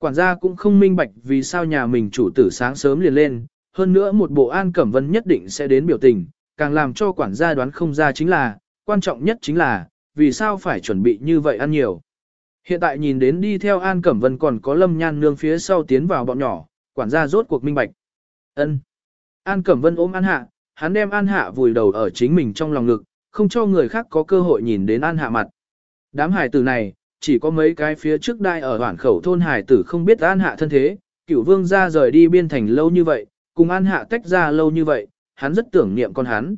Quản gia cũng không minh bạch vì sao nhà mình chủ tử sáng sớm liền lên, hơn nữa một bộ an cẩm vân nhất định sẽ đến biểu tình, càng làm cho quản gia đoán không ra chính là, quan trọng nhất chính là, vì sao phải chuẩn bị như vậy ăn nhiều. Hiện tại nhìn đến đi theo An Cẩm Vân còn có Lâm Nhan Nương phía sau tiến vào bọn nhỏ, quản gia rốt cuộc minh bạch. ân An Cẩm Vân ôm An Hạ, hắn đem An Hạ vùi đầu ở chính mình trong lòng ngực, không cho người khác có cơ hội nhìn đến An Hạ mặt. Đám hải tử này, chỉ có mấy cái phía trước đai ở hoảng khẩu thôn hải tử không biết An Hạ thân thế, cửu vương ra rời đi biên thành lâu như vậy, cùng An Hạ tách ra lâu như vậy, hắn rất tưởng niệm con hắn.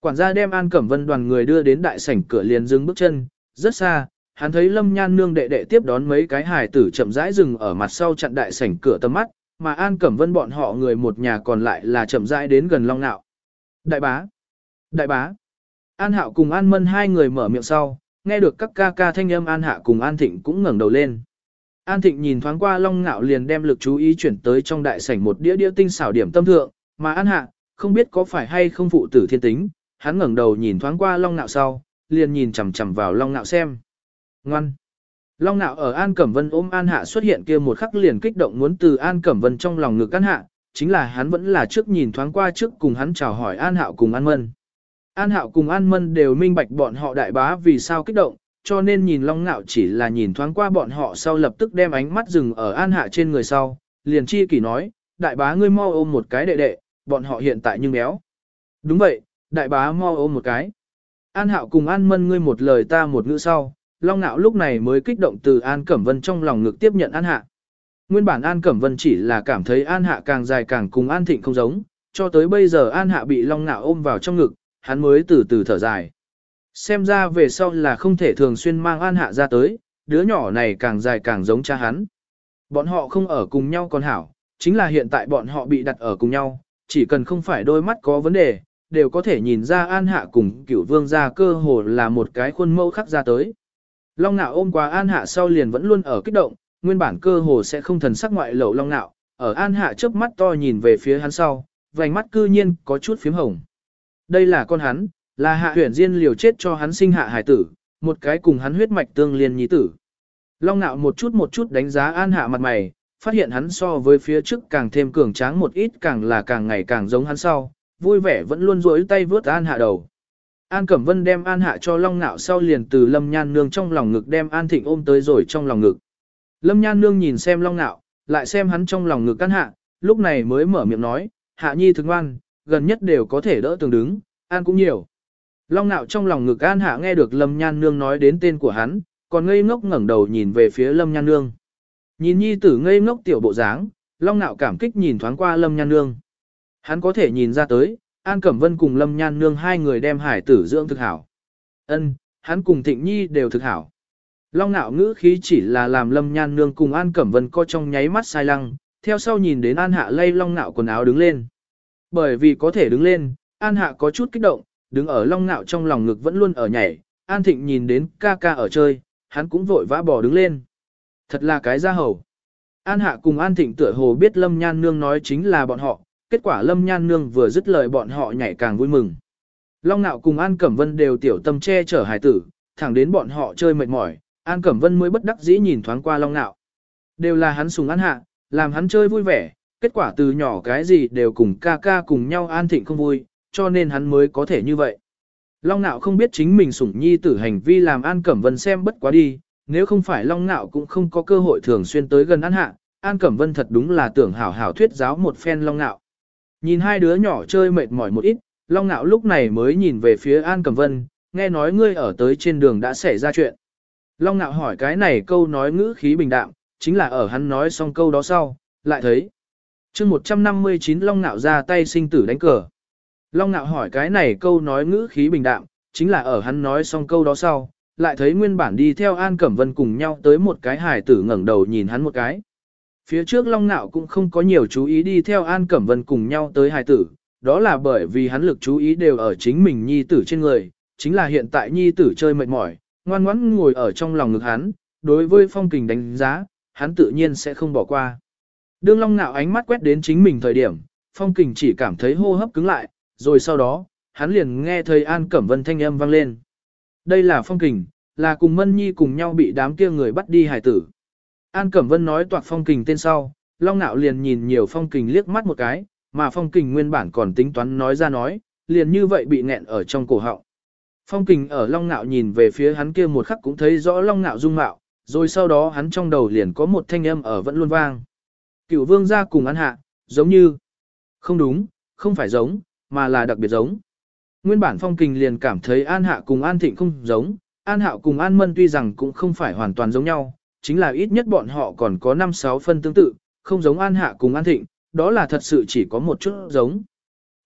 Quản gia đem An Cẩm Vân đoàn người đưa đến đại sảnh cửa liền dừng bước chân, rất xa, hắn thấy Lâm Nhan nương đệ đệ tiếp đón mấy cái hải tử chậm rãi dừng ở mặt sau chặn đại sảnh cửa tầm mắt, mà An Cẩm Vân bọn họ người một nhà còn lại là chậm rãi đến gần Long Nạo. Đại bá! Đại bá! An Hạo cùng An Mân hai người mở miệng sau, nghe được các ca ca thanh âm An Hạ cùng An Thịnh cũng ngẩng đầu lên. An Thịnh nhìn thoáng qua Long Ngạo liền đem lực chú ý chuyển tới trong đại sảnh một đĩa đĩa tinh xảo điểm tâm thượng, mà An Hạ, không biết có phải hay không phụ tử thiên tính, hắn ngẩng đầu nhìn thoáng qua Long Ngạo sau, liền nhìn chằm chằm vào Long Ngạo xem. Ngoan. Long nạo ở An Cẩm Vân ôm An Hạ xuất hiện kia một khắc liền kích động muốn từ An Cẩm Vân trong lòng ngực An Hạ, chính là hắn vẫn là trước nhìn thoáng qua trước cùng hắn chào hỏi An Hạo cùng An Mân. An Hạo cùng An Mân đều minh bạch bọn họ đại bá vì sao kích động, cho nên nhìn Long Nạo chỉ là nhìn thoáng qua bọn họ sau lập tức đem ánh mắt dừng ở An Hạ trên người sau, liền chi kỷ nói, đại bá ngươi mau ôm một cái đệ đệ, bọn họ hiện tại nhưng béo. Đúng vậy, đại bá mau ôm một cái. An Hạo cùng An Mân ngươi một lời ta một ngữ sau, Long Nạo lúc này mới kích động từ An Cẩm Vân trong lòng ngực tiếp nhận An Hạ. Nguyên bản An Cẩm Vân chỉ là cảm thấy An Hạ càng dài càng cùng An Thịnh không giống, cho tới bây giờ An Hạ bị Long Nạo ôm vào trong ngực, hắn mới từ từ thở dài. Xem ra về sau là không thể thường xuyên mang An Hạ ra tới, đứa nhỏ này càng dài càng giống cha hắn. Bọn họ không ở cùng nhau còn hảo, chính là hiện tại bọn họ bị đặt ở cùng nhau, chỉ cần không phải đôi mắt có vấn đề, đều có thể nhìn ra An Hạ cùng cửu vương ra cơ hồ là một cái khuôn mẫu khắc ra tới. Long nạo ôm qua An Hạ sau liền vẫn luôn ở kích động, nguyên bản cơ hồ sẽ không thần sắc ngoại lậu Long nạo, ở An Hạ chớp mắt to nhìn về phía hắn sau, vành mắt cư nhiên có chút phím hồng. Đây là con hắn, là hạ huyển diên liều chết cho hắn sinh hạ hải tử, một cái cùng hắn huyết mạch tương liên nhi tử. Long nạo một chút một chút đánh giá An Hạ mặt mày, phát hiện hắn so với phía trước càng thêm cường tráng một ít càng là càng ngày càng giống hắn sau, vui vẻ vẫn luôn rối tay vớt An Hạ đầu. An Cẩm Vân đem An Hạ cho Long Nạo sau liền từ Lâm Nhan Nương trong lòng ngực đem An Thịnh ôm tới rồi trong lòng ngực. Lâm Nhan Nương nhìn xem Long Nạo, lại xem hắn trong lòng ngực An Hạ, lúc này mới mở miệng nói, Hạ Nhi thức ngoan, gần nhất đều có thể đỡ tường đứng, An cũng nhiều. Long Nạo trong lòng ngực An Hạ nghe được Lâm Nhan Nương nói đến tên của hắn, còn ngây ngốc ngẩng đầu nhìn về phía Lâm Nhan Nương. Nhìn Nhi tử ngây ngốc tiểu bộ dáng, Long Nạo cảm kích nhìn thoáng qua Lâm Nhan Nương. Hắn có thể nhìn ra tới, An Cẩm Vân cùng Lâm Nhan Nương hai người đem hải tử dưỡng thực hảo. Ân, hắn cùng Thịnh Nhi đều thực hảo. Long nạo ngữ khí chỉ là làm Lâm Nhan Nương cùng An Cẩm Vân co trong nháy mắt sai lăng, theo sau nhìn đến An Hạ lây Long nạo quần áo đứng lên. Bởi vì có thể đứng lên, An Hạ có chút kích động, đứng ở Long nạo trong lòng ngực vẫn luôn ở nhảy. An Thịnh nhìn đến ca ca ở chơi, hắn cũng vội vã bỏ đứng lên. Thật là cái ra hầu. An Hạ cùng An Thịnh tựa hồ biết Lâm Nhan Nương nói chính là bọn họ, kết quả Lâm Nhan Nương vừa dứt lời bọn họ nhảy càng vui mừng. Long Nạo cùng An Cẩm Vân đều tiểu tâm che chở hải tử, thẳng đến bọn họ chơi mệt mỏi, An Cẩm Vân mới bất đắc dĩ nhìn thoáng qua Long Nạo. Đều là hắn sùng An hạ, làm hắn chơi vui vẻ, kết quả từ nhỏ cái gì đều cùng ca ca cùng nhau an thịnh không vui, cho nên hắn mới có thể như vậy. Long Nạo không biết chính mình sủng nhi tử hành vi làm An Cẩm Vân xem bất quá đi, nếu không phải Long Nạo cũng không có cơ hội thường xuyên tới gần An Hạ, An Cẩm Vân thật đúng là tưởng hảo hảo thuyết giáo một phen Long Nạo. Nhìn hai đứa nhỏ chơi mệt mỏi một ít, Long Nạo lúc này mới nhìn về phía An Cẩm Vân, nghe nói ngươi ở tới trên đường đã xảy ra chuyện. Long Nạo hỏi cái này câu nói ngữ khí bình đạm, chính là ở hắn nói xong câu đó sau, lại thấy chương 159 Long Nạo ra tay sinh tử đánh cờ. Long Nạo hỏi cái này câu nói ngữ khí bình đạm, chính là ở hắn nói xong câu đó sau, lại thấy nguyên bản đi theo An Cẩm Vân cùng nhau tới một cái hải tử ngẩng đầu nhìn hắn một cái. Phía trước Long Nạo cũng không có nhiều chú ý đi theo An Cẩm Vân cùng nhau tới hài tử, đó là bởi vì hắn lực chú ý đều ở chính mình nhi tử trên người, chính là hiện tại nhi tử chơi mệt mỏi, ngoan ngoãn ngồi ở trong lòng ngực hắn, đối với phong kình đánh giá, hắn tự nhiên sẽ không bỏ qua. Đương Long Nạo ánh mắt quét đến chính mình thời điểm, phong kình chỉ cảm thấy hô hấp cứng lại, rồi sau đó, hắn liền nghe thời An Cẩm Vân thanh âm vang lên. Đây là phong kình, là cùng Mân Nhi cùng nhau bị đám kia người bắt đi hải tử. An Cẩm Vân nói toạc phong kình tên sau, Long Nạo liền nhìn nhiều phong kình liếc mắt một cái, mà phong kình nguyên bản còn tính toán nói ra nói, liền như vậy bị nghẹn ở trong cổ họng. Phong kình ở Long Nạo nhìn về phía hắn kia một khắc cũng thấy rõ Long Nạo dung mạo, rồi sau đó hắn trong đầu liền có một thanh âm ở vẫn luôn vang. Cựu vương gia cùng ăn hạ, giống như, không đúng, không phải giống, mà là đặc biệt giống. Nguyên bản phong kình liền cảm thấy an hạ cùng an thịnh không giống, an hạo cùng an mân tuy rằng cũng không phải hoàn toàn giống nhau, chính là ít nhất bọn họ còn có 5-6 phân tương tự, không giống an hạ cùng an thịnh, đó là thật sự chỉ có một chút giống.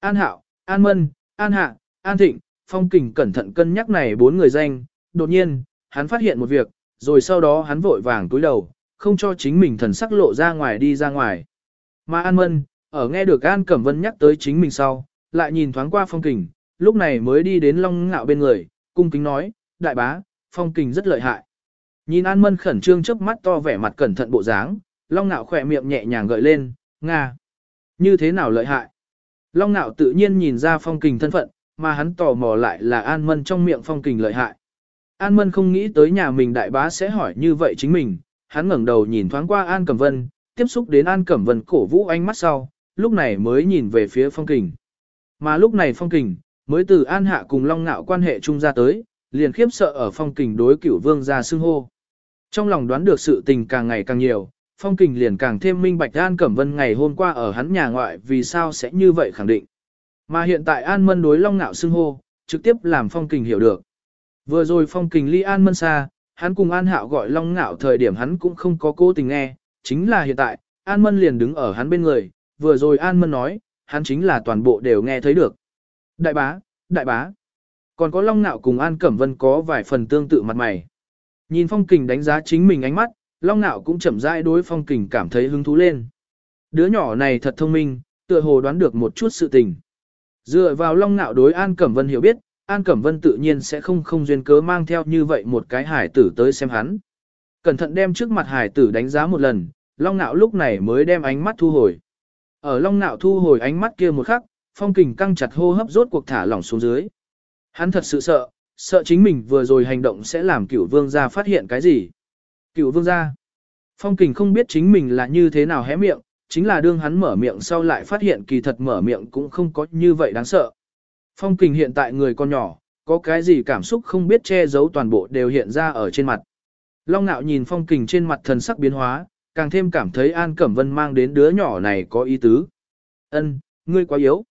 An hạo, an mân, an hạ, an thịnh, phong kình cẩn thận cân nhắc này bốn người danh, đột nhiên, hắn phát hiện một việc, rồi sau đó hắn vội vàng túi đầu, không cho chính mình thần sắc lộ ra ngoài đi ra ngoài. Mà An Mân, ở nghe được An Cẩm Vân nhắc tới chính mình sau, lại nhìn thoáng qua phong kình, lúc này mới đi đến Long Ngạo bên người, cung kính nói, đại bá, phong kình rất lợi hại. Nhìn An Mân khẩn trương chớp mắt to vẻ mặt cẩn thận bộ dáng, Long Ngạo khỏe miệng nhẹ nhàng gợi lên, Nga. Như thế nào lợi hại? Long Ngạo tự nhiên nhìn ra phong kình thân phận, mà hắn tò mò lại là An Mân trong miệng phong kình lợi hại. An Mân không nghĩ tới nhà mình đại bá sẽ hỏi như vậy chính mình, hắn ngẩng đầu nhìn thoáng qua An Cẩm Vân, tiếp xúc đến An Cẩm Vân cổ vũ ánh mắt sau, lúc này mới nhìn về phía phong kình. Mà lúc này phong kình, mới từ An Hạ cùng Long Ngạo quan hệ chung ra tới, liền khiếp sợ ở phong kình đối cửu vương ra xưng hô. Trong lòng đoán được sự tình càng ngày càng nhiều, phong kình liền càng thêm minh bạch An Cẩm Vân ngày hôm qua ở hắn nhà ngoại vì sao sẽ như vậy khẳng định. Mà hiện tại An Mân đối Long Ngạo xưng hô, trực tiếp làm phong kình hiểu được. Vừa rồi phong kình ly An Mân xa, hắn cùng An Hạo gọi Long Ngạo thời điểm hắn cũng không có cố tình nghe, chính là hiện tại, An Mân liền đứng ở hắn bên người, vừa rồi An Mân nói, hắn chính là toàn bộ đều nghe thấy được. Đại bá, đại bá. Còn có Long Ngạo cùng An Cẩm Vân có vài phần tương tự mặt mày. Nhìn phong kình đánh giá chính mình ánh mắt, Long Ngạo cũng chậm rãi đối phong kình cảm thấy hứng thú lên. Đứa nhỏ này thật thông minh, tựa hồ đoán được một chút sự tình. Dựa vào Long Ngạo đối An Cẩm Vân hiểu biết, An Cẩm Vân tự nhiên sẽ không không duyên cớ mang theo như vậy một cái hải tử tới xem hắn. Cẩn thận đem trước mặt hải tử đánh giá một lần, Long Nạo lúc này mới đem ánh mắt thu hồi. Ở Long Nạo thu hồi ánh mắt kia một khắc, phong kình căng chặt hô hấp rốt cuộc thả lỏng xuống dưới. Hắn thật sự sợ, sợ chính mình vừa rồi hành động sẽ làm cửu vương gia phát hiện cái gì. Cửu vương gia. Phong kình không biết chính mình là như thế nào hé miệng, chính là đương hắn mở miệng sau lại phát hiện kỳ thật mở miệng cũng không có như vậy đáng sợ. Phong kình hiện tại người con nhỏ, có cái gì cảm xúc không biết che giấu toàn bộ đều hiện ra ở trên mặt. Long nạo nhìn phong kình trên mặt thần sắc biến hóa, càng thêm cảm thấy An Cẩm Vân mang đến đứa nhỏ này có ý tứ. Ân, ngươi quá yếu.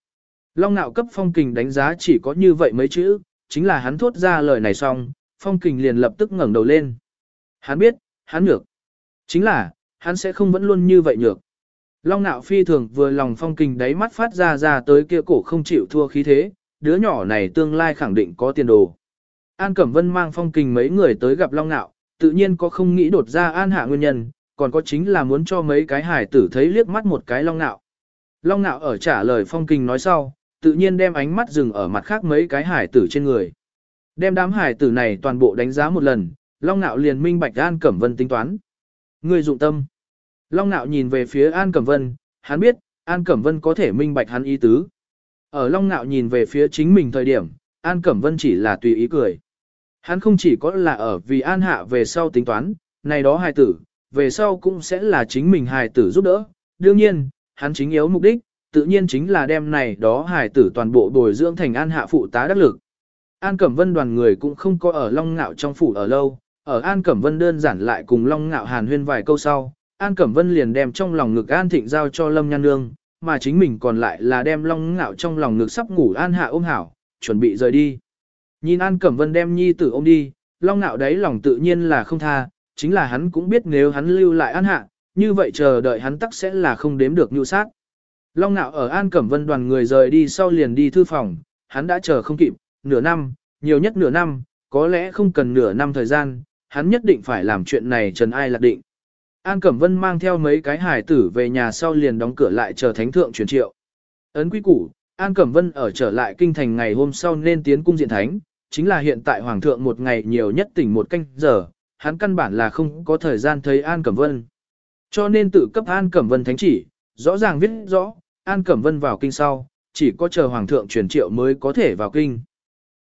Long nạo cấp phong kình đánh giá chỉ có như vậy mấy chữ, chính là hắn thốt ra lời này xong, phong kình liền lập tức ngẩng đầu lên. Hắn biết, hắn nhược. Chính là, hắn sẽ không vẫn luôn như vậy nhược. Long nạo phi thường vừa lòng phong kình đáy mắt phát ra ra tới kia cổ không chịu thua khí thế, đứa nhỏ này tương lai khẳng định có tiền đồ. An Cẩm Vân mang phong kình mấy người tới gặp Long Nạo, tự nhiên có không nghĩ đột ra An Hạ nguyên nhân, còn có chính là muốn cho mấy cái hải tử thấy liếc mắt một cái Long Nạo. Long Nạo ở trả lời phong kình nói sau, tự nhiên đem ánh mắt dừng ở mặt khác mấy cái hải tử trên người. Đem đám hải tử này toàn bộ đánh giá một lần, Long Nạo liền minh bạch An Cẩm Vân tính toán. Người dụng tâm. Long Nạo nhìn về phía An Cẩm Vân, hắn biết, An Cẩm Vân có thể minh bạch hắn ý tứ. Ở Long Nạo nhìn về phía chính mình thời điểm, An Cẩm Vân chỉ là tùy ý cười. Hắn không chỉ có là ở vì An Hạ về sau tính toán, này đó hài tử, về sau cũng sẽ là chính mình hài tử giúp đỡ. Đương nhiên, hắn chính yếu mục đích, tự nhiên chính là đem này đó hài tử toàn bộ bồi dưỡng thành An Hạ phụ tá đắc lực. An Cẩm Vân đoàn người cũng không có ở Long Nạo trong phủ ở lâu, ở An Cẩm Vân đơn giản lại cùng Long Nạo hàn huyên vài câu sau, An Cẩm Vân liền đem trong lòng ngực An Thịnh giao cho Lâm Nhan Nương, mà chính mình còn lại là đem long ngạo trong lòng ngực sắp ngủ an hạ ôm hảo, chuẩn bị rời đi. Nhìn An Cẩm Vân đem nhi tử ôm đi, long ngạo đấy lòng tự nhiên là không tha, chính là hắn cũng biết nếu hắn lưu lại an hạ, như vậy chờ đợi hắn tắc sẽ là không đếm được nhu sát. Long ngạo ở An Cẩm Vân đoàn người rời đi sau liền đi thư phòng, hắn đã chờ không kịp, nửa năm, nhiều nhất nửa năm, có lẽ không cần nửa năm thời gian, hắn nhất định phải làm chuyện này trần ai lạc định. An Cẩm Vân mang theo mấy cái hải tử về nhà sau liền đóng cửa lại chờ thánh thượng truyền triệu. Ấn quý củ, An Cẩm Vân ở trở lại kinh thành ngày hôm sau nên tiến cung diện thánh, chính là hiện tại hoàng thượng một ngày nhiều nhất tỉnh một canh giờ, hắn căn bản là không có thời gian thấy An Cẩm Vân. Cho nên tự cấp An Cẩm Vân thánh chỉ, rõ ràng viết rõ, An Cẩm Vân vào kinh sau, chỉ có chờ hoàng thượng truyền triệu mới có thể vào kinh.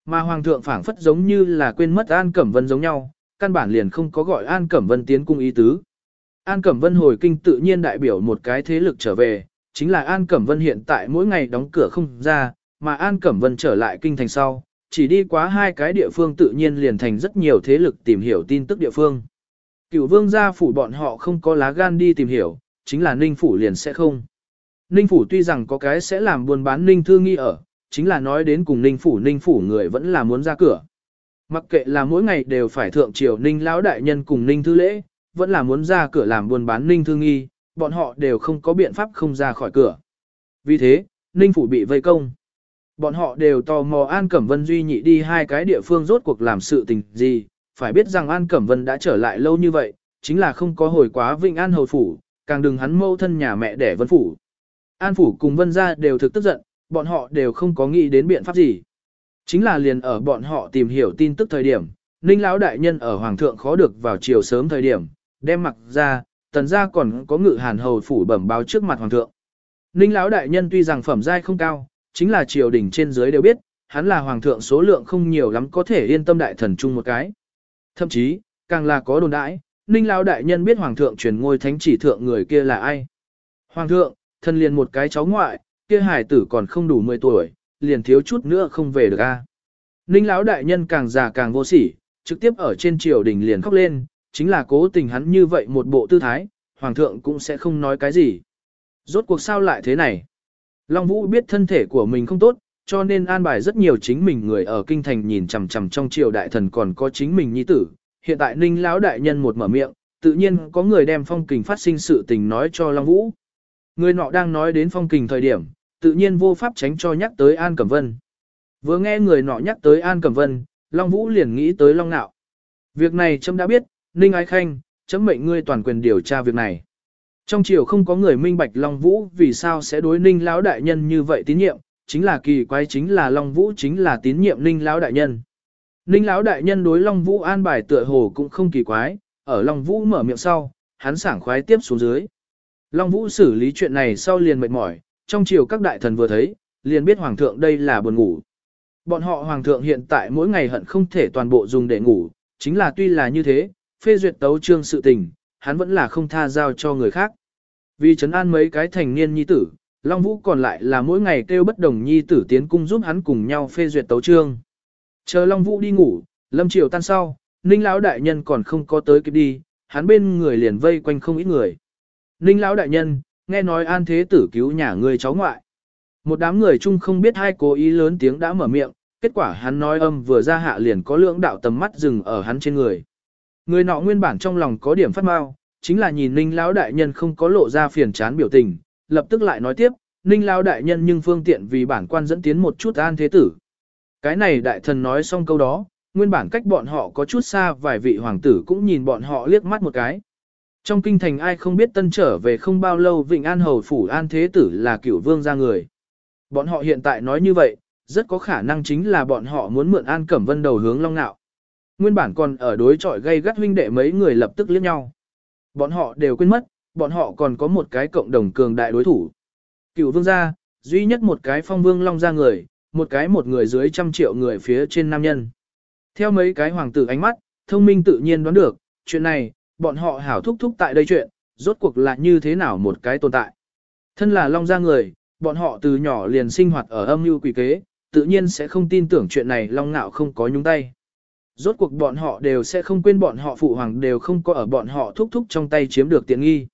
Mà hoàng thượng phảng phất giống như là quên mất An Cẩm Vân giống nhau, căn bản liền không có gọi An Cẩm Vân tiến cung ý tứ. An Cẩm Vân hồi kinh tự nhiên đại biểu một cái thế lực trở về, chính là An Cẩm Vân hiện tại mỗi ngày đóng cửa không ra, mà An Cẩm Vân trở lại kinh thành sau, chỉ đi quá hai cái địa phương tự nhiên liền thành rất nhiều thế lực tìm hiểu tin tức địa phương. Cựu vương gia phủ bọn họ không có lá gan đi tìm hiểu, chính là Ninh phủ liền sẽ không. Ninh phủ tuy rằng có cái sẽ làm buôn bán Ninh Thư Nghi ở, chính là nói đến cùng Ninh phủ Ninh phủ người vẫn là muốn ra cửa. Mặc kệ là mỗi ngày đều phải thượng triều Ninh lão đại nhân cùng Ninh Thư Lễ, vẫn là muốn ra cửa làm buôn bán Ninh Thư Nghi, bọn họ đều không có biện pháp không ra khỏi cửa. Vì thế, Ninh phủ bị vây công. Bọn họ đều tò mò An Cẩm Vân duy nhị đi hai cái địa phương rốt cuộc làm sự tình gì, phải biết rằng An Cẩm Vân đã trở lại lâu như vậy, chính là không có hồi quá Vịnh An Hầu Phủ, càng đừng hắn mâu thân nhà mẹ đẻ Vân Phủ. An Phủ cùng Vân gia đều thực tức giận, bọn họ đều không có nghĩ đến biện pháp gì. Chính là liền ở bọn họ tìm hiểu tin tức thời điểm, Ninh Lão Đại Nhân ở Hoàng thượng khó được vào chiều sớm thời điểm, đem mặc ra, tần gia còn có ngự hàn hầu phủ bẩm báo trước mặt Hoàng thượng. Ninh Lão Đại Nhân tuy rằng phẩm giai không cao, chính là triều đình trên dưới đều biết, hắn là Hoàng thượng số lượng không nhiều lắm có thể yên tâm đại thần chung một cái. Thậm chí, càng là có đồn đãi, Ninh Lão Đại Nhân biết Hoàng thượng truyền ngôi thánh chỉ thượng người kia là ai. Hoàng thượng, thân liền một cái cháu ngoại, kia hải tử còn không đủ 10 tuổi, liền thiếu chút nữa không về được a. Ninh lão đại nhân càng già càng vô sỉ, trực tiếp ở trên triều đình liền khóc lên, chính là cố tình hắn như vậy một bộ tư thái, hoàng thượng cũng sẽ không nói cái gì. Rốt cuộc sao lại thế này? Long Vũ biết thân thể của mình không tốt, cho nên an bài rất nhiều chính mình người ở kinh thành nhìn chằm chằm trong triều đại thần còn có chính mình nhi tử. Hiện tại Ninh lão đại nhân một mở miệng, tự nhiên có người đem phong kình phát sinh sự tình nói cho Long Vũ. Người nọ đang nói đến phong kình thời điểm, tự nhiên vô pháp tránh cho nhắc tới An Cẩm Vân. Vừa nghe người nọ nhắc tới An Cẩm Vân, Long Vũ liền nghĩ tới Long Nạo. Việc này trâm đã biết, Ninh Ái Khanh, chấm mệnh ngươi toàn quyền điều tra việc này. Trong triều không có người minh bạch Long Vũ vì sao sẽ đối Ninh Lão Đại Nhân như vậy tín nhiệm, chính là kỳ quái chính là Long Vũ chính là tín nhiệm Ninh Lão Đại Nhân. Ninh Lão Đại Nhân đối Long Vũ an bài tựa hồ cũng không kỳ quái, ở Long Vũ mở miệng sau, hắn sảng khoái tiếp xuống dưới. Long Vũ xử lý chuyện này sau liền mệt mỏi, trong chiều các đại thần vừa thấy, liền biết hoàng thượng đây là buồn ngủ. Bọn họ hoàng thượng hiện tại mỗi ngày hận không thể toàn bộ dùng để ngủ, chính là tuy là như thế, phê duyệt tấu trương sự tình, hắn vẫn là không tha giao cho người khác. Vì trấn an mấy cái thành niên nhi tử, Long Vũ còn lại là mỗi ngày kêu bất đồng nhi tử tiến cung giúp hắn cùng nhau phê duyệt tấu trương. Chờ Long Vũ đi ngủ, lâm Triều tan sau, Ninh lão đại nhân còn không có tới kịp đi, hắn bên người liền vây quanh không ít người. Ninh lão đại nhân, nghe nói an thế tử cứu nhà người cháu ngoại. Một đám người chung không biết hai cố ý lớn tiếng đã mở miệng, kết quả hắn nói âm vừa ra hạ liền có lưỡng đạo tầm mắt dừng ở hắn trên người. Người nọ nguyên bản trong lòng có điểm phát mau, chính là nhìn Ninh lão đại nhân không có lộ ra phiền chán biểu tình, lập tức lại nói tiếp, Ninh lão đại nhân nhưng phương tiện vì bản quan dẫn tiến một chút an thế tử. Cái này đại thần nói xong câu đó, nguyên bản cách bọn họ có chút xa vài vị hoàng tử cũng nhìn bọn họ liếc mắt một cái. Trong kinh thành ai không biết tân trở về không bao lâu Vịnh An Hầu Phủ An Thế Tử là cửu vương ra người. Bọn họ hiện tại nói như vậy, rất có khả năng chính là bọn họ muốn mượn An Cẩm Vân đầu hướng Long Nạo. Nguyên bản còn ở đối trọi gây gắt huynh đệ mấy người lập tức liếc nhau. Bọn họ đều quên mất, bọn họ còn có một cái cộng đồng cường đại đối thủ. Cựu vương gia, duy nhất một cái phong vương Long ra người, một cái một người dưới trăm triệu người phía trên nam nhân. Theo mấy cái hoàng tử ánh mắt, thông minh tự nhiên đoán được, chuyện này, bọn họ hảo thúc thúc tại đây chuyện, rốt cuộc là như thế nào một cái tồn tại. Thân là Long gia người, bọn họ từ nhỏ liền sinh hoạt ở âm mưu quỷ kế, tự nhiên sẽ không tin tưởng chuyện này Long ngạo không có nhúng tay. Rốt cuộc bọn họ đều sẽ không quên bọn họ phụ hoàng đều không có ở bọn họ thúc thúc trong tay chiếm được tiện nghi.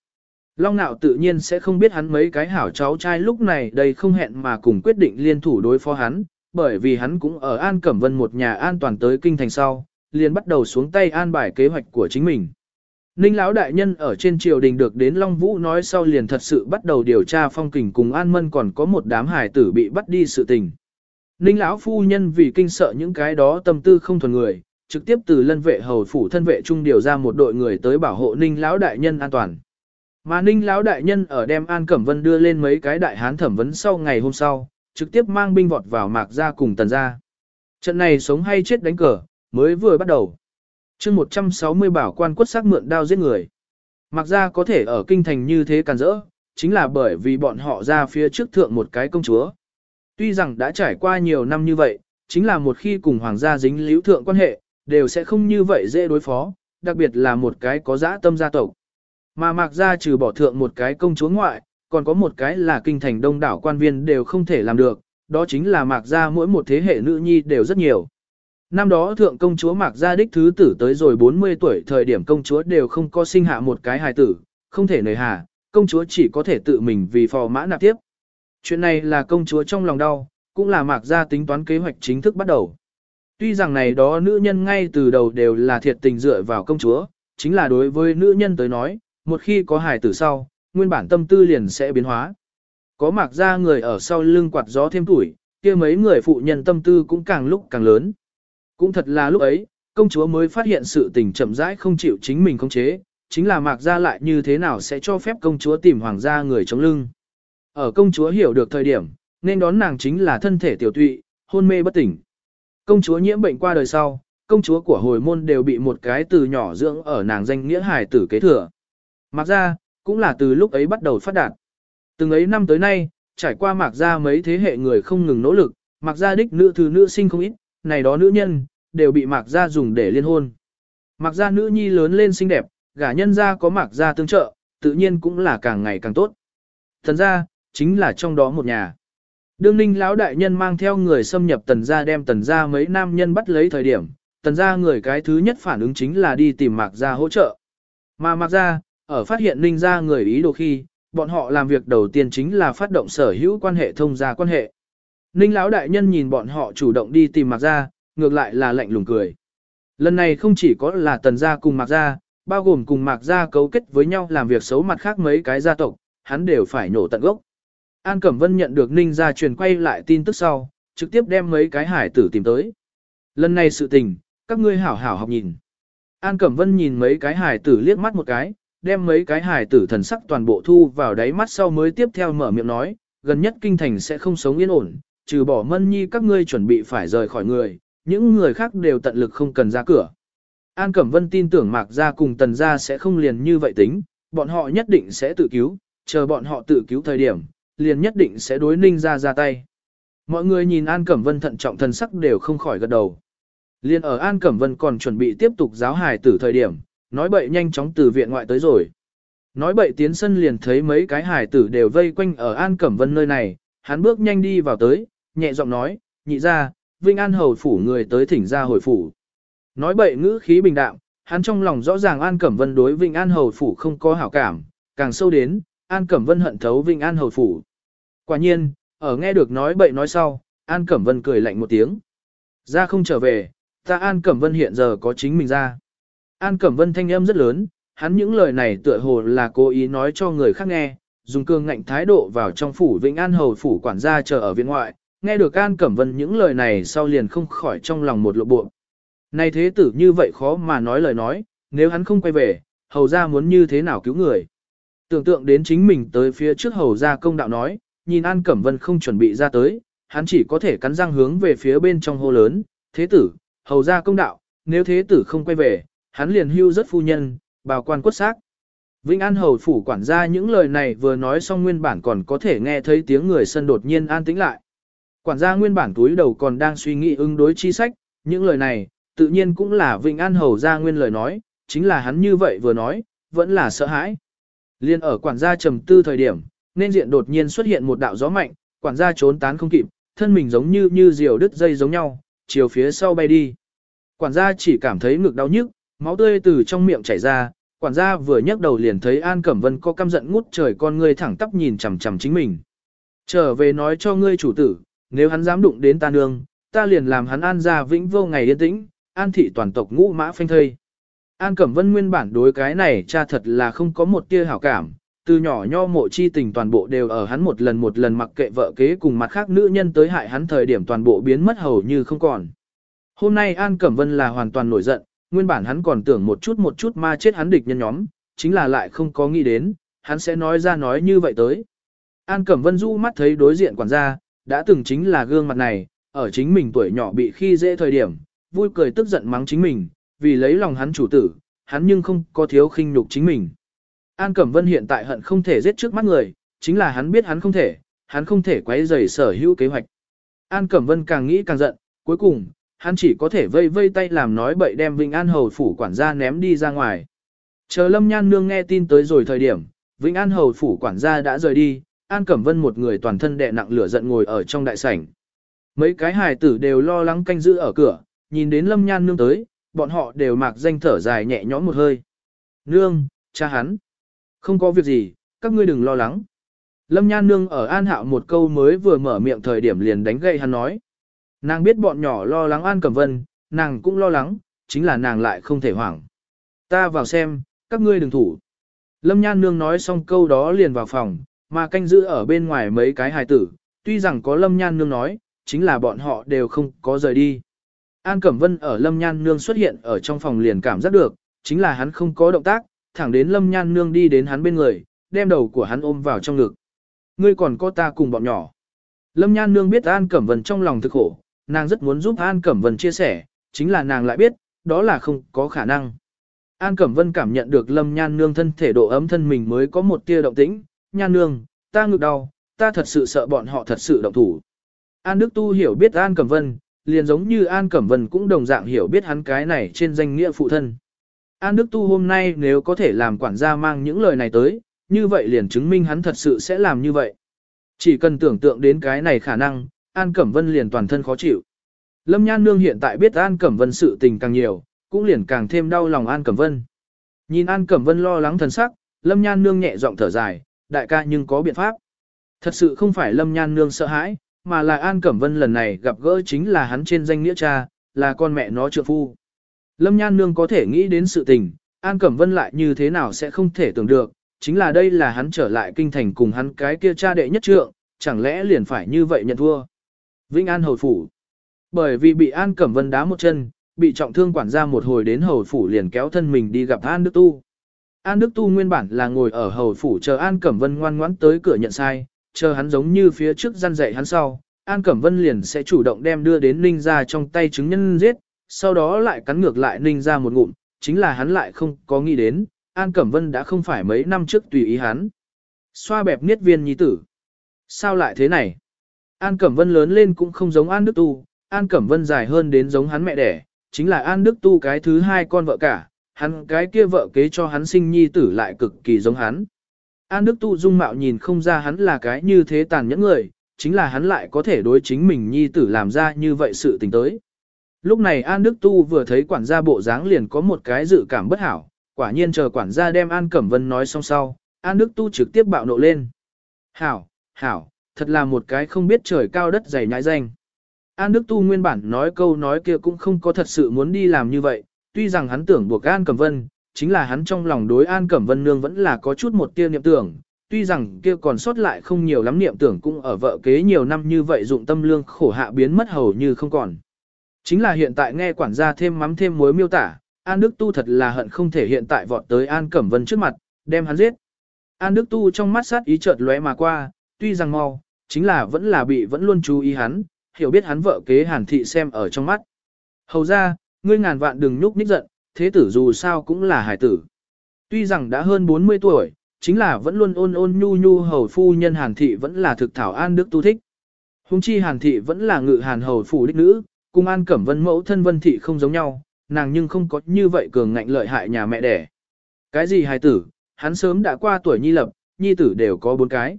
Long Nạo tự nhiên sẽ không biết hắn mấy cái hảo cháu trai lúc này đây không hẹn mà cùng quyết định liên thủ đối phó hắn, bởi vì hắn cũng ở An Cẩm Vân một nhà an toàn tới kinh thành sau, liền bắt đầu xuống tay an bài kế hoạch của chính mình. Ninh lão đại nhân ở trên triều đình được đến Long Vũ nói sau liền thật sự bắt đầu điều tra phong kình cùng An Mân còn có một đám hải tử bị bắt đi sự tình. Ninh lão phu nhân vì kinh sợ những cái đó tâm tư không thuần người, trực tiếp từ lân vệ hầu phủ thân vệ trung điều ra một đội người tới bảo hộ Ninh lão đại nhân an toàn. Mà Ninh lão đại nhân ở đem An Cẩm Vân đưa lên mấy cái đại hán thẩm vấn sau ngày hôm sau, trực tiếp mang binh vọt vào mạc gia cùng tần gia. Trận này sống hay chết đánh cờ, mới vừa bắt đầu chương 160 bảo quan quất sắc mượn đao giết người. mạc ra có thể ở kinh thành như thế càn rỡ, chính là bởi vì bọn họ ra phía trước thượng một cái công chúa. Tuy rằng đã trải qua nhiều năm như vậy, chính là một khi cùng hoàng gia dính liễu thượng quan hệ, đều sẽ không như vậy dễ đối phó, đặc biệt là một cái có dã tâm gia tộc. Mà mạc gia trừ bỏ thượng một cái công chúa ngoại, còn có một cái là kinh thành đông đảo quan viên đều không thể làm được, đó chính là mạc gia mỗi một thế hệ nữ nhi đều rất nhiều. Năm đó thượng công chúa mạc gia đích thứ tử tới rồi 40 tuổi thời điểm công chúa đều không có sinh hạ một cái hài tử, không thể nời hà, công chúa chỉ có thể tự mình vì phò mã nạp tiếp. Chuyện này là công chúa trong lòng đau, cũng là mạc gia tính toán kế hoạch chính thức bắt đầu. Tuy rằng này đó nữ nhân ngay từ đầu đều là thiệt tình dựa vào công chúa, chính là đối với nữ nhân tới nói, một khi có hài tử sau, nguyên bản tâm tư liền sẽ biến hóa. Có mạc gia người ở sau lưng quạt gió thêm tuổi, kia mấy người phụ nhân tâm tư cũng càng lúc càng lớn. Cũng thật là lúc ấy, công chúa mới phát hiện sự tình chậm rãi không chịu chính mình khống chế, chính là mạc gia lại như thế nào sẽ cho phép công chúa tìm hoàng gia người chống lưng. Ở công chúa hiểu được thời điểm, nên đón nàng chính là thân thể tiểu tụy, hôn mê bất tỉnh. Công chúa nhiễm bệnh qua đời sau, công chúa của hồi môn đều bị một cái từ nhỏ dưỡng ở nàng danh nghĩa hài tử kế thừa. Mạc gia, cũng là từ lúc ấy bắt đầu phát đạt. Từng ấy năm tới nay, trải qua mạc gia mấy thế hệ người không ngừng nỗ lực, mạc gia đích nữ thứ nữ sinh không ít, này đó nữ nhân, đều bị mạc gia dùng để liên hôn. Mạc gia nữ nhi lớn lên xinh đẹp, gả nhân gia có mạc gia tương trợ, tự nhiên cũng là càng ngày càng tốt. Thần gia, chính là trong đó một nhà. Đương ninh lão đại nhân mang theo người xâm nhập tần gia đem tần gia mấy nam nhân bắt lấy thời điểm, tần gia người cái thứ nhất phản ứng chính là đi tìm mạc gia hỗ trợ. Mà mạc gia, ở phát hiện ninh gia người ý đồ khi, bọn họ làm việc đầu tiên chính là phát động sở hữu quan hệ thông gia quan hệ. Ninh lão đại nhân nhìn bọn họ chủ động đi tìm mạc gia, ngược lại là lạnh lùng cười. Lần này không chỉ có là tần gia cùng mạc gia, bao gồm cùng mạc gia cấu kết với nhau làm việc xấu mặt khác mấy cái gia tộc, hắn đều phải nổ tận gốc. An Cẩm Vân nhận được Ninh gia truyền quay lại tin tức sau, trực tiếp đem mấy cái hải tử tìm tới. Lần này sự tình, các ngươi hảo hảo học nhìn. An Cẩm Vân nhìn mấy cái hải tử liếc mắt một cái, đem mấy cái hải tử thần sắc toàn bộ thu vào đáy mắt sau mới tiếp theo mở miệng nói, gần nhất kinh thành sẽ không sống yên ổn, trừ bỏ mân nhi các ngươi chuẩn bị phải rời khỏi người, những người khác đều tận lực không cần ra cửa. An Cẩm Vân tin tưởng Mạc Gia cùng Tần Gia sẽ không liền như vậy tính, bọn họ nhất định sẽ tự cứu, chờ bọn họ tự cứu thời điểm, liền nhất định sẽ đối ninh ra ra tay. Mọi người nhìn An Cẩm Vân thận trọng thần sắc đều không khỏi gật đầu. Liên ở An Cẩm Vân còn chuẩn bị tiếp tục giáo hài tử thời điểm, nói bậy nhanh chóng từ viện ngoại tới rồi. Nói bậy tiến sân liền thấy mấy cái hài tử đều vây quanh ở An Cẩm Vân nơi này, hắn bước nhanh đi vào tới, nhẹ giọng nói, nhị ra, Vinh An hầu phủ người tới thỉnh ra hồi phủ. Nói bậy ngữ khí bình đạm, hắn trong lòng rõ ràng An Cẩm Vân đối Vinh An hầu phủ không có hảo cảm, càng sâu đến, An Cẩm Vân hận thấu Vinh An hầu phủ. Quả nhiên, ở nghe được nói bậy nói sau, An Cẩm Vân cười lạnh một tiếng. Ra không trở về, ta An Cẩm Vân hiện giờ có chính mình ra. An Cẩm Vân thanh âm rất lớn, hắn những lời này tựa hồ là cố ý nói cho người khác nghe, dùng cương ngạnh thái độ vào trong phủ Vĩnh An hầu phủ quản gia chờ ở viện ngoại, nghe được An Cẩm Vân những lời này sau liền không khỏi trong lòng một lộ bộ. Này thế tử như vậy khó mà nói lời nói, nếu hắn không quay về, hầu ra muốn như thế nào cứu người. Tưởng tượng đến chính mình tới phía trước hầu ra công đạo nói, nhìn An Cẩm Vân không chuẩn bị ra tới, hắn chỉ có thể cắn răng hướng về phía bên trong hô lớn, thế tử, hầu ra công đạo, nếu thế tử không quay về, hắn liền hưu rất phu nhân, bào quan quất xác. Vĩnh An hầu phủ quản gia những lời này vừa nói xong nguyên bản còn có thể nghe thấy tiếng người sân đột nhiên an tĩnh lại. Quản gia nguyên bản túi đầu còn đang suy nghĩ ứng đối chi sách, những lời này, tự nhiên cũng là Vĩnh An hầu ra nguyên lời nói, chính là hắn như vậy vừa nói, vẫn là sợ hãi. Liên ở quản gia trầm tư thời điểm, nên diện đột nhiên xuất hiện một đạo gió mạnh, quản gia trốn tán không kịp, thân mình giống như như diều đứt dây giống nhau, chiều phía sau bay đi. Quản gia chỉ cảm thấy ngực đau nhức, máu tươi từ trong miệng chảy ra, quản gia vừa nhấc đầu liền thấy An Cẩm Vân có căm giận ngút trời con ngươi thẳng tắp nhìn chằm chằm chính mình. Trở về nói cho ngươi chủ tử, nếu hắn dám đụng đến ta nương, ta liền làm hắn an ra vĩnh vô ngày yên tĩnh, an thị toàn tộc ngũ mã phanh thây. An Cẩm Vân nguyên bản đối cái này cha thật là không có một tia hảo cảm, từ nhỏ nho mộ chi tình toàn bộ đều ở hắn một lần một lần mặc kệ vợ kế cùng mặt khác nữ nhân tới hại hắn thời điểm toàn bộ biến mất hầu như không còn. Hôm nay An Cẩm Vân là hoàn toàn nổi giận, nguyên bản hắn còn tưởng một chút một chút ma chết hắn địch nhân nhóm, chính là lại không có nghĩ đến, hắn sẽ nói ra nói như vậy tới. An Cẩm Vân du mắt thấy đối diện quản gia, đã từng chính là gương mặt này, ở chính mình tuổi nhỏ bị khi dễ thời điểm, vui cười tức giận mắng chính mình, vì lấy lòng hắn chủ tử, hắn nhưng không có thiếu khinh nhục chính mình. An Cẩm Vân hiện tại hận không thể giết trước mắt người, chính là hắn biết hắn không thể, hắn không thể quấy rầy sở hữu kế hoạch. An Cẩm Vân càng nghĩ càng giận, cuối cùng, hắn chỉ có thể vây vây tay làm nói bậy đem Vĩnh An Hầu phủ quản gia ném đi ra ngoài. Chờ Lâm Nhan Nương nghe tin tới rồi thời điểm, Vĩnh An Hầu phủ quản gia đã rời đi, An Cẩm Vân một người toàn thân đè nặng lửa giận ngồi ở trong đại sảnh. Mấy cái hài tử đều lo lắng canh giữ ở cửa, nhìn đến Lâm Nhan Nương tới, bọn họ đều mạc danh thở dài nhẹ nhõm một hơi. Nương, cha hắn. Không có việc gì, các ngươi đừng lo lắng. Lâm Nhan Nương ở An Hạo một câu mới vừa mở miệng thời điểm liền đánh gậy hắn nói. Nàng biết bọn nhỏ lo lắng An Cẩm Vân, nàng cũng lo lắng, chính là nàng lại không thể hoảng. Ta vào xem, các ngươi đừng thủ. Lâm Nhan Nương nói xong câu đó liền vào phòng, mà canh giữ ở bên ngoài mấy cái hài tử, tuy rằng có Lâm Nhan Nương nói, chính là bọn họ đều không có rời đi. An Cẩm Vân ở Lâm Nhan Nương xuất hiện ở trong phòng liền cảm giác được, chính là hắn không có động tác, thẳng đến Lâm Nhan Nương đi đến hắn bên người, đem đầu của hắn ôm vào trong ngực. Ngươi còn có ta cùng bọn nhỏ. Lâm Nhan Nương biết An Cẩm Vân trong lòng thực khổ, nàng rất muốn giúp An Cẩm Vân chia sẻ, chính là nàng lại biết, đó là không có khả năng. An Cẩm Vân cảm nhận được Lâm Nhan Nương thân thể độ ấm thân mình mới có một tia động tĩnh, Nhan Nương, ta ngực đau, ta thật sự sợ bọn họ thật sự động thủ. An Đức Tu hiểu biết An Cẩm Vân, liền giống như An Cẩm Vân cũng đồng dạng hiểu biết hắn cái này trên danh nghĩa phụ thân. An Đức Tu hôm nay nếu có thể làm quản gia mang những lời này tới, như vậy liền chứng minh hắn thật sự sẽ làm như vậy. Chỉ cần tưởng tượng đến cái này khả năng, An Cẩm Vân liền toàn thân khó chịu. Lâm Nhan Nương hiện tại biết An Cẩm Vân sự tình càng nhiều, cũng liền càng thêm đau lòng An Cẩm Vân. Nhìn An Cẩm Vân lo lắng thần sắc, Lâm Nhan Nương nhẹ giọng thở dài, đại ca nhưng có biện pháp. Thật sự không phải Lâm Nhan Nương sợ hãi, mà là An Cẩm Vân lần này gặp gỡ chính là hắn trên danh nghĩa cha, là con mẹ nó trượng phu. Lâm Nhan Nương có thể nghĩ đến sự tình, An Cẩm Vân lại như thế nào sẽ không thể tưởng được, chính là đây là hắn trở lại kinh thành cùng hắn cái kia cha đệ nhất trượng, chẳng lẽ liền phải như vậy nhận thua. Vĩnh An Hầu Phủ Bởi vì bị An Cẩm Vân đá một chân, bị trọng thương quản gia một hồi đến Hầu Phủ liền kéo thân mình đi gặp An Đức Tu. An Đức Tu nguyên bản là ngồi ở Hầu Phủ chờ An Cẩm Vân ngoan ngoãn tới cửa nhận sai, chờ hắn giống như phía trước gian dạy hắn sau, An Cẩm Vân liền sẽ chủ động đem đưa đến Ninh ra trong tay chứng nhân giết, sau đó lại cắn ngược lại Ninh ra một ngụm, chính là hắn lại không có nghĩ đến, An Cẩm Vân đã không phải mấy năm trước tùy ý hắn. Xoa bẹp niết viên nhi tử. Sao lại thế này? An Cẩm Vân lớn lên cũng không giống An Đức Tu, An Cẩm Vân dài hơn đến giống hắn mẹ đẻ, chính là An Đức Tu cái thứ hai con vợ cả, hắn cái kia vợ kế cho hắn sinh nhi tử lại cực kỳ giống hắn. An Đức Tu dung mạo nhìn không ra hắn là cái như thế tàn nhẫn người, chính là hắn lại có thể đối chính mình nhi tử làm ra như vậy sự tình tới. Lúc này An Đức Tu vừa thấy quản gia bộ dáng liền có một cái dự cảm bất hảo, quả nhiên chờ quản gia đem An Cẩm Vân nói xong sau, An Đức Tu trực tiếp bạo nộ lên. Hảo, hảo, thật là một cái không biết trời cao đất dày nhãi danh. An Đức Tu nguyên bản nói câu nói kia cũng không có thật sự muốn đi làm như vậy, tuy rằng hắn tưởng buộc An Cẩm Vân, chính là hắn trong lòng đối An Cẩm Vân Nương vẫn là có chút một tia niệm tưởng, tuy rằng kia còn sót lại không nhiều lắm niệm tưởng cũng ở vợ kế nhiều năm như vậy dụng tâm lương khổ hạ biến mất hầu như không còn. Chính là hiện tại nghe quản gia thêm mắm thêm muối miêu tả, An Đức Tu thật là hận không thể hiện tại vọt tới An Cẩm Vân trước mặt, đem hắn giết. An Đức Tu trong mắt sát ý chợt lóe mà qua, tuy rằng mau, chính là vẫn là bị vẫn luôn chú ý hắn, hiểu biết hắn vợ kế hàn thị xem ở trong mắt. Hầu ra, ngươi ngàn vạn đừng nhúc nhích giận, thế tử dù sao cũng là hải tử. Tuy rằng đã hơn 40 tuổi, chính là vẫn luôn ôn ôn nhu nhu hầu phu nhân hàn thị vẫn là thực thảo An Đức Tu thích. Hùng chi hàn thị vẫn là ngự hàn hầu phủ đích nữ, cùng An Cẩm Vân mẫu thân Vân thị không giống nhau, nàng nhưng không có như vậy cường ngạnh lợi hại nhà mẹ đẻ. Cái gì hài tử, hắn sớm đã qua tuổi nhi lập, nhi tử đều có bốn cái.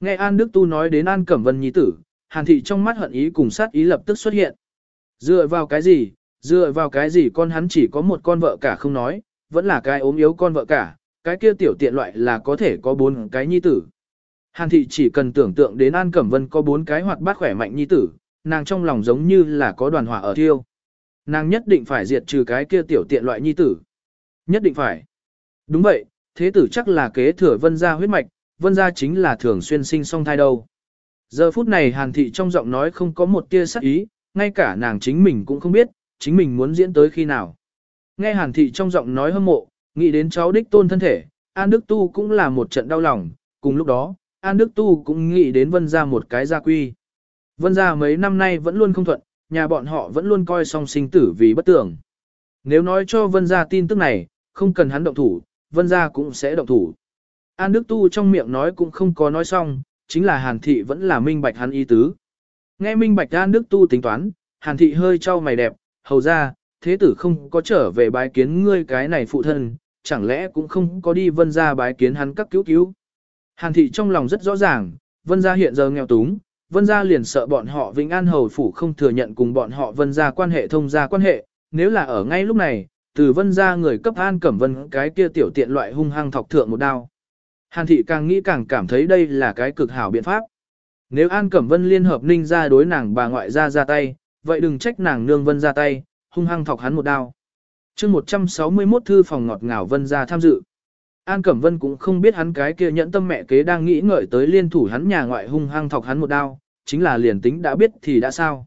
Nghe An Đức Tu nói đến An Cẩm Vân nhi tử, Hàn thị trong mắt hận ý cùng sát ý lập tức xuất hiện. Dựa vào cái gì, dựa vào cái gì con hắn chỉ có một con vợ cả không nói, vẫn là cái ốm yếu con vợ cả, cái kia tiểu tiện loại là có thể có bốn cái nhi tử. Hàn thị chỉ cần tưởng tượng đến An Cẩm Vân có bốn cái hoạt bát khỏe mạnh nhi tử, nàng trong lòng giống như là có đoàn hỏa ở thiêu. Nàng nhất định phải diệt trừ cái kia tiểu tiện loại nhi tử. Nhất định phải. Đúng vậy, thế tử chắc là kế thừa vân gia huyết mạch, vân gia chính là thường xuyên sinh song thai đâu. Giờ phút này hàn thị trong giọng nói không có một tia sắc ý, ngay cả nàng chính mình cũng không biết, chính mình muốn diễn tới khi nào. Nghe hàn thị trong giọng nói hâm mộ, nghĩ đến cháu đích tôn thân thể, An Đức Tu cũng là một trận đau lòng, cùng lúc đó, An Đức Tu cũng nghĩ đến vân gia một cái gia quy. Vân gia mấy năm nay vẫn luôn không thuận, nhà bọn họ vẫn luôn coi song sinh tử vì bất tưởng. Nếu nói cho vân gia tin tức này, không cần hắn động thủ, vân gia cũng sẽ động thủ. An Đức Tu trong miệng nói cũng không có nói xong, chính là Hàn Thị vẫn là minh bạch hắn ý tứ. Nghe minh bạch An Đức Tu tính toán, Hàn Thị hơi trao mày đẹp, hầu ra, thế tử không có trở về bái kiến ngươi cái này phụ thân, chẳng lẽ cũng không có đi vân gia bái kiến hắn các cứu cứu. Hàn thị trong lòng rất rõ ràng, vân gia hiện giờ nghèo túng, vân gia liền sợ bọn họ Vĩnh An Hầu Phủ không thừa nhận cùng bọn họ vân gia quan hệ thông gia quan hệ, nếu là ở ngay lúc này, từ vân gia người cấp An Cẩm Vân cái kia tiểu tiện loại hung hăng thọc thượng một đao. Hàn thị càng nghĩ càng cảm thấy đây là cái cực hảo biện pháp. Nếu An Cẩm Vân liên hợp ninh ra đối nàng bà ngoại ra ra tay, vậy đừng trách nàng nương vân ra tay, hung hăng thọc hắn một đao. chương 161 thư phòng ngọt ngào vân ra tham dự. An Cẩm Vân cũng không biết hắn cái kia nhẫn tâm mẹ kế đang nghĩ ngợi tới liên thủ hắn nhà ngoại hung hăng thọc hắn một đao, chính là liền tính đã biết thì đã sao.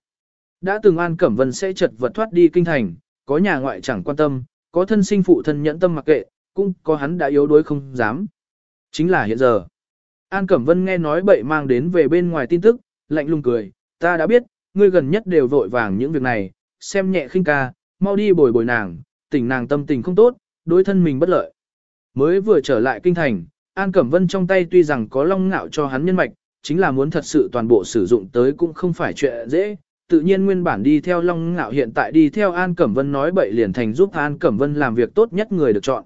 Đã từng An Cẩm Vân sẽ chật vật thoát đi kinh thành, có nhà ngoại chẳng quan tâm, có thân sinh phụ thân nhẫn tâm mặc kệ, cũng có hắn đã yếu đuối không dám. Chính là hiện giờ. An Cẩm Vân nghe nói bậy mang đến về bên ngoài tin tức, lạnh lùng cười, ta đã biết, ngươi gần nhất đều vội vàng những việc này, xem nhẹ khinh ca, mau đi bồi bồi nàng, tỉnh nàng tâm tình không tốt, đối thân mình bất lợi. Mới vừa trở lại kinh thành, An Cẩm Vân trong tay tuy rằng có long ngạo cho hắn nhân mạch, chính là muốn thật sự toàn bộ sử dụng tới cũng không phải chuyện dễ. Tự nhiên nguyên bản đi theo Long Ngạo hiện tại đi theo An Cẩm Vân nói bậy liền thành giúp An Cẩm Vân làm việc tốt nhất người được chọn.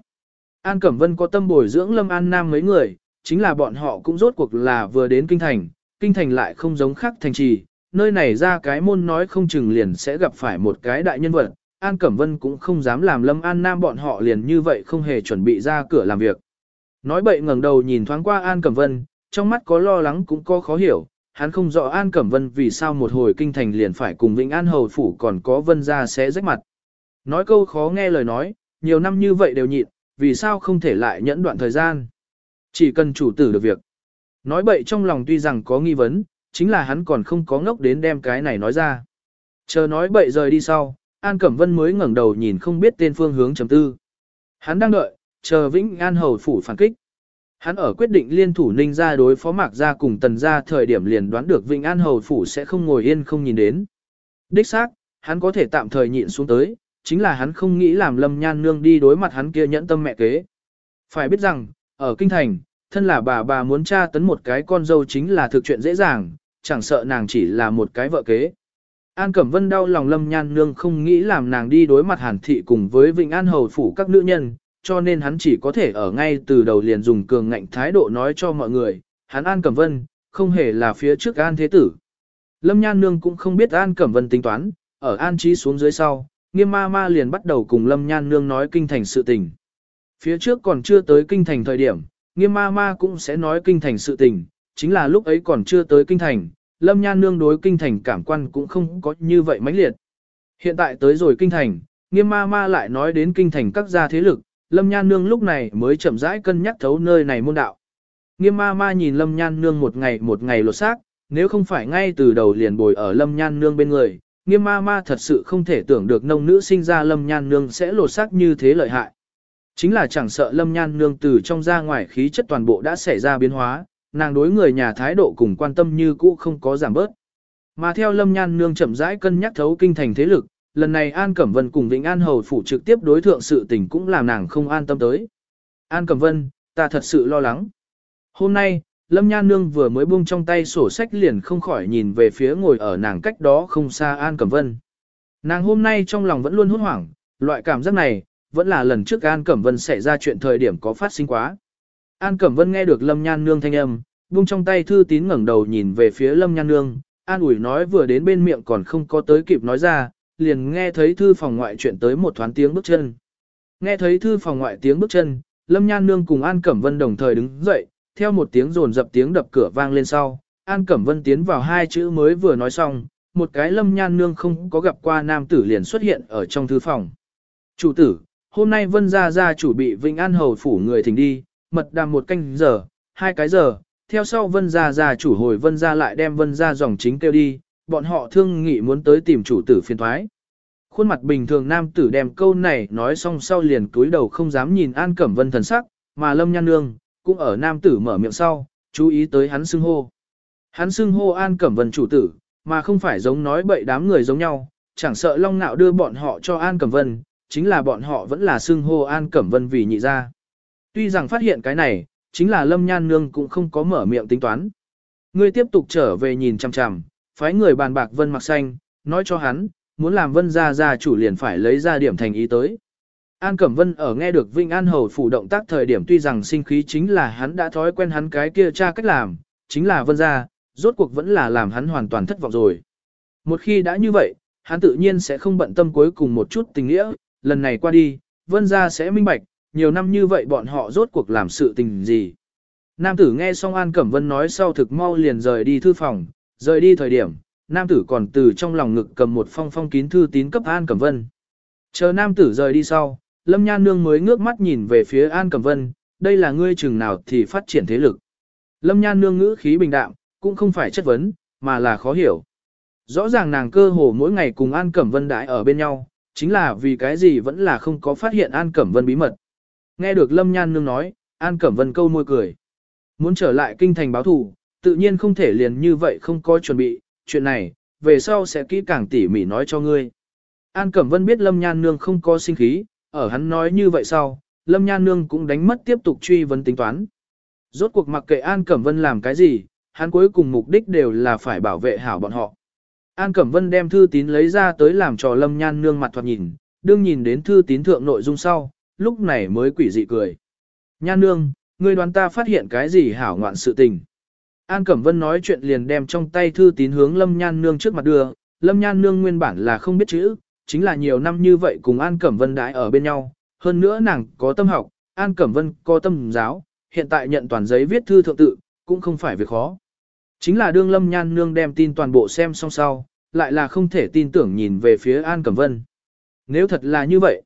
An Cẩm Vân có tâm bồi dưỡng Lâm An Nam mấy người, chính là bọn họ cũng rốt cuộc là vừa đến kinh thành, kinh thành lại không giống khác thành trì, nơi này ra cái môn nói không chừng liền sẽ gặp phải một cái đại nhân vật, An Cẩm Vân cũng không dám làm Lâm An Nam bọn họ liền như vậy không hề chuẩn bị ra cửa làm việc. Nói bậy ngẩng đầu nhìn thoáng qua An Cẩm Vân, trong mắt có lo lắng cũng có khó hiểu, hắn không rõ An Cẩm Vân vì sao một hồi kinh thành liền phải cùng Vĩnh An Hầu Phủ còn có Vân ra sẽ rách mặt. Nói câu khó nghe lời nói, nhiều năm như vậy đều nhịn, vì sao không thể lại nhẫn đoạn thời gian. Chỉ cần chủ tử được việc. Nói bậy trong lòng tuy rằng có nghi vấn, chính là hắn còn không có ngốc đến đem cái này nói ra. Chờ nói bậy rời đi sau, An Cẩm Vân mới ngẩng đầu nhìn không biết tên phương hướng chấm tư. Hắn đang đợi, chờ Vĩnh An Hầu phủ phản kích. Hắn ở quyết định liên thủ ninh ra đối phó mạc ra cùng tần ra thời điểm liền đoán được Vĩnh An Hầu phủ sẽ không ngồi yên không nhìn đến. Đích xác, hắn có thể tạm thời nhịn xuống tới, chính là hắn không nghĩ làm lâm nhan nương đi đối mặt hắn kia nhẫn tâm mẹ kế. Phải biết rằng, ở kinh thành, thân là bà bà muốn tra tấn một cái con dâu chính là thực chuyện dễ dàng, chẳng sợ nàng chỉ là một cái vợ kế. An Cẩm Vân đau lòng Lâm Nhan Nương không nghĩ làm nàng đi đối mặt Hàn Thị cùng với Vịnh An Hầu Phủ các nữ nhân, cho nên hắn chỉ có thể ở ngay từ đầu liền dùng cường ngạnh thái độ nói cho mọi người, hắn An Cẩm Vân, không hề là phía trước An Thế Tử. Lâm Nhan Nương cũng không biết An Cẩm Vân tính toán, ở An Trí xuống dưới sau, nghiêm ma ma liền bắt đầu cùng Lâm Nhan Nương nói kinh thành sự tình. Phía trước còn chưa tới kinh thành thời điểm, nghiêm ma ma cũng sẽ nói kinh thành sự tình, chính là lúc ấy còn chưa tới kinh thành, Lâm Nhan Nương đối kinh thành cảm quan cũng không có như vậy mãnh liệt. Hiện tại tới rồi kinh thành, nghiêm ma ma lại nói đến kinh thành các gia thế lực, Lâm Nhan Nương lúc này mới chậm rãi cân nhắc thấu nơi này môn đạo. Nghiêm ma ma nhìn Lâm Nhan Nương một ngày một ngày lột xác, nếu không phải ngay từ đầu liền bồi ở Lâm Nhan Nương bên người, nghiêm ma ma thật sự không thể tưởng được nông nữ sinh ra Lâm Nhan Nương sẽ lột xác như thế lợi hại. Chính là chẳng sợ Lâm Nhan Nương từ trong ra ngoài khí chất toàn bộ đã xảy ra biến hóa, nàng đối người nhà thái độ cùng quan tâm như cũ không có giảm bớt. Mà theo Lâm Nhan Nương chậm rãi cân nhắc thấu kinh thành thế lực, lần này An Cẩm Vân cùng Vĩnh An Hầu phủ trực tiếp đối thượng sự tình cũng làm nàng không an tâm tới. An Cẩm Vân, ta thật sự lo lắng. Hôm nay, Lâm Nhan Nương vừa mới buông trong tay sổ sách liền không khỏi nhìn về phía ngồi ở nàng cách đó không xa An Cẩm Vân. Nàng hôm nay trong lòng vẫn luôn hốt hoảng, loại cảm giác này, vẫn là lần trước An Cẩm Vân xảy ra chuyện thời điểm có phát sinh quá. An Cẩm Vân nghe được Lâm Nhan Nương thanh âm, buông trong tay thư tín ngẩng đầu nhìn về phía Lâm Nhan Nương, An ủi nói vừa đến bên miệng còn không có tới kịp nói ra, liền nghe thấy thư phòng ngoại chuyện tới một thoáng tiếng bước chân. Nghe thấy thư phòng ngoại tiếng bước chân, Lâm Nhan Nương cùng An Cẩm Vân đồng thời đứng dậy, theo một tiếng rồn dập tiếng đập cửa vang lên sau, An Cẩm Vân tiến vào hai chữ mới vừa nói xong, một cái Lâm Nhan Nương không có gặp qua nam tử liền xuất hiện ở trong thư phòng. Chủ tử, hôm nay Vân Gia Gia chủ bị Vinh An Hầu phủ người thỉnh đi, mật đàm một canh giờ, hai cái giờ, theo sau Vân Gia Gia chủ hồi Vân Gia lại đem Vân Gia dòng chính kêu đi, bọn họ thương nghị muốn tới tìm chủ tử phiền thoái. Khuôn mặt bình thường nam tử đem câu này nói xong sau liền cúi đầu không dám nhìn An Cẩm Vân thần sắc, mà Lâm Nhan Nương, cũng ở nam tử mở miệng sau, chú ý tới hắn xưng hô. Hắn xưng hô An Cẩm Vân chủ tử, mà không phải giống nói bậy đám người giống nhau, chẳng sợ Long Nạo đưa bọn họ cho An Cẩm Vân, chính là bọn họ vẫn là xưng hô An Cẩm Vân vì nhị ra. Tuy rằng phát hiện cái này, chính là Lâm Nhan Nương cũng không có mở miệng tính toán. Ngươi tiếp tục trở về nhìn chằm chằm, phái người bàn bạc Vân mặc xanh, nói cho hắn, muốn làm Vân gia gia chủ liền phải lấy ra điểm thành ý tới. An Cẩm Vân ở nghe được Vinh An Hầu phủ động tác thời điểm tuy rằng sinh khí chính là hắn đã thói quen hắn cái kia cha cách làm, chính là vân ra, rốt cuộc vẫn là làm hắn hoàn toàn thất vọng rồi. Một khi đã như vậy, hắn tự nhiên sẽ không bận tâm cuối cùng một chút tình nghĩa, lần này qua đi, vân ra sẽ minh bạch, nhiều năm như vậy bọn họ rốt cuộc làm sự tình gì. Nam tử nghe xong An Cẩm Vân nói sau thực mau liền rời đi thư phòng, rời đi thời điểm, nam tử còn từ trong lòng ngực cầm một phong phong kín thư tín cấp An Cẩm Vân. Chờ nam tử rời đi sau, Lâm Nhan Nương mới ngước mắt nhìn về phía An Cẩm Vân, đây là ngươi chừng nào thì phát triển thế lực. Lâm Nhan Nương ngữ khí bình đạm, cũng không phải chất vấn, mà là khó hiểu. Rõ ràng nàng cơ hồ mỗi ngày cùng An Cẩm Vân đãi ở bên nhau, chính là vì cái gì vẫn là không có phát hiện An Cẩm Vân bí mật. Nghe được Lâm Nhan Nương nói, An Cẩm Vân câu môi cười. Muốn trở lại kinh thành báo thủ, tự nhiên không thể liền như vậy không có chuẩn bị, chuyện này, về sau sẽ kỹ càng tỉ mỉ nói cho ngươi. An Cẩm Vân biết Lâm Nhan Nương không có sinh khí, ở hắn nói như vậy sau, Lâm Nhan Nương cũng đánh mất tiếp tục truy vấn tính toán. Rốt cuộc mặc kệ An Cẩm Vân làm cái gì, hắn cuối cùng mục đích đều là phải bảo vệ hảo bọn họ. An Cẩm Vân đem thư tín lấy ra tới làm cho Lâm Nhan Nương mặt thoạt nhìn, đương nhìn đến thư tín thượng nội dung sau, lúc này mới quỷ dị cười. Nhan Nương, ngươi đoán ta phát hiện cái gì hảo ngoạn sự tình. An Cẩm Vân nói chuyện liền đem trong tay thư tín hướng Lâm Nhan Nương trước mặt đưa, Lâm Nhan Nương nguyên bản là không biết chữ, chính là nhiều năm như vậy cùng An Cẩm Vân đãi ở bên nhau, hơn nữa nàng có tâm học, An Cẩm Vân có tâm giáo, hiện tại nhận toàn giấy viết thư thượng tự, cũng không phải việc khó. Chính là đương Lâm Nhan Nương đem tin toàn bộ xem xong sau, lại là không thể tin tưởng nhìn về phía An Cẩm Vân. Nếu thật là như vậy,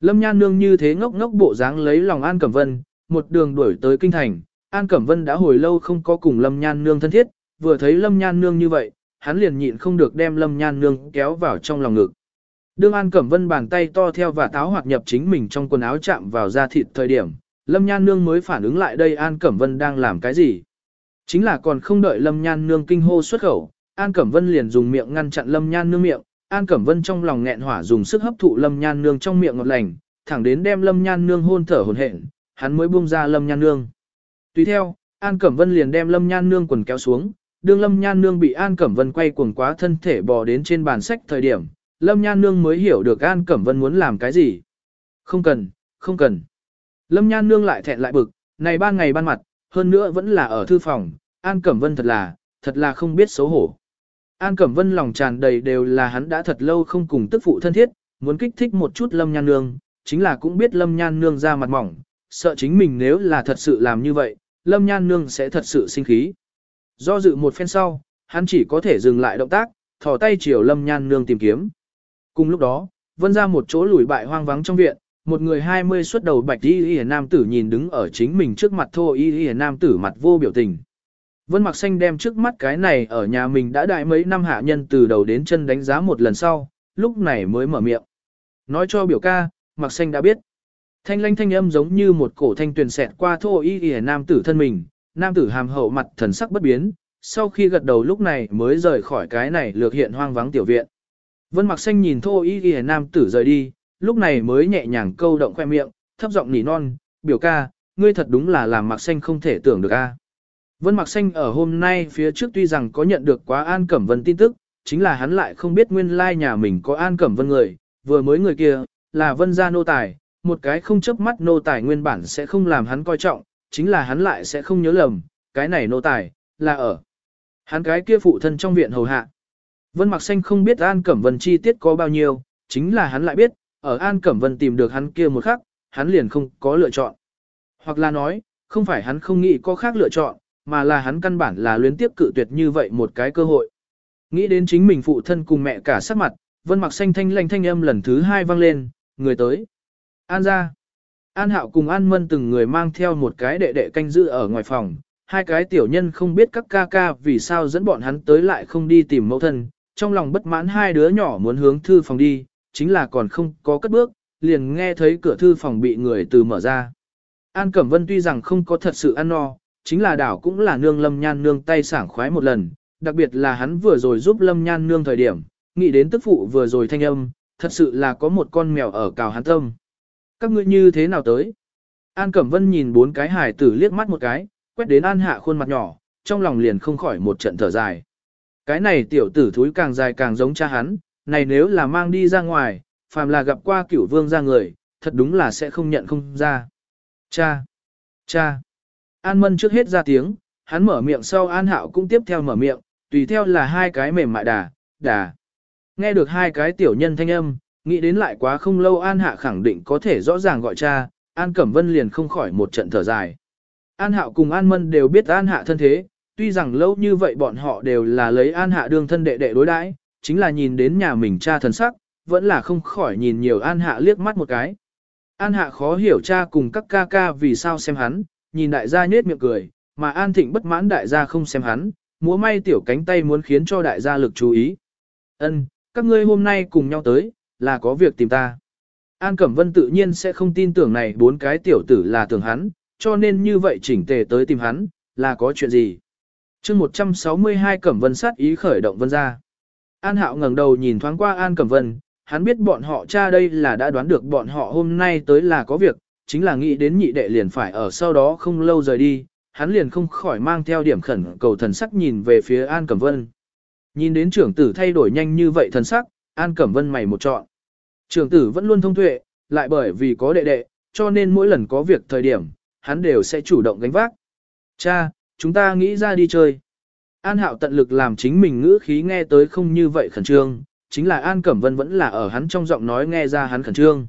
Lâm Nhan Nương như thế ngốc ngốc bộ dáng lấy lòng An Cẩm Vân, một đường đuổi tới kinh thành, An Cẩm Vân đã hồi lâu không có cùng Lâm Nhan Nương thân thiết, vừa thấy Lâm Nhan Nương như vậy, hắn liền nhịn không được đem Lâm Nhan Nương kéo vào trong lòng ngực. Đương An Cẩm Vân bàn tay to theo và táo hoạt nhập chính mình trong quần áo chạm vào da thịt thời điểm, Lâm Nhan Nương mới phản ứng lại đây An Cẩm Vân đang làm cái gì. Chính là còn không đợi Lâm Nhan Nương kinh hô xuất khẩu, An Cẩm Vân liền dùng miệng ngăn chặn Lâm Nhan Nương miệng, An Cẩm Vân trong lòng nghẹn hỏa dùng sức hấp thụ Lâm Nhan Nương trong miệng ngọt lành, thẳng đến đem Lâm Nhan Nương hôn thở hồn hển, hắn mới buông ra Lâm Nhan Nương. Tùy theo, An Cẩm Vân liền đem Lâm Nhan Nương quần kéo xuống, đương Lâm Nhan Nương bị An Cẩm Vân quay cuồng quá thân thể bò đến trên bàn sách thời điểm, Lâm Nhan Nương mới hiểu được An Cẩm Vân muốn làm cái gì. Không cần, không cần. Lâm Nhan Nương lại thẹn lại bực, này ba ngày ban mặt, hơn nữa vẫn là ở thư phòng, An Cẩm Vân thật là, thật là không biết xấu hổ. An Cẩm Vân lòng tràn đầy đều là hắn đã thật lâu không cùng tức phụ thân thiết, muốn kích thích một chút Lâm Nhan Nương, chính là cũng biết Lâm Nhan Nương ra mặt mỏng, sợ chính mình nếu là thật sự làm như vậy, Lâm Nhan Nương sẽ thật sự sinh khí. Do dự một phen sau, hắn chỉ có thể dừng lại động tác, thò tay chiều Lâm Nhan Nương tìm kiếm. Cùng lúc đó, vân ra một chỗ lùi bại hoang vắng trong viện, một người hai mươi xuất đầu bạch y y nam tử nhìn đứng ở chính mình trước mặt thô y y nam tử mặt vô biểu tình. Vân mặc xanh đem trước mắt cái này ở nhà mình đã đại mấy năm hạ nhân từ đầu đến chân đánh giá một lần sau, lúc này mới mở miệng. Nói cho biểu ca, mặc xanh đã biết. Thanh lanh thanh âm giống như một cổ thanh tuyền xẹt qua thô y y nam tử thân mình, nam tử hàm hậu mặt thần sắc bất biến, sau khi gật đầu lúc này mới rời khỏi cái này lược hiện hoang vắng tiểu viện. Vân mặc xanh nhìn thô y y nam tử rời đi, lúc này mới nhẹ nhàng câu động khoe miệng, thấp giọng nỉ non, biểu ca, ngươi thật đúng là làm mặc xanh không thể tưởng được a. Vân mặc xanh ở hôm nay phía trước tuy rằng có nhận được quá an cẩm vân tin tức, chính là hắn lại không biết nguyên lai nhà mình có an cẩm vân người, vừa mới người kia, là vân gia nô tài, một cái không chớp mắt nô tài nguyên bản sẽ không làm hắn coi trọng, chính là hắn lại sẽ không nhớ lầm, cái này nô tài, là ở. Hắn cái kia phụ thân trong viện hầu hạ. Vân Mặc Xanh không biết An Cẩm Vân chi tiết có bao nhiêu, chính là hắn lại biết, ở An Cẩm Vân tìm được hắn kia một khắc, hắn liền không có lựa chọn. Hoặc là nói, không phải hắn không nghĩ có khác lựa chọn, mà là hắn căn bản là luyến tiếp cự tuyệt như vậy một cái cơ hội. Nghĩ đến chính mình phụ thân cùng mẹ cả sắc mặt, Vân Mặc Xanh thanh lanh thanh âm lần thứ hai vang lên, người tới. An ra. An Hạo cùng An Mân từng người mang theo một cái đệ đệ canh giữ ở ngoài phòng, hai cái tiểu nhân không biết các ca ca vì sao dẫn bọn hắn tới lại không đi tìm mẫu thân, trong lòng bất mãn hai đứa nhỏ muốn hướng thư phòng đi, chính là còn không có cất bước, liền nghe thấy cửa thư phòng bị người từ mở ra. An Cẩm Vân tuy rằng không có thật sự ăn no, chính là đảo cũng là nương lâm nhan nương tay sảng khoái một lần, đặc biệt là hắn vừa rồi giúp lâm nhan nương thời điểm, nghĩ đến tức phụ vừa rồi thanh âm, thật sự là có một con mèo ở cào hắn tâm. Các ngươi như thế nào tới? An Cẩm Vân nhìn bốn cái hải tử liếc mắt một cái, quét đến An Hạ khuôn mặt nhỏ, trong lòng liền không khỏi một trận thở dài. Cái này tiểu tử thúi càng dài càng giống cha hắn, này nếu là mang đi ra ngoài, phàm là gặp qua cửu vương ra người, thật đúng là sẽ không nhận không ra. Cha! Cha! An Mân trước hết ra tiếng, hắn mở miệng sau An Hạo cũng tiếp theo mở miệng, tùy theo là hai cái mềm mại đà, đà. Nghe được hai cái tiểu nhân thanh âm, nghĩ đến lại quá không lâu An Hạ khẳng định có thể rõ ràng gọi cha, An Cẩm Vân liền không khỏi một trận thở dài. An Hạo cùng An Mân đều biết An Hạ thân thế, tuy rằng lâu như vậy bọn họ đều là lấy An Hạ đương thân đệ đệ đối đãi, chính là nhìn đến nhà mình cha thần sắc, vẫn là không khỏi nhìn nhiều An Hạ liếc mắt một cái. An Hạ khó hiểu cha cùng các ca ca vì sao xem hắn, nhìn đại gia nhết miệng cười, mà An Thịnh bất mãn đại gia không xem hắn, múa may tiểu cánh tay muốn khiến cho đại gia lực chú ý. Ân, các ngươi hôm nay cùng nhau tới, là có việc tìm ta. An Cẩm Vân tự nhiên sẽ không tin tưởng này bốn cái tiểu tử là tưởng hắn, cho nên như vậy chỉnh tề tới tìm hắn, là có chuyện gì. chương 162 Cẩm Vân sát ý khởi động vân ra. An Hạo ngẩng đầu nhìn thoáng qua An Cẩm Vân, hắn biết bọn họ cha đây là đã đoán được bọn họ hôm nay tới là có việc, chính là nghĩ đến nhị đệ liền phải ở sau đó không lâu rời đi, hắn liền không khỏi mang theo điểm khẩn cầu thần sắc nhìn về phía An Cẩm Vân. Nhìn đến trưởng tử thay đổi nhanh như vậy thần sắc, An Cẩm Vân mày một trọn Trưởng tử vẫn luôn thông tuệ, lại bởi vì có đệ đệ, cho nên mỗi lần có việc thời điểm, hắn đều sẽ chủ động gánh vác. Cha, chúng ta nghĩ ra đi chơi. An Hạo tận lực làm chính mình ngữ khí nghe tới không như vậy khẩn trương, chính là An Cẩm Vân vẫn là ở hắn trong giọng nói nghe ra hắn khẩn trương.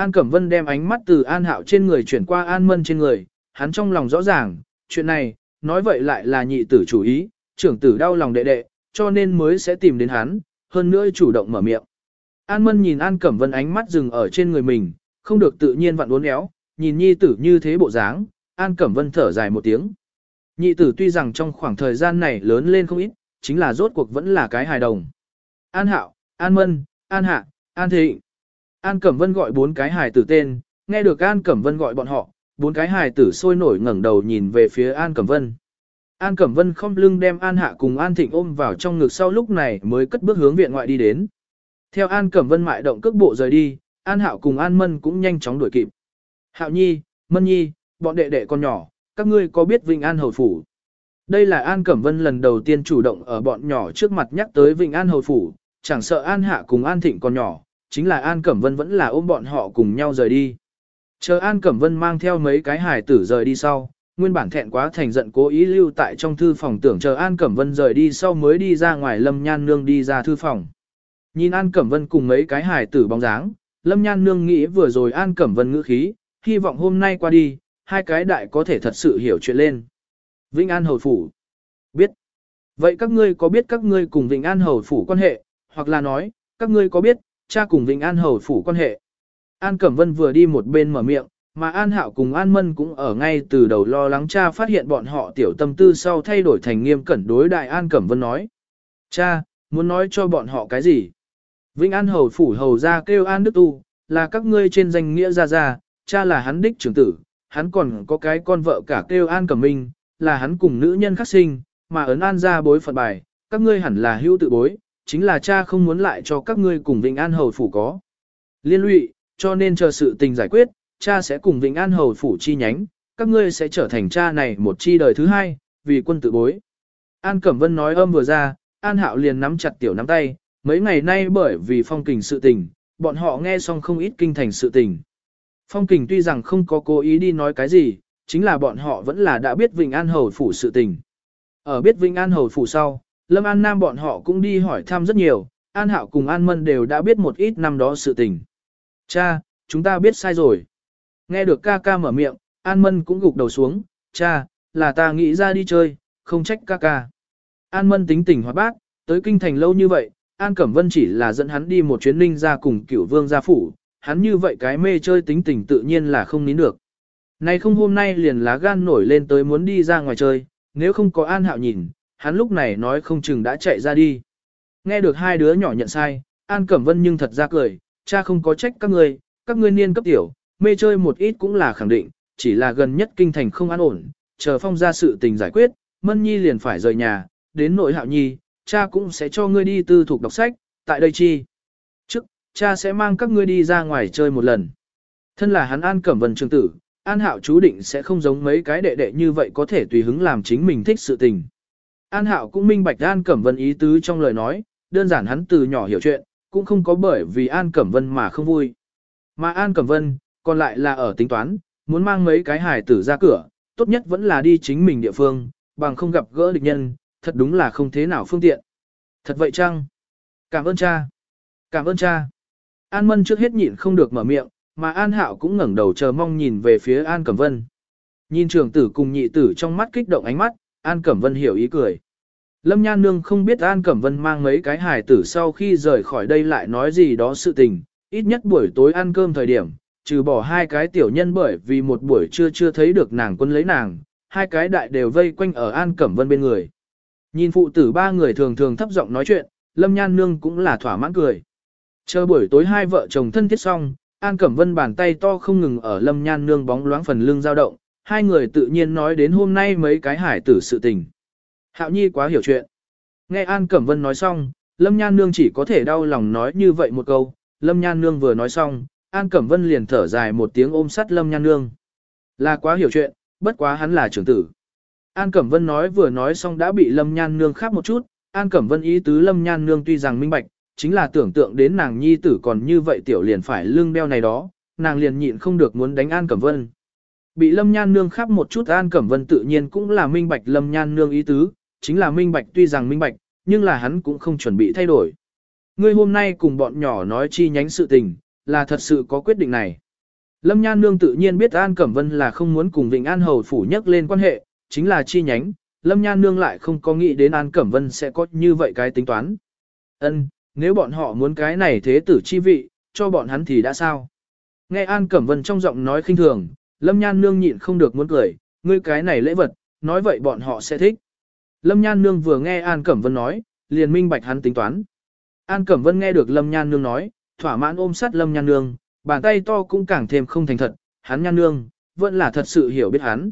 An Cẩm Vân đem ánh mắt từ An Hạo trên người chuyển qua An Mân trên người, hắn trong lòng rõ ràng, chuyện này, nói vậy lại là nhị tử chủ ý, trưởng tử đau lòng đệ đệ, cho nên mới sẽ tìm đến hắn, hơn nữa chủ động mở miệng. An Mân nhìn An Cẩm Vân ánh mắt dừng ở trên người mình, không được tự nhiên vặn uốn éo, nhìn nhi tử như thế bộ dáng, An Cẩm Vân thở dài một tiếng. Nhị tử tuy rằng trong khoảng thời gian này lớn lên không ít, chính là rốt cuộc vẫn là cái hài đồng. An Hạo, An Mân, An Hạ, An Thịnh. An Cẩm Vân gọi bốn cái hài tử tên, nghe được An Cẩm Vân gọi bọn họ, bốn cái hài tử sôi nổi ngẩng đầu nhìn về phía An Cẩm Vân. An Cẩm Vân không lưng đem An Hạ cùng An Thịnh ôm vào trong ngực sau lúc này mới cất bước hướng viện ngoại đi đến. Theo An Cẩm Vân mại động cước bộ rời đi, An Hạo cùng An Mân cũng nhanh chóng đuổi kịp. Hạo Nhi, Mân Nhi, bọn đệ đệ con nhỏ, các ngươi có biết Vịnh An Hầu Phủ? Đây là An Cẩm Vân lần đầu tiên chủ động ở bọn nhỏ trước mặt nhắc tới Vịnh An Hầu Phủ, chẳng sợ An Hạ cùng An Thịnh con nhỏ, chính là An Cẩm Vân vẫn là ôm bọn họ cùng nhau rời đi. Chờ An Cẩm Vân mang theo mấy cái hài tử rời đi sau, nguyên bản thẹn quá thành giận cố ý lưu tại trong thư phòng tưởng chờ An Cẩm Vân rời đi sau mới đi ra ngoài Lâm Nhan Nương đi ra thư phòng. Nhìn An Cẩm Vân cùng mấy cái hài tử bóng dáng, Lâm Nhan Nương nghĩ vừa rồi An Cẩm Vân ngữ khí, hy vọng hôm nay qua đi, hai cái đại có thể thật sự hiểu chuyện lên. Vĩnh An Hầu Phủ Biết. Vậy các ngươi có biết các ngươi cùng Vĩnh An Hầu Phủ quan hệ, hoặc là nói, các ngươi có biết, cha cùng Vĩnh An Hầu Phủ quan hệ? An Cẩm Vân vừa đi một bên mở miệng, mà An Hạo cùng An Mân cũng ở ngay từ đầu lo lắng cha phát hiện bọn họ tiểu tâm tư sau thay đổi thành nghiêm cẩn đối đại An Cẩm Vân nói. Cha, muốn nói cho bọn họ cái gì? Vĩnh An Hầu Phủ Hầu ra kêu An Đức Tu, là các ngươi trên danh nghĩa ra ra, cha là hắn đích trưởng tử, hắn còn có cái con vợ cả kêu An Cẩm Minh, là hắn cùng nữ nhân khắc sinh, mà ấn An ra bối phận bài, các ngươi hẳn là hữu tự bối, chính là cha không muốn lại cho các ngươi cùng Vĩnh An Hầu Phủ có. Liên lụy, cho nên chờ sự tình giải quyết, cha sẽ cùng Vĩnh An Hầu Phủ chi nhánh, các ngươi sẽ trở thành cha này một chi đời thứ hai, vì quân tự bối. An Cẩm Vân nói âm vừa ra, An Hạo liền nắm chặt tiểu nắm tay, mấy ngày nay bởi vì phong kình sự tình, bọn họ nghe xong không ít kinh thành sự tình. Phong kình tuy rằng không có cố ý đi nói cái gì, chính là bọn họ vẫn là đã biết Vĩnh An Hầu Phủ sự tình. Ở biết Vĩnh An Hầu Phủ sau, Lâm An Nam bọn họ cũng đi hỏi thăm rất nhiều, An Hạo cùng An Mân đều đã biết một ít năm đó sự tình. Cha, chúng ta biết sai rồi. Nghe được ca ca mở miệng, An Mân cũng gục đầu xuống, cha, là ta nghĩ ra đi chơi, không trách ca ca. An Mân tính tình hoạt bác, tới kinh thành lâu như vậy, An Cẩm Vân chỉ là dẫn hắn đi một chuyến ninh ra cùng cửu vương gia phủ, hắn như vậy cái mê chơi tính tình tự nhiên là không nín được. Này không hôm nay liền lá gan nổi lên tới muốn đi ra ngoài chơi, nếu không có An Hạo nhìn, hắn lúc này nói không chừng đã chạy ra đi. Nghe được hai đứa nhỏ nhận sai, An Cẩm Vân nhưng thật ra cười, cha không có trách các ngươi, các ngươi niên cấp tiểu, mê chơi một ít cũng là khẳng định, chỉ là gần nhất kinh thành không an ổn, chờ phong ra sự tình giải quyết, Mân Nhi liền phải rời nhà, đến nội hạo nhi, cha cũng sẽ cho ngươi đi tư thuộc đọc sách, tại đây chi. Trước, cha sẽ mang các ngươi đi ra ngoài chơi một lần. Thân là hắn An Cẩm Vân trường tử, An Hạo chú định sẽ không giống mấy cái đệ đệ như vậy có thể tùy hứng làm chính mình thích sự tình. An Hạo cũng minh bạch An Cẩm Vân ý tứ trong lời nói, đơn giản hắn từ nhỏ hiểu chuyện, cũng không có bởi vì An Cẩm Vân mà không vui. Mà An Cẩm Vân, còn lại là ở tính toán, muốn mang mấy cái hải tử ra cửa, tốt nhất vẫn là đi chính mình địa phương, bằng không gặp gỡ địch nhân, thật đúng là không thế nào phương tiện. Thật vậy chăng? Cảm ơn cha. Cảm ơn cha. An Mân trước hết nhịn không được mở miệng, mà An Hạo cũng ngẩng đầu chờ mong nhìn về phía An Cẩm Vân. Nhìn trưởng tử cùng nhị tử trong mắt kích động ánh mắt, An Cẩm Vân hiểu ý cười. Lâm Nhan Nương không biết An Cẩm Vân mang mấy cái hài tử sau khi rời khỏi đây lại nói gì đó sự tình, ít nhất buổi tối ăn cơm thời điểm, trừ bỏ hai cái tiểu nhân bởi vì một buổi trưa chưa thấy được nàng quân lấy nàng, hai cái đại đều vây quanh ở An Cẩm Vân bên người. Nhìn phụ tử ba người thường thường thấp giọng nói chuyện, Lâm Nhan Nương cũng là thỏa mãn cười. Chờ buổi tối hai vợ chồng thân thiết xong, An Cẩm Vân bàn tay to không ngừng ở Lâm Nhan Nương bóng loáng phần lưng dao động, hai người tự nhiên nói đến hôm nay mấy cái hải tử sự tình. Hạo Nhi quá hiểu chuyện. Nghe An Cẩm Vân nói xong, Lâm Nhan Nương chỉ có thể đau lòng nói như vậy một câu, Lâm Nhan Nương vừa nói xong, An Cẩm Vân liền thở dài một tiếng ôm sắt Lâm Nhan Nương. Là quá hiểu chuyện, bất quá hắn là trưởng tử. An Cẩm Vân nói vừa nói xong đã bị Lâm Nhan Nương khắp một chút, An Cẩm Vân ý tứ Lâm Nhan Nương tuy rằng minh bạch, chính là tưởng tượng đến nàng nhi tử còn như vậy tiểu liền phải lưng đeo này đó, nàng liền nhịn không được muốn đánh An Cẩm Vân. Bị Lâm Nhan Nương khắp một chút An Cẩm Vân tự nhiên cũng là minh bạch Lâm Nhan Nương ý tứ, chính là minh bạch tuy rằng minh bạch, nhưng là hắn cũng không chuẩn bị thay đổi. Ngươi hôm nay cùng bọn nhỏ nói chi nhánh sự tình, là thật sự có quyết định này. Lâm Nhan Nương tự nhiên biết An Cẩm Vân là không muốn cùng Vịnh An Hầu Phủ nhắc lên quan hệ, chính là chi nhánh, Lâm Nhan Nương lại không có nghĩ đến An Cẩm Vân sẽ có như vậy cái tính toán. Ân, nếu bọn họ muốn cái này thế tử chi vị, cho bọn hắn thì đã sao? Nghe An Cẩm Vân trong giọng nói khinh thường, Lâm Nhan Nương nhịn không được muốn cười, ngươi cái này lễ vật, nói vậy bọn họ sẽ thích. Lâm Nhan Nương vừa nghe An Cẩm Vân nói, liền minh bạch hắn tính toán. An Cẩm Vân nghe được Lâm Nhan Nương nói, thỏa mãn ôm sát Lâm Nhan Nương, bàn tay to cũng càng thêm không thành thật, hắn Nhan Nương, vẫn là thật sự hiểu biết hắn.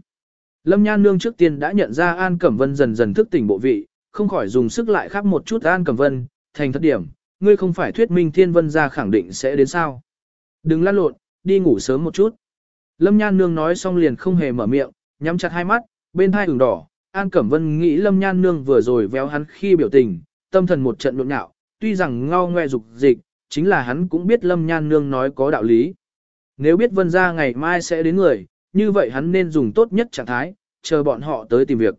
Lâm Nhan Nương trước tiên đã nhận ra An Cẩm Vân dần dần thức tỉnh bộ vị, không khỏi dùng sức lại khắp một chút An Cẩm Vân, thành thất điểm, ngươi không phải thuyết minh Thiên Vân ra khẳng định sẽ đến sao. Đừng lăn lộn, đi ngủ sớm một chút. Lâm Nhan Nương nói xong liền không hề mở miệng, nhắm chặt hai mắt, bên hai ửng đỏ, An Cẩm Vân nghĩ Lâm Nhan Nương vừa rồi véo hắn khi biểu tình, tâm thần một trận nhộn nhạo, tuy rằng ngao ngoe dục dịch, chính là hắn cũng biết Lâm Nhan Nương nói có đạo lý. Nếu biết Vân ra ngày mai sẽ đến người, như vậy hắn nên dùng tốt nhất trạng thái, chờ bọn họ tới tìm việc.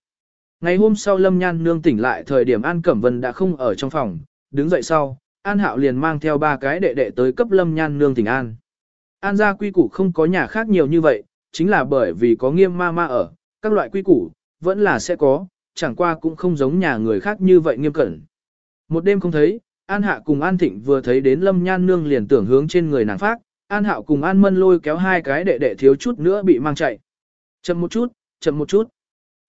Ngày hôm sau Lâm Nhan Nương tỉnh lại thời điểm An Cẩm Vân đã không ở trong phòng, đứng dậy sau, An Hạo liền mang theo ba cái đệ đệ tới cấp Lâm Nhan Nương tỉnh An. An gia quy củ không có nhà khác nhiều như vậy, chính là bởi vì có nghiêm ma ma ở, các loại quy củ, vẫn là sẽ có, chẳng qua cũng không giống nhà người khác như vậy nghiêm cẩn. Một đêm không thấy, An Hạ cùng An Thịnh vừa thấy đến Lâm Nhan Nương liền tưởng hướng trên người nàng phát, An Hạo cùng An Mân lôi kéo hai cái đệ đệ thiếu chút nữa bị mang chạy. Chậm một chút, chậm một chút.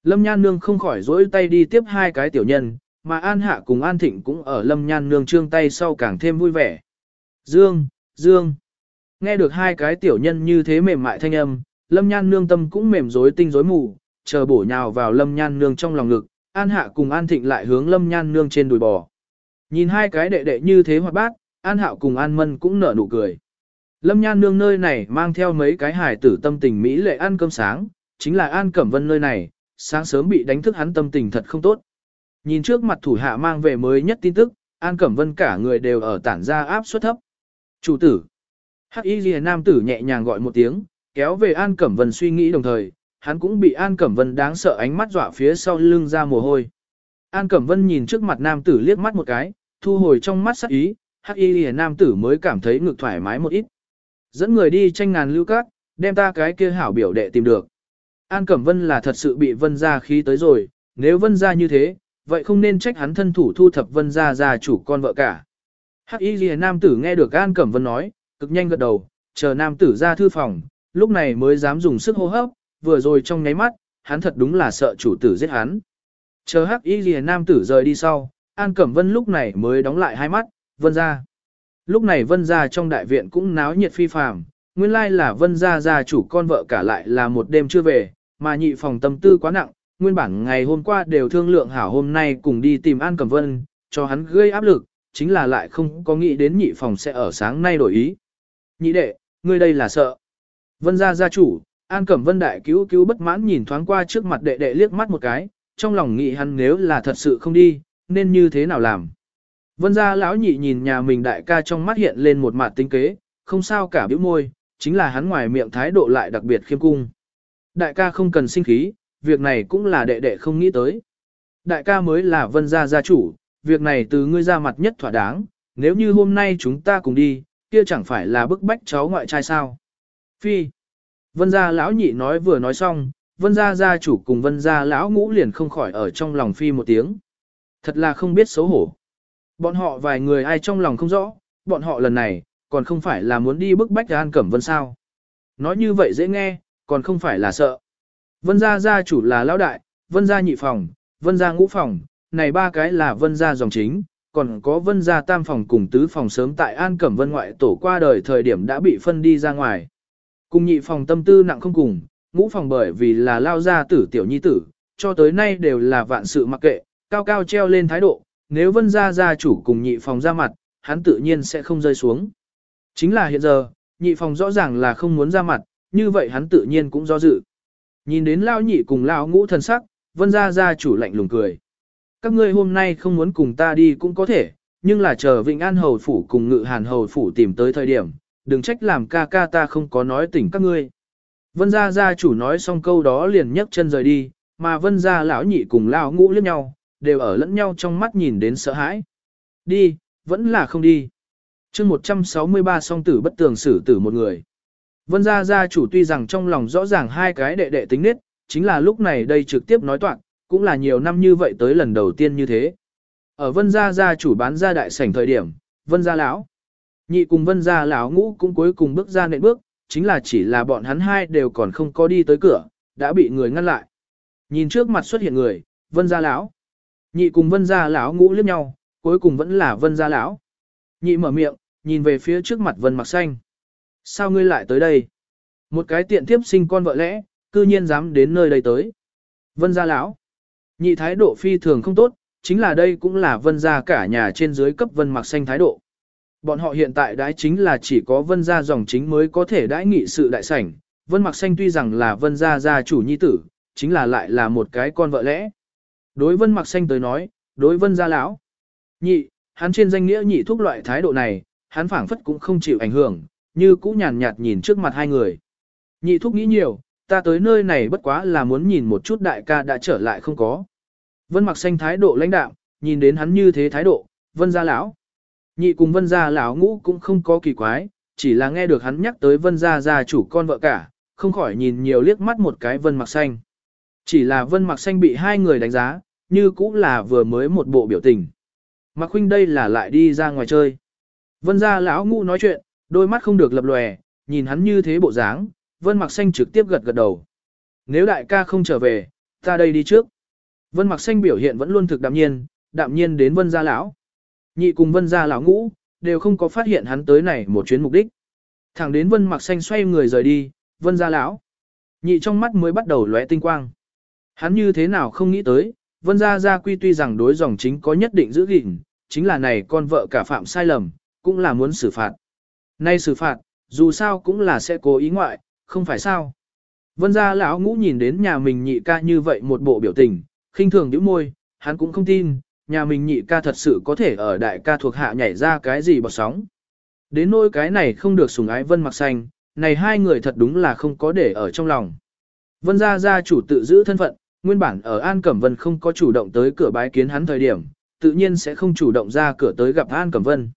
Lâm Nhan Nương không khỏi dỗi tay đi tiếp hai cái tiểu nhân, mà An Hạ cùng An Thịnh cũng ở Lâm Nhan Nương trương tay sau càng thêm vui vẻ. Dương, Dương. Nghe được hai cái tiểu nhân như thế mềm mại thanh âm, Lâm Nhan Nương tâm cũng mềm rối tinh rối mù, chờ bổ nhào vào Lâm Nhan Nương trong lòng ngực, An Hạ cùng An Thịnh lại hướng Lâm Nhan Nương trên đùi bò. Nhìn hai cái đệ đệ như thế hoạt bát, An Hạo cùng An Mân cũng nở nụ cười. Lâm Nhan Nương nơi này mang theo mấy cái hài tử tâm tình Mỹ lệ ăn cơm sáng, chính là An Cẩm Vân nơi này, sáng sớm bị đánh thức hắn tâm tình thật không tốt. Nhìn trước mặt thủ hạ mang về mới nhất tin tức, An Cẩm Vân cả người đều ở tản ra áp suất thấp. Chủ tử. Hắc Y Ghi Nam tử nhẹ nhàng gọi một tiếng, kéo về An Cẩm Vân suy nghĩ đồng thời, hắn cũng bị An Cẩm Vân đáng sợ ánh mắt dọa phía sau lưng ra mồ hôi. An Cẩm Vân nhìn trước mặt nam tử liếc mắt một cái, thu hồi trong mắt sắc ý, Hắc Y Ghi Nam tử mới cảm thấy ngực thoải mái một ít. Dẫn người đi tranh ngàn lưu cát, đem ta cái kia hảo biểu đệ tìm được. An Cẩm Vân là thật sự bị Vân gia khí tới rồi, nếu Vân gia như thế, vậy không nên trách hắn thân thủ thu thập Vân gia gia chủ con vợ cả. Hắc Y Liễu nam tử nghe được An Cẩm Vân nói, cực nhanh gật đầu, chờ nam tử ra thư phòng, lúc này mới dám dùng sức hô hấp, vừa rồi trong nháy mắt, hắn thật đúng là sợ chủ tử giết hắn. Chờ Hắc Y lìa nam tử rời đi sau, An Cẩm Vân lúc này mới đóng lại hai mắt, Vân gia. Lúc này Vân gia trong đại viện cũng náo nhiệt phi phàm, nguyên lai là Vân gia gia chủ con vợ cả lại là một đêm chưa về, mà nhị phòng tâm tư quá nặng, nguyên bản ngày hôm qua đều thương lượng hảo hôm nay cùng đi tìm An Cẩm Vân, cho hắn gây áp lực, chính là lại không có nghĩ đến nhị phòng sẽ ở sáng nay đổi ý. Nhị đệ, ngươi đây là sợ. Vân gia gia chủ, An Cẩm Vân đại cứu cứu bất mãn nhìn thoáng qua trước mặt đệ đệ liếc mắt một cái, trong lòng nghĩ hắn nếu là thật sự không đi, nên như thế nào làm. Vân gia lão nhị nhìn nhà mình đại ca trong mắt hiện lên một mặt tinh kế, không sao cả biểu môi, chính là hắn ngoài miệng thái độ lại đặc biệt khiêm cung. Đại ca không cần sinh khí, việc này cũng là đệ đệ không nghĩ tới. Đại ca mới là vân gia gia chủ, việc này từ ngươi ra mặt nhất thỏa đáng, nếu như hôm nay chúng ta cùng đi, kia chẳng phải là bức bách cháu ngoại trai sao. Phi. Vân gia lão nhị nói vừa nói xong, vân gia gia chủ cùng vân gia lão ngũ liền không khỏi ở trong lòng phi một tiếng. Thật là không biết xấu hổ. Bọn họ vài người ai trong lòng không rõ, bọn họ lần này, còn không phải là muốn đi bức bách An Cẩm Vân sao. Nói như vậy dễ nghe, còn không phải là sợ. Vân gia gia chủ là lão đại, vân gia nhị phòng, vân gia ngũ phòng, này ba cái là vân gia dòng chính, còn có vân gia tam phòng cùng tứ phòng sớm tại An Cẩm Vân ngoại tổ qua đời thời điểm đã bị phân đi ra ngoài. Cùng nhị phòng tâm tư nặng không cùng, ngũ phòng bởi vì là lao gia tử tiểu nhi tử, cho tới nay đều là vạn sự mặc kệ, cao cao treo lên thái độ, nếu vân gia gia chủ cùng nhị phòng ra mặt, hắn tự nhiên sẽ không rơi xuống. Chính là hiện giờ, nhị phòng rõ ràng là không muốn ra mặt, như vậy hắn tự nhiên cũng do dự. Nhìn đến lao nhị cùng lao ngũ thần sắc, vân gia gia chủ lạnh lùng cười. Các ngươi hôm nay không muốn cùng ta đi cũng có thể, nhưng là chờ Vịnh An Hầu Phủ cùng Ngự Hàn Hầu Phủ tìm tới thời điểm, đừng trách làm ca ca ta không có nói tỉnh các ngươi. Vân gia gia chủ nói xong câu đó liền nhấc chân rời đi, mà vân gia lão nhị cùng lão ngũ liếc nhau, đều ở lẫn nhau trong mắt nhìn đến sợ hãi. Đi, vẫn là không đi. chương 163 song tử bất tường xử tử một người. Vân gia gia chủ tuy rằng trong lòng rõ ràng hai cái đệ đệ tính nết, chính là lúc này đây trực tiếp nói toạn, cũng là nhiều năm như vậy tới lần đầu tiên như thế. Ở vân gia gia chủ bán ra đại sảnh thời điểm, vân gia lão, nhị cùng vân gia lão ngũ cũng cuối cùng bước ra nệm bước, chính là chỉ là bọn hắn hai đều còn không có đi tới cửa, đã bị người ngăn lại. Nhìn trước mặt xuất hiện người, vân gia lão, nhị cùng vân gia lão ngũ liếc nhau, cuối cùng vẫn là vân gia lão. Nhị mở miệng, nhìn về phía trước mặt vân mặc xanh. Sao ngươi lại tới đây? Một cái tiện tiếp sinh con vợ lẽ, cư nhiên dám đến nơi đây tới. Vân gia lão. Nhị thái độ phi thường không tốt, chính là đây cũng là vân gia cả nhà trên dưới cấp vân mặc xanh thái độ. Bọn họ hiện tại đãi chính là chỉ có vân gia dòng chính mới có thể đãi nghị sự đại sảnh. Vân mặc xanh tuy rằng là vân gia gia chủ nhi tử, chính là lại là một cái con vợ lẽ. Đối vân mặc xanh tới nói, đối vân gia lão. Nhị, hắn trên danh nghĩa nhị thúc loại thái độ này, hắn phảng phất cũng không chịu ảnh hưởng, như cũ nhàn nhạt nhìn trước mặt hai người. Nhị thúc nghĩ nhiều, ta tới nơi này bất quá là muốn nhìn một chút đại ca đã trở lại không có. Vân mặc xanh thái độ lãnh đạm, nhìn đến hắn như thế thái độ, vân gia lão. Nhị cùng vân gia lão ngũ cũng không có kỳ quái, chỉ là nghe được hắn nhắc tới vân gia gia chủ con vợ cả, không khỏi nhìn nhiều liếc mắt một cái vân mặc xanh. Chỉ là vân mặc xanh bị hai người đánh giá, như cũng là vừa mới một bộ biểu tình. Mặc huynh đây là lại đi ra ngoài chơi. Vân gia lão ngũ nói chuyện, đôi mắt không được lập lòe, nhìn hắn như thế bộ dáng, vân mặc xanh trực tiếp gật gật đầu. Nếu đại ca không trở về, ta đây đi trước. Vân mặc xanh biểu hiện vẫn luôn thực đạm nhiên, đạm nhiên đến vân gia lão. Nhị cùng vân gia lão ngũ, đều không có phát hiện hắn tới này một chuyến mục đích. Thẳng đến vân mặc xanh xoay người rời đi, vân gia lão. Nhị trong mắt mới bắt đầu lóe tinh quang. Hắn như thế nào không nghĩ tới, vân gia gia quy tuy rằng đối dòng chính có nhất định giữ gìn, chính là này con vợ cả phạm sai lầm, cũng là muốn xử phạt. Nay xử phạt, dù sao cũng là sẽ cố ý ngoại, không phải sao. Vân gia lão ngũ nhìn đến nhà mình nhị ca như vậy một bộ biểu tình, khinh thường nhíu môi, hắn cũng không tin, nhà mình nhị ca thật sự có thể ở đại ca thuộc hạ nhảy ra cái gì bọt sóng. Đến nỗi cái này không được sủng ái vân mặc xanh, này hai người thật đúng là không có để ở trong lòng. Vân gia gia chủ tự giữ thân phận, nguyên bản ở An Cẩm Vân không có chủ động tới cửa bái kiến hắn thời điểm, tự nhiên sẽ không chủ động ra cửa tới gặp An Cẩm Vân.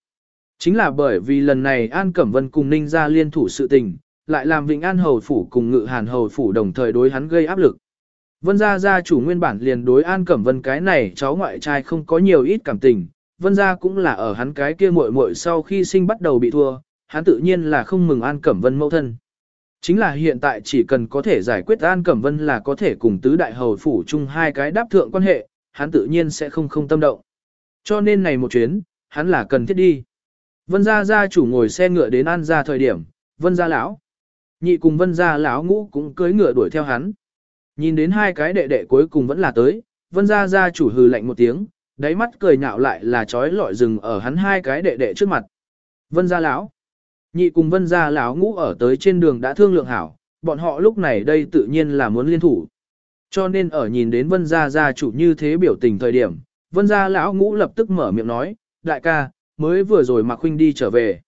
Chính là bởi vì lần này An Cẩm Vân cùng Ninh gia liên thủ sự tình, lại làm Vịnh An Hầu Phủ cùng Ngự Hàn Hầu Phủ đồng thời đối hắn gây áp lực. Vân gia gia chủ nguyên bản liền đối An Cẩm Vân cái này cháu ngoại trai không có nhiều ít cảm tình, Vân gia cũng là ở hắn cái kia muội muội sau khi sinh bắt đầu bị thua, hắn tự nhiên là không mừng An Cẩm Vân mẫu thân. Chính là hiện tại chỉ cần có thể giải quyết An Cẩm Vân là có thể cùng tứ đại hầu phủ chung hai cái đáp thượng quan hệ, hắn tự nhiên sẽ không không tâm động. Cho nên này một chuyến, hắn là cần thiết đi. Vân gia gia chủ ngồi xe ngựa đến An gia thời điểm, Vân gia lão, nhị cùng Vân gia lão ngũ cũng cưỡi ngựa đuổi theo hắn. Nhìn đến hai cái đệ đệ cuối cùng vẫn là tới, Vân gia gia chủ hừ lạnh một tiếng, đáy mắt cười nhạo lại là trói lọi rừng ở hắn hai cái đệ đệ trước mặt. Vân gia lão, nhị cùng Vân gia lão ngũ ở tới trên đường đã thương lượng hảo, bọn họ lúc này đây tự nhiên là muốn liên thủ. Cho nên ở nhìn đến Vân gia gia chủ như thế biểu tình thời điểm, Vân gia lão ngũ lập tức mở miệng nói, đại ca, mới vừa rồi mà huynh đi trở về.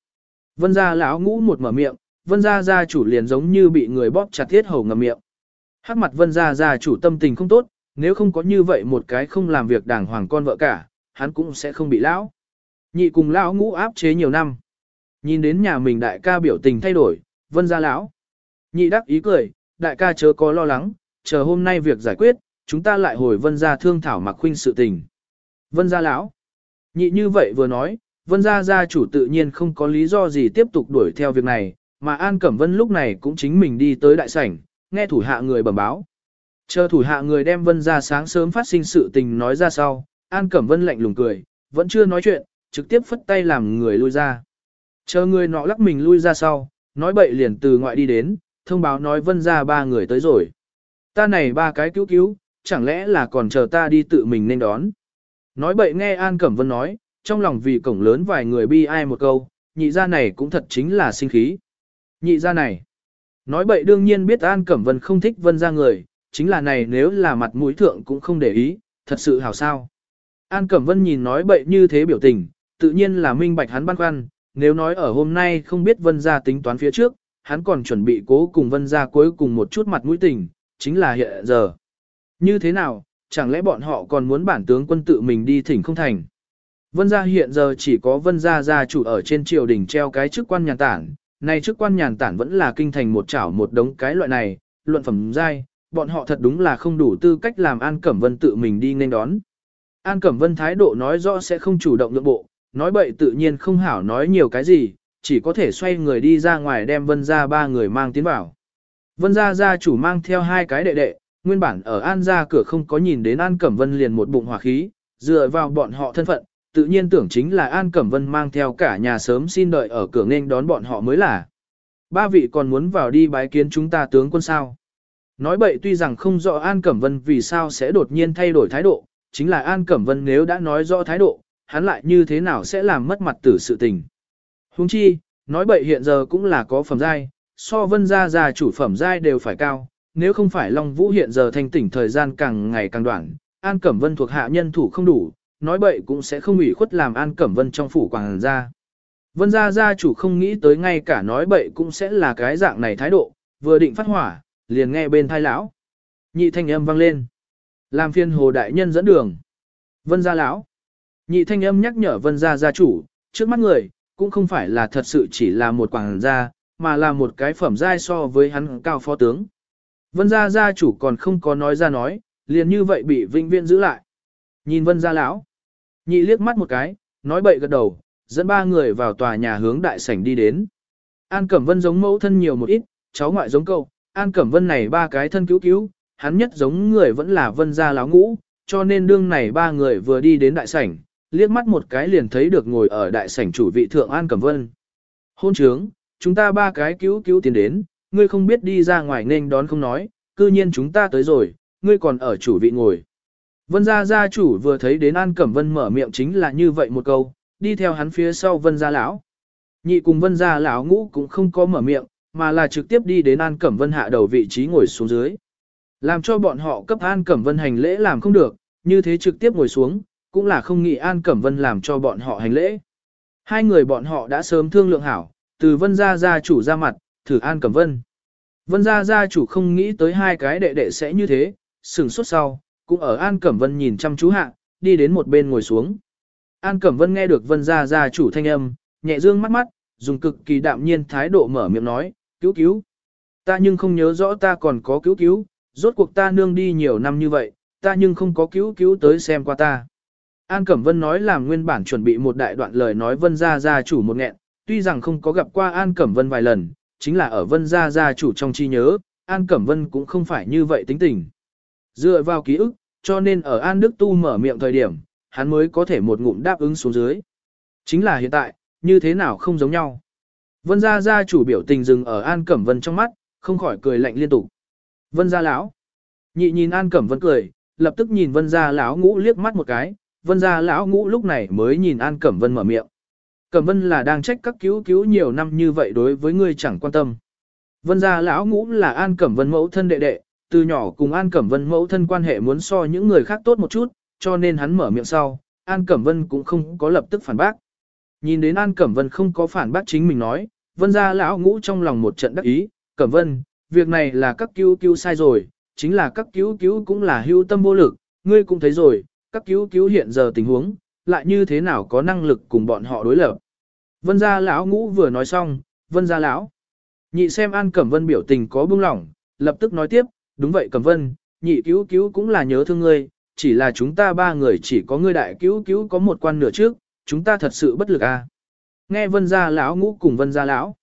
Vân gia lão ngũ một mở miệng, vân gia gia chủ liền giống như bị người bóp chặt thiết hầu ngầm miệng. Hắc mặt vân gia gia chủ tâm tình không tốt, nếu không có như vậy một cái không làm việc đàng hoàng con vợ cả, hắn cũng sẽ không bị lão. Nhị cùng lão ngũ áp chế nhiều năm. Nhìn đến nhà mình đại ca biểu tình thay đổi, vân gia lão. Nhị đắc ý cười, đại ca chớ có lo lắng, chờ hôm nay việc giải quyết, chúng ta lại hồi vân gia thương thảo mặc khuynh sự tình. Vân gia lão. Nhị như vậy vừa nói, vân gia gia chủ tự nhiên không có lý do gì tiếp tục đuổi theo việc này, mà An Cẩm Vân lúc này cũng chính mình đi tới đại sảnh, nghe thủ hạ người bẩm báo. Chờ thủ hạ người đem vân gia sáng sớm phát sinh sự tình nói ra sau, An Cẩm Vân lạnh lùng cười, vẫn chưa nói chuyện, trực tiếp phất tay làm người lui ra. Chờ người nọ lắc mình lui ra sau, nói bậy liền từ ngoại đi đến, thông báo nói vân gia ba người tới rồi. Ta này ba cái cứu cứu, chẳng lẽ là còn chờ ta đi tự mình nên đón. Nói bậy nghe An Cẩm Vân nói, trong lòng vì cổng lớn vài người bi ai một câu, nhị gia này cũng thật chính là sinh khí. Nhị gia này, nói bậy đương nhiên biết An Cẩm Vân không thích vân gia người, chính là này nếu là mặt mũi thượng cũng không để ý, thật sự hào sao. An Cẩm Vân nhìn nói bậy như thế biểu tình, tự nhiên là minh bạch hắn băn khoăn, nếu nói ở hôm nay không biết vân gia tính toán phía trước, hắn còn chuẩn bị cố cùng vân gia cuối cùng một chút mặt mũi tình, chính là hiện giờ. Như thế nào, chẳng lẽ bọn họ còn muốn bản tướng quân tự mình đi thỉnh không thành? Vân gia hiện giờ chỉ có vân gia gia chủ ở trên triều đình treo cái chức quan nhà tản, này chức quan nhàn tản vẫn là kinh thành một chảo một đống cái loại này, luận phẩm giai, bọn họ thật đúng là không đủ tư cách làm An Cẩm Vân tự mình đi nên đón. An Cẩm Vân thái độ nói rõ sẽ không chủ động nhượng bộ, nói bậy tự nhiên không hảo nói nhiều cái gì, chỉ có thể xoay người đi ra ngoài đem Vân gia ba người mang tiến vào. Vân gia gia chủ mang theo hai cái đệ đệ, nguyên bản ở An gia cửa không có nhìn đến An Cẩm Vân liền một bụng hỏa khí, dựa vào bọn họ thân phận, tự nhiên tưởng chính là An Cẩm Vân mang theo cả nhà sớm xin đợi ở cửa nghênh đón bọn họ mới là. Ba vị còn muốn vào đi bái kiến chúng ta tướng quân sao. Nói bậy tuy rằng không rõ An Cẩm Vân vì sao sẽ đột nhiên thay đổi thái độ, chính là An Cẩm Vân nếu đã nói rõ thái độ, hắn lại như thế nào sẽ làm mất mặt tử sự tình. Huống chi, nói bậy hiện giờ cũng là có phẩm giai, so vân gia già chủ phẩm giai đều phải cao, nếu không phải Long Vũ hiện giờ thành tỉnh thời gian càng ngày càng đoạn, An Cẩm Vân thuộc hạ nhân thủ không đủ, nói bậy cũng sẽ không ủy khuất làm An Cẩm Vân trong phủ quảng gia. Vân gia gia chủ không nghĩ tới ngay cả nói bậy cũng sẽ là cái dạng này thái độ, vừa định phát hỏa, liền nghe bên thái lão. Nhị thanh âm vang lên. Làm phiên hồ đại nhân dẫn đường. Vân gia lão. Nhị thanh âm nhắc nhở vân gia gia chủ, trước mắt người, cũng không phải là thật sự chỉ là một quảng gia, mà là một cái phẩm giai so với hắn cao phó tướng. Vân gia gia chủ còn không có nói ra nói, liền như vậy bị vinh viên giữ lại. Nhìn vân gia lão. Nhị liếc mắt một cái, nói bậy gật đầu, dẫn ba người vào tòa nhà hướng đại sảnh đi đến. An Cẩm Vân giống mẫu thân nhiều một ít, cháu ngoại giống câu, An Cẩm Vân này ba cái thân cứu cứu, hắn nhất giống người vẫn là vân gia láo ngũ, cho nên đương này ba người vừa đi đến đại sảnh, liếc mắt một cái liền thấy được ngồi ở đại sảnh chủ vị thượng An Cẩm Vân. Hôn trướng, chúng ta ba cái cứu cứu tiến đến, ngươi không biết đi ra ngoài nên đón không nói, cư nhiên chúng ta tới rồi, ngươi còn ở chủ vị ngồi. Vân gia gia chủ vừa thấy đến An Cẩm Vân mở miệng chính là như vậy một câu, đi theo hắn phía sau Vân gia lão. Nhị cùng Vân gia lão ngũ cũng không có mở miệng, mà là trực tiếp đi đến An Cẩm Vân hạ đầu vị trí ngồi xuống dưới. Làm cho bọn họ cấp An Cẩm Vân hành lễ làm không được, như thế trực tiếp ngồi xuống, cũng là không nghĩ An Cẩm Vân làm cho bọn họ hành lễ. Hai người bọn họ đã sớm thương lượng hảo, từ Vân gia gia chủ ra mặt, thử An Cẩm Vân. Vân gia gia chủ không nghĩ tới hai cái đệ đệ sẽ như thế, sừng suốt sau, cũng ở An Cẩm Vân nhìn chăm chú hạ, đi đến một bên ngồi xuống. An Cẩm Vân nghe được Vân gia gia chủ thanh âm, nhẹ dương mắt mắt, dùng cực kỳ đạm nhiên thái độ mở miệng nói, cứu cứu. Ta nhưng không nhớ rõ ta còn có cứu cứu, rốt cuộc ta nương đi nhiều năm như vậy, ta nhưng không có cứu cứu tới xem qua ta. An Cẩm Vân nói là nguyên bản chuẩn bị một đại đoạn lời nói Vân Gia Gia chủ một nghẹn, tuy rằng không có gặp qua An Cẩm Vân vài lần, chính là ở Vân Gia Gia chủ trong chi nhớ, An Cẩm Vân cũng không phải như vậy tính tình. Dựa vào ký ức, cho nên ở An Đức Tu mở miệng thời điểm, hắn mới có thể một ngụm đáp ứng xuống dưới. Chính là hiện tại, như thế nào không giống nhau. Vân gia gia chủ biểu tình dừng ở An Cẩm Vân trong mắt, không khỏi cười lạnh liên tục. Vân gia lão. Nhị nhìn An Cẩm Vân cười, lập tức nhìn Vân gia lão ngũ liếc mắt một cái, Vân gia lão ngũ lúc này mới nhìn An Cẩm Vân mở miệng. Cẩm Vân là đang trách các cứu cứu nhiều năm như vậy đối với ngươi chẳng quan tâm. Vân gia lão ngũ là An Cẩm Vân mẫu thân đệ đệ, từ nhỏ cùng An Cẩm Vân mẫu thân quan hệ muốn so những người khác tốt một chút, cho nên hắn mở miệng sau, An Cẩm Vân cũng không có lập tức phản bác. Nhìn đến An Cẩm Vân không có phản bác chính mình nói, Vân gia lão ngũ trong lòng một trận đắc ý, Cẩm Vân, việc này là các cứu cứu sai rồi, chính là các cứu cứu cũng là hưu tâm vô lực, ngươi cũng thấy rồi, các cứu cứu hiện giờ tình huống, lại như thế nào có năng lực cùng bọn họ đối lập. Vân gia lão ngũ vừa nói xong, Vân gia lão. Nhị xem An Cẩm Vân biểu tình có buông lỏng, lập tức nói tiếp, đúng vậy Cẩm Vân, nhị cứu cứu cũng là nhớ thương ngươi, chỉ là chúng ta ba người chỉ có ngươi đại cứu cứu có một quan nửa trước, chúng ta thật sự bất lực a. À. Nghe Vân gia lão ngũ cùng Vân gia lão.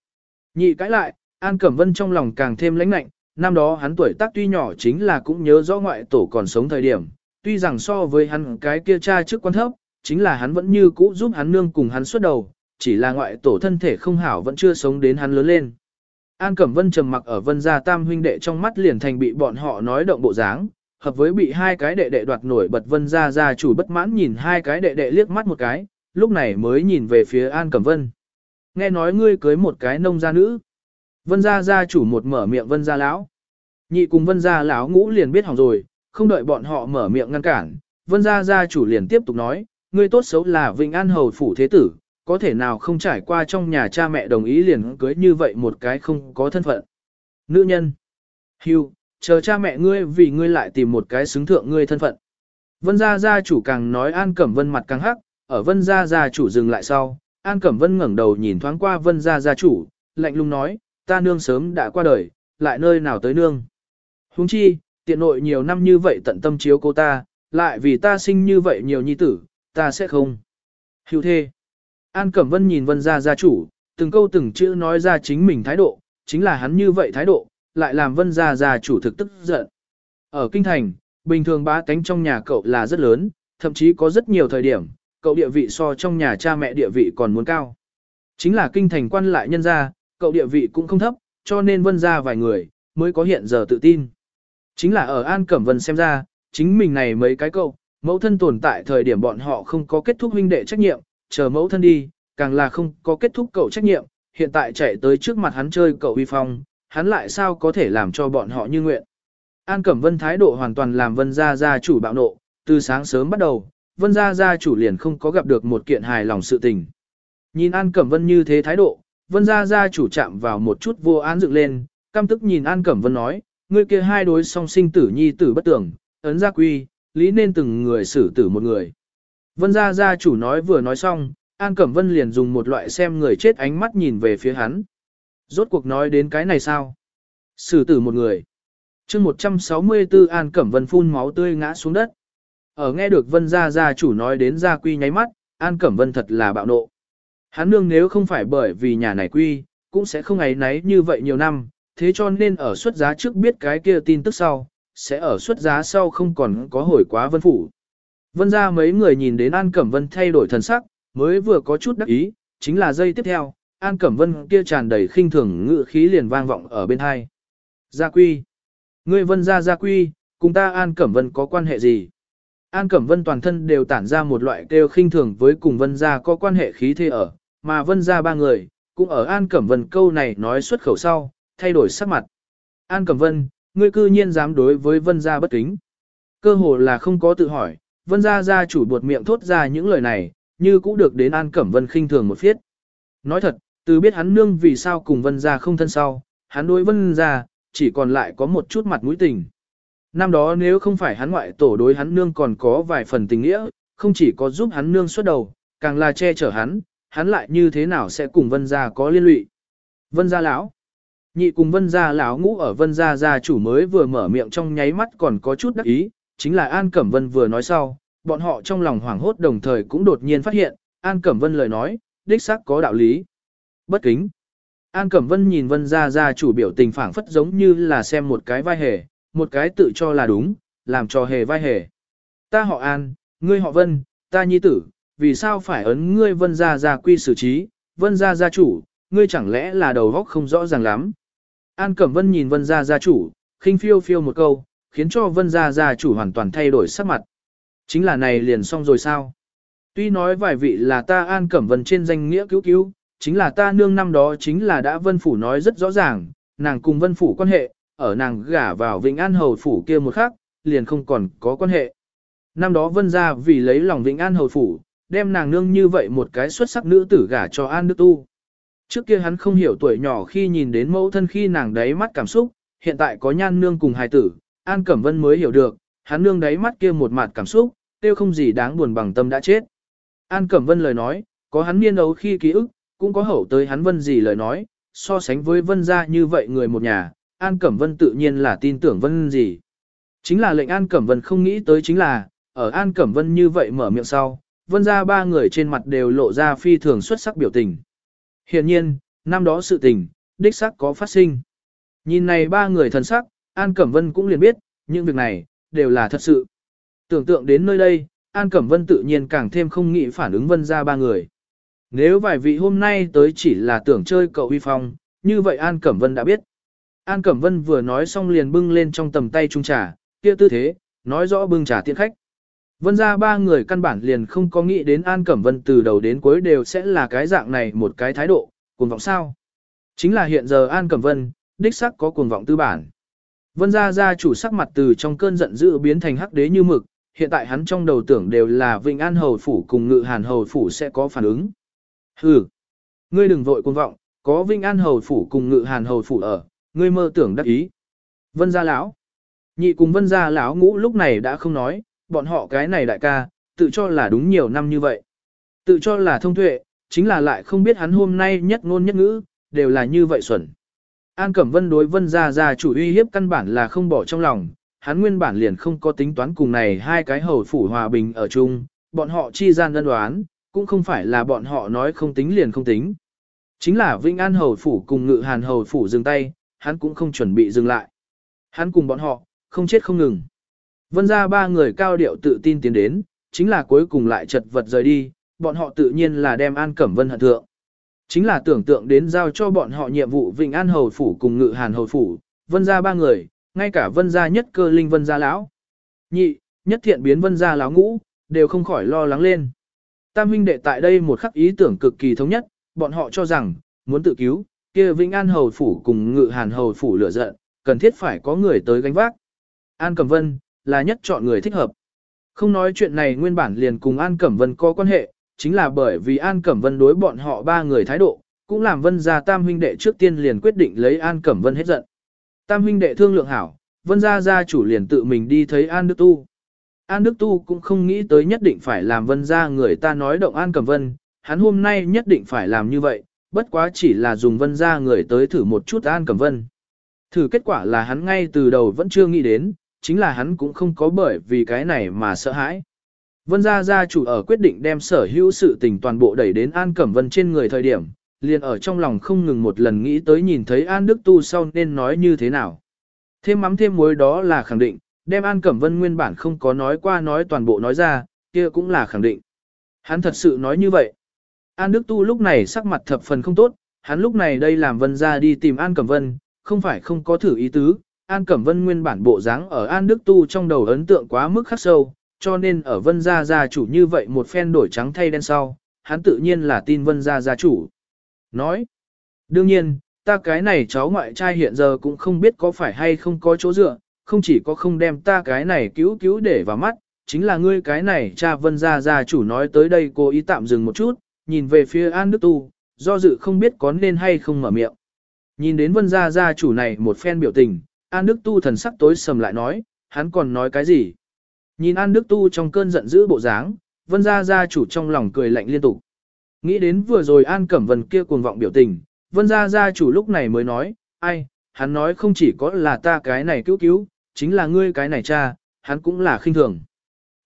Nhị cãi lại, An Cẩm Vân trong lòng càng thêm lãnh lạnh, năm đó hắn tuổi tác tuy nhỏ chính là cũng nhớ rõ ngoại tổ còn sống thời điểm, tuy rằng so với hắn cái kia cha trước quan thấp, chính là hắn vẫn như cũ giúp hắn nương cùng hắn xuất đầu, chỉ là ngoại tổ thân thể không hảo vẫn chưa sống đến hắn lớn lên. An Cẩm Vân trầm mặc ở Vân gia tam huynh đệ trong mắt liền thành bị bọn họ nói động bộ dáng, hợp với bị hai cái đệ đệ đoạt nổi bật Vân gia gia chủ bất mãn nhìn hai cái đệ đệ liếc mắt một cái, lúc này mới nhìn về phía An Cẩm Vân. Nghe nói ngươi cưới một cái nông gia nữ. Vân gia gia chủ một mở miệng Vân gia lão. Nhị cùng Vân gia lão ngũ liền biết hỏng rồi, không đợi bọn họ mở miệng ngăn cản, Vân gia gia chủ liền tiếp tục nói, ngươi tốt xấu là Vĩnh An hầu phủ thế tử, có thể nào không trải qua trong nhà cha mẹ đồng ý liền cưới như vậy một cái không có thân phận. Nữ nhân. Hưu, chờ cha mẹ ngươi vì ngươi lại tìm một cái xứng thượng ngươi thân phận. Vân gia gia chủ càng nói An Cẩm Vân mặt càng hắc, ở Vân gia gia chủ dừng lại sau, An Cẩm Vân ngẩng đầu nhìn thoáng qua Vân gia gia chủ, lạnh lùng nói, ta nương sớm đã qua đời, lại nơi nào tới nương. Huống chi, tiện nội nhiều năm như vậy tận tâm chiếu cô ta, lại vì ta sinh như vậy nhiều nhi tử, ta sẽ không. Hưu thê. An Cẩm Vân nhìn Vân gia gia chủ, từng câu từng chữ nói ra chính mình thái độ, chính là hắn như vậy thái độ, lại làm Vân gia gia chủ thực tức giận. Ở kinh thành, bình thường bá tánh trong nhà cậu là rất lớn, thậm chí có rất nhiều thời điểm, cậu địa vị so trong nhà cha mẹ địa vị còn muốn cao. Chính là kinh thành quan lại nhân gia, cậu địa vị cũng không thấp, cho nên Vân gia vài người mới có hiện giờ tự tin. Chính là ở An Cẩm Vân xem ra, chính mình này mấy cái cậu, mẫu thân tồn tại thời điểm bọn họ không có kết thúc huynh đệ trách nhiệm, chờ mẫu thân đi, càng là không có kết thúc cậu trách nhiệm, hiện tại chạy tới trước mặt hắn chơi cậu uy phong, hắn lại sao có thể làm cho bọn họ như nguyện. An Cẩm Vân thái độ hoàn toàn làm Vân Gia Gia chủ bạo nộ, từ sáng sớm bắt đầu, Vân Gia Gia chủ liền không có gặp được một kiện hài lòng sự tình. Nhìn An Cẩm Vân như thế thái độ, Vân Gia Gia chủ chạm vào một chút vô án dựng lên, căm tức nhìn An Cẩm Vân nói, ngươi kia hai đối song sinh tử nhi tử bất tưởng, ấn gia quy, lý nên từng người xử tử một người. Vân gia gia chủ nói vừa nói xong, An Cẩm Vân liền dùng một loại xem người chết ánh mắt nhìn về phía hắn. Rốt cuộc nói đến cái này sao? Xử tử một người. chương 164 An Cẩm Vân phun máu tươi ngã xuống đất. Ở nghe được Vân gia gia chủ nói đến gia quy nháy mắt, An Cẩm Vân thật là bạo nộ. Hắn nương nếu không phải bởi vì nhà này quy, cũng sẽ không ấy náy như vậy nhiều năm, thế cho nên ở xuất giá trước biết cái kia tin tức sau, sẽ ở xuất giá sau không còn có hồi quá vân phủ. Vân ra mấy người nhìn đến An Cẩm Vân thay đổi thần sắc, mới vừa có chút đắc ý, chính là giây tiếp theo, An Cẩm Vân kia tràn đầy khinh thường ngự khí liền vang vọng ở bên hai. Gia Quy. Ngươi Vân ra Gia Quy, cùng ta An Cẩm Vân có quan hệ gì? An Cẩm Vân toàn thân đều tản ra một loại kêu khinh thường với cùng Vân gia có quan hệ khí thế ở, mà Vân gia ba người, cũng ở An Cẩm Vân câu này nói xuất khẩu sau, thay đổi sắc mặt. An Cẩm Vân, ngươi cư nhiên dám đối với Vân gia bất kính. Cơ hồ là không có tự hỏi, Vân gia gia chủ buột miệng thốt ra những lời này, như cũng được đến An Cẩm Vân khinh thường một phiết. Nói thật, từ biết hắn nương vì sao cùng Vân gia không thân sau, hắn đối Vân gia chỉ còn lại có một chút mặt mũi tình. Năm đó nếu không phải hắn ngoại tổ đối hắn nương còn có vài phần tình nghĩa, không chỉ có giúp hắn nương xuất đầu, càng là che chở hắn, hắn lại như thế nào sẽ cùng Vân gia có liên lụy. Vân gia lão Nhị cùng Vân gia lão ngũ ở Vân gia gia chủ mới vừa mở miệng trong nháy mắt còn có chút đắc ý, chính là An Cẩm Vân vừa nói sau, bọn họ trong lòng hoảng hốt đồng thời cũng đột nhiên phát hiện, An Cẩm Vân lời nói, đích xác có đạo lý. Bất kính. An Cẩm Vân nhìn Vân gia gia chủ biểu tình phảng phất giống như là xem một cái vai hề, một cái tự cho là đúng, làm cho hề vai hề. Ta họ An, ngươi họ Vân, ta nhi tử, vì sao phải ấn ngươi Vân gia gia quy xử trí, Vân gia gia chủ, ngươi chẳng lẽ là đầu góc không rõ ràng lắm. An Cẩm Vân nhìn Vân gia gia chủ, khinh phiêu phiêu một câu, khiến cho Vân gia gia chủ hoàn toàn thay đổi sắc mặt. Chính là này liền xong rồi sao? Tuy nói vài vị là ta An Cẩm Vân trên danh nghĩa cứu cứu, chính là ta nương năm đó chính là đã Vân Phủ nói rất rõ ràng, nàng cùng Vân Phủ quan hệ, ở nàng gả vào Vĩnh An Hầu Phủ kia một khắc, liền không còn có quan hệ. Năm đó Vân gia vì lấy lòng Vĩnh An Hầu Phủ, đem nàng nương như vậy một cái xuất sắc nữ tử gả cho An Đức Tu. Trước kia hắn không hiểu tuổi nhỏ khi nhìn đến mẫu thân khi nàng đáy mắt cảm xúc, hiện tại có nhan nương cùng hài tử, An Cẩm Vân mới hiểu được, hắn nương đáy mắt kia một mặt cảm xúc, tiêu không gì đáng buồn bằng tâm đã chết. An Cẩm Vân lời nói, có hắn niên đấu khi ký ức, cũng có hậu tới hắn vân gì lời nói, so sánh với vân gia như vậy người một nhà, An Cẩm Vân tự nhiên là tin tưởng vân gì. Chính là lệnh An Cẩm Vân không nghĩ tới chính là, ở An Cẩm Vân như vậy mở miệng sau, vân gia ba người trên mặt đều lộ ra phi thường xuất sắc biểu tình. Hiện nhiên, năm đó sự tình, đích xác có phát sinh. Nhìn này ba người thần sắc, An Cẩm Vân cũng liền biết, những việc này, đều là thật sự. Tưởng tượng đến nơi đây, An Cẩm Vân tự nhiên càng thêm không nghĩ phản ứng vân ra ba người. Nếu vài vị hôm nay tới chỉ là tưởng chơi cậu huy phong, như vậy An Cẩm Vân đã biết. An Cẩm Vân vừa nói xong liền bưng lên trong tầm tay trung trà, kia tư thế, nói rõ bưng trà tiện khách. Vân ra ba người căn bản liền không có nghĩ đến An Cẩm Vân từ đầu đến cuối đều sẽ là cái dạng này một cái thái độ, cuồng vọng sao. Chính là hiện giờ An Cẩm Vân, đích sắc có cuồng vọng tư bản. Vân gia gia chủ sắc mặt từ trong cơn giận dữ biến thành hắc đế như mực, hiện tại hắn trong đầu tưởng đều là Vịnh An Hầu Phủ cùng Ngự Hàn Hầu Phủ sẽ có phản ứng. Hừ, ngươi đừng vội cuồng vọng, có Vinh An Hầu Phủ cùng Ngự Hàn Hầu Phủ ở, ngươi mơ tưởng đắc ý. Vân gia lão, nhị cùng Vân gia lão ngũ lúc này đã không nói, bọn họ cái này đại ca, tự cho là đúng nhiều năm như vậy. Tự cho là thông tuệ, chính là lại không biết hắn hôm nay nhất ngôn nhất ngữ, đều là như vậy xuẩn. An Cẩm Vân đối Vân Gia Gia chủ uy hiếp căn bản là không bỏ trong lòng, hắn nguyên bản liền không có tính toán cùng này hai cái hầu phủ hòa bình ở chung, bọn họ chi gian đơn đoán, cũng không phải là bọn họ nói không tính liền không tính. Chính là Vinh An hầu phủ cùng Ngự Hàn hầu phủ dừng tay, hắn cũng không chuẩn bị dừng lại. Hắn cùng bọn họ, không chết không ngừng. Vân ra ba người cao điệu tự tin tiến đến, chính là cuối cùng lại chật vật rời đi, bọn họ tự nhiên là đem An Cẩm Vân hận thượng. Chính là tưởng tượng đến giao cho bọn họ nhiệm vụ Vịnh An Hầu Phủ cùng Ngự Hàn Hầu Phủ, vân ra ba người, ngay cả vân gia nhất cơ linh vân gia lão. Nhị, nhất thiện biến vân gia lão ngũ, đều không khỏi lo lắng lên. Tam huynh đệ tại đây một khắc ý tưởng cực kỳ thống nhất, bọn họ cho rằng, muốn tự cứu, kia Vĩnh An Hầu Phủ cùng Ngự Hàn Hầu Phủ lửa giận, cần thiết phải có người tới gánh vác. An Cẩm Vân, là nhất chọn người thích hợp. Không nói chuyện này nguyên bản liền cùng An Cẩm Vân có quan hệ, chính là bởi vì An Cẩm Vân đối bọn họ ba người thái độ, cũng làm Vân gia Tam huynh đệ trước tiên liền quyết định lấy An Cẩm Vân hết giận. Tam huynh đệ thương lượng hảo, Vân gia gia chủ liền tự mình đi thấy An Đức Tu. An Đức Tu cũng không nghĩ tới nhất định phải làm Vân gia người ta nói động An Cẩm Vân, hắn hôm nay nhất định phải làm như vậy, bất quá chỉ là dùng Vân gia người tới thử một chút An Cẩm Vân. Thử kết quả là hắn ngay từ đầu vẫn chưa nghĩ đến, chính là hắn cũng không có bởi vì cái này mà sợ hãi. Vân gia gia chủ ở quyết định đem sở hữu sự tình toàn bộ đẩy đến An Cẩm Vân trên người thời điểm, liền ở trong lòng không ngừng một lần nghĩ tới nhìn thấy An Đức Tu sau nên nói như thế nào. Thêm mắm thêm muối đó là khẳng định, đem An Cẩm Vân nguyên bản không có nói qua nói toàn bộ nói ra, kia cũng là khẳng định. Hắn thật sự nói như vậy. An Đức Tu lúc này sắc mặt thập phần không tốt, hắn lúc này đây làm Vân gia đi tìm An Cẩm Vân, không phải không có thử ý tứ. An Cẩm Vân nguyên bản bộ dáng ở An Đức Tu trong đầu ấn tượng quá mức khắc sâu, cho nên ở Vân gia gia chủ như vậy một phen đổi trắng thay đen sau, hắn tự nhiên là tin Vân gia gia chủ. Nói, đương nhiên, ta cái này cháu ngoại trai hiện giờ cũng không biết có phải hay không có chỗ dựa, không chỉ có không đem ta cái này cứu cứu để vào mắt, chính là ngươi cái này cha Vân gia gia chủ nói tới đây cố ý tạm dừng một chút, nhìn về phía An Đức Tu, do dự không biết có nên hay không mở miệng. Nhìn đến Vân gia gia chủ này một phen biểu tình, An Đức Tu thần sắc tối sầm lại nói, hắn còn nói cái gì? Nhìn An Đức Tu trong cơn giận dữ bộ dáng, Vân Gia Gia chủ trong lòng cười lạnh liên tục. Nghĩ đến vừa rồi An Cẩm Vân kia cuồng vọng biểu tình, Vân Gia Gia chủ lúc này mới nói, ai, hắn nói không chỉ có là ta cái này cứu cứu, chính là ngươi cái này cha, hắn cũng là khinh thường.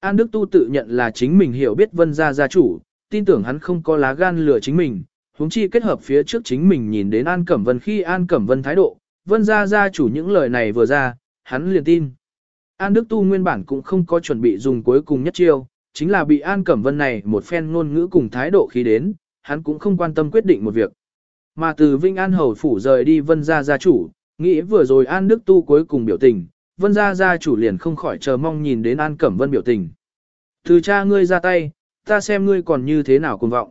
An Đức Tu tự nhận là chính mình hiểu biết Vân Gia Gia chủ, tin tưởng hắn không có lá gan lừa chính mình, huống chi kết hợp phía trước chính mình nhìn đến An Cẩm Vân khi An Cẩm Vân thái độ, Vân Gia Gia chủ những lời này vừa ra, hắn liền tin. An Đức Tu nguyên bản cũng không có chuẩn bị dùng cuối cùng nhất chiêu, chính là bị An Cẩm Vân này một phen ngôn ngữ cùng thái độ khi đến, hắn cũng không quan tâm quyết định một việc. Mà từ Vinh An Hầu Phủ rời đi Vân Gia Gia chủ, nghĩ vừa rồi An Đức Tu cuối cùng biểu tình, Vân Gia Gia chủ liền không khỏi chờ mong nhìn đến An Cẩm Vân biểu tình. Từ cha ngươi ra tay, ta xem ngươi còn như thế nào cùng vọng.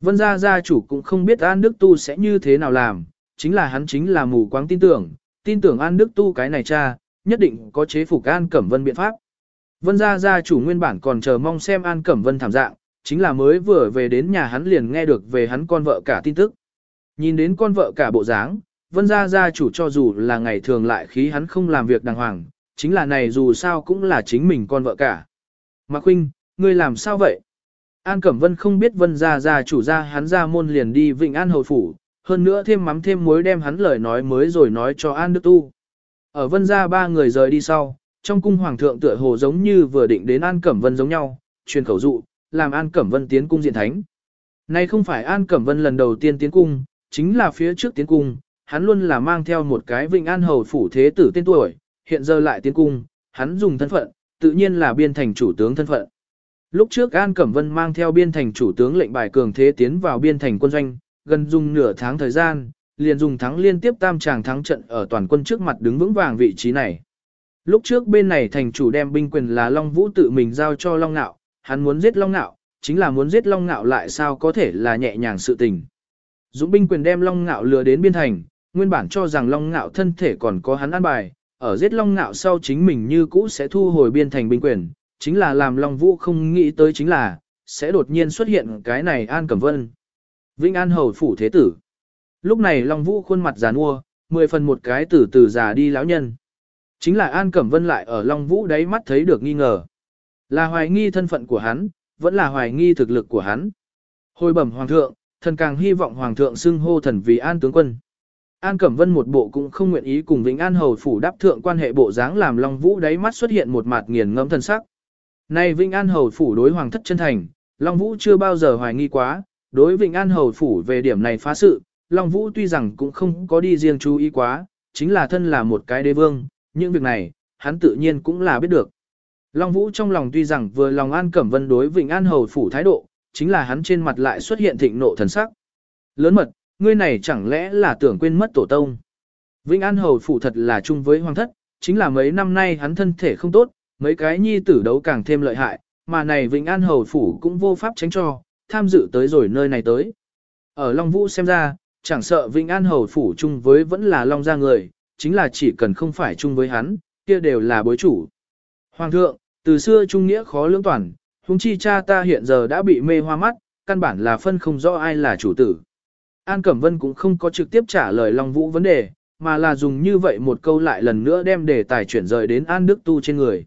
Vân Gia Gia chủ cũng không biết An Đức Tu sẽ như thế nào làm, chính là hắn chính là mù quáng tin tưởng, tin tưởng An Đức Tu cái này cha, nhất định có chế phục An Cẩm Vân biện pháp. Vân gia gia chủ nguyên bản còn chờ mong xem An Cẩm Vân thảm dạng, chính là mới vừa về đến nhà hắn liền nghe được về hắn con vợ cả tin tức. Nhìn đến con vợ cả bộ dáng, vân gia gia chủ cho dù là ngày thường lại khí hắn không làm việc đàng hoàng, chính là này dù sao cũng là chính mình con vợ cả. Mạc Huynh, ngươi làm sao vậy? An Cẩm Vân không biết vân gia gia chủ ra hắn ra môn liền đi Vịnh An hồi Phủ, hơn nữa thêm mắm thêm muối đem hắn lời nói mới rồi nói cho An Đức Tu. Ở vân gia ba người rời đi sau, trong cung hoàng thượng tựa hồ giống như vừa định đến An Cẩm Vân giống nhau, truyền khẩu dụ, làm An Cẩm Vân tiến cung diện thánh. Nay không phải An Cẩm Vân lần đầu tiên tiến cung, chính là phía trước tiến cung, hắn luôn là mang theo một cái Vịnh An Hầu Phủ Thế Tử tên tuổi, hiện giờ lại tiến cung, hắn dùng thân phận, tự nhiên là biên thành chủ tướng thân phận. Lúc trước An Cẩm Vân mang theo biên thành chủ tướng lệnh bài cường thế tiến vào biên thành quân doanh, gần dùng nửa tháng thời gian, liền dùng thắng liên tiếp tam tràng thắng trận ở toàn quân trước mặt đứng vững vàng vị trí này. Lúc trước bên này thành chủ đem binh quyền là Long Vũ tự mình giao cho Long Nạo, hắn muốn giết Long Nạo, chính là muốn giết Long Nạo lại sao có thể là nhẹ nhàng sự tình. Dũng binh quyền đem Long Nạo lừa đến biên thành, nguyên bản cho rằng Long Nạo thân thể còn có hắn an bài, ở giết Long Nạo sau chính mình như cũ sẽ thu hồi biên thành binh quyền, chính là làm Long Vũ không nghĩ tới chính là, sẽ đột nhiên xuất hiện cái này An Cẩm Vân. Vĩnh An Hầu Phủ Thế Tử. Lúc này Long Vũ khuôn mặt già nua, mười phần một cái từ từ già đi lão nhân. Chính là An Cẩm Vân lại ở Long Vũ đáy mắt thấy được nghi ngờ. Là hoài nghi thân phận của hắn, vẫn là hoài nghi thực lực của hắn. Hồi bẩm Hoàng thượng, thần càng hy vọng Hoàng thượng xưng hô thần vì An tướng quân. An Cẩm Vân một bộ cũng không nguyện ý cùng Vĩnh An Hầu Phủ đáp thượng quan hệ bộ dáng làm Long Vũ đáy mắt xuất hiện một mặt nghiền ngẫm thân sắc. Này Vĩnh An Hầu Phủ đối Hoàng thất chân thành, Long Vũ chưa bao giờ hoài nghi quá, đối Vĩnh An Hầu Phủ về điểm này phá sự, Long Vũ tuy rằng cũng không có đi riêng chú ý quá, chính là thân là một cái đế vương, những việc này, hắn tự nhiên cũng là biết được. Long Vũ trong lòng tuy rằng vừa lòng An Cẩm Vân đối Vịnh An Hầu Phủ thái độ, chính là hắn trên mặt lại xuất hiện thịnh nộ thần sắc. Lớn mật, ngươi này chẳng lẽ là tưởng quên mất tổ tông. Vĩnh An Hầu Phủ thật là chung với hoàng thất, chính là mấy năm nay hắn thân thể không tốt, mấy cái nhi tử đấu càng thêm lợi hại, mà này Vĩnh An Hầu Phủ cũng vô pháp tránh cho, tham dự tới rồi nơi này tới. Ở Long Vũ xem ra, chẳng sợ Vĩnh An Hầu Phủ chung với vẫn là Long gia người, chính là chỉ cần không phải chung với hắn, kia đều là bối chủ. Hoàng thượng, từ xưa trung nghĩa khó lưỡng toàn, huống chi cha ta hiện giờ đã bị mê hoa mắt, căn bản là phân không rõ ai là chủ tử. An Cẩm Vân cũng không có trực tiếp trả lời Long Vũ vấn đề, mà là dùng như vậy một câu lại lần nữa đem đề tài chuyển rời đến An Đức Tu trên người.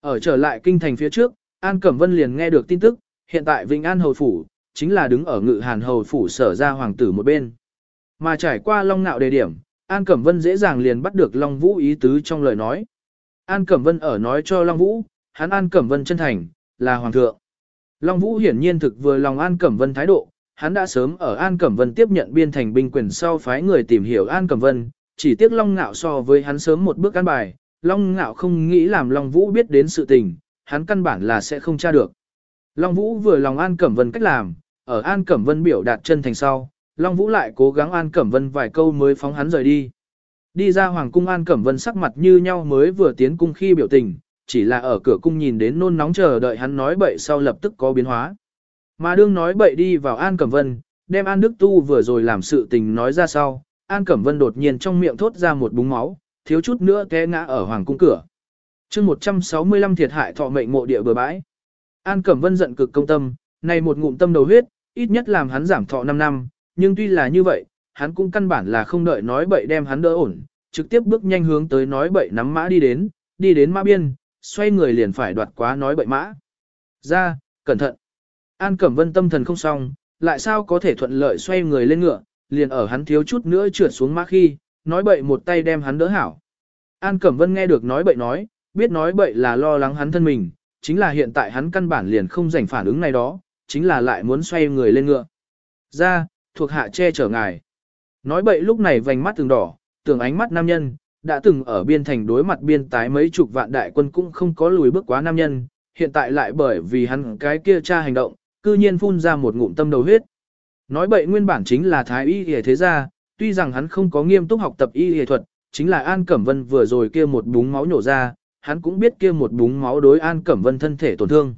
Ở trở lại kinh thành phía trước, An Cẩm Vân liền nghe được tin tức, hiện tại Vĩnh An Hầu Phủ, chính là đứng ở ngự hàn Hầu Phủ sở ra hoàng tử một bên. Mà trải qua Long Nạo đề điểm, An Cẩm Vân dễ dàng liền bắt được Long Vũ ý tứ trong lời nói. An Cẩm Vân ở nói cho Long Vũ, hắn An Cẩm Vân chân thành, là hoàng thượng. Long Vũ hiển nhiên thực vừa lòng An Cẩm Vân thái độ, hắn đã sớm ở An Cẩm Vân tiếp nhận biên thành binh quyền sau phái người tìm hiểu An Cẩm Vân, chỉ tiếc Long Ngạo so với hắn sớm một bước căn bài, Long Ngạo không nghĩ làm Long Vũ biết đến sự tình, hắn căn bản là sẽ không tra được. Long Vũ vừa lòng An Cẩm Vân cách làm, ở An Cẩm Vân biểu đạt chân thành sau, Long Vũ lại cố gắng An Cẩm Vân vài câu mới phóng hắn rời đi. Đi ra Hoàng cung An Cẩm Vân sắc mặt như nhau mới vừa tiến cung khi biểu tình, chỉ là ở cửa cung nhìn đến nôn nóng chờ đợi hắn nói bậy sau lập tức có biến hóa. Mà đương nói bậy đi vào An Cẩm Vân, đem An Đức Tu vừa rồi làm sự tình nói ra sau, An Cẩm Vân đột nhiên trong miệng thốt ra một búng máu, thiếu chút nữa té ngã ở Hoàng cung cửa. chương 165 thiệt hại thọ mệnh mộ địa bừa bãi. An Cẩm Vân giận cực công tâm, này một ngụm tâm đầu huyết, ít nhất làm hắn giảm thọ 5 năm, nhưng tuy là như vậy, hắn cũng căn bản là không đợi nói bậy đem hắn đỡ ổn, trực tiếp bước nhanh hướng tới nói bậy nắm mã đi đến, đi đến mã biên, xoay người liền phải đoạt quá nói bậy mã. Ra, cẩn thận. An Cẩm Vân tâm thần không xong, lại sao có thể thuận lợi xoay người lên ngựa, liền ở hắn thiếu chút nữa trượt xuống mã khi, nói bậy một tay đem hắn đỡ hảo. An Cẩm Vân nghe được nói bậy nói, biết nói bậy là lo lắng hắn thân mình, chính là hiện tại hắn căn bản liền không rảnh phản ứng này đó, chính là lại muốn xoay người lên ngựa. Ra, thuộc hạ che chở ngài. Nói bậy lúc này vành mắt từng đỏ, tưởng ánh mắt nam nhân, đã từng ở biên thành đối mặt biên tái mấy chục vạn đại quân cũng không có lùi bước quá nam nhân, hiện tại lại bởi vì hắn cái kia cha hành động, cư nhiên phun ra một ngụm tâm đầu huyết. Nói bậy nguyên bản chính là thái y y thế gia, tuy rằng hắn không có nghiêm túc học tập y y thuật, chính là An Cẩm Vân vừa rồi kia một búng máu nhổ ra, hắn cũng biết kia một búng máu đối An Cẩm Vân thân thể tổn thương.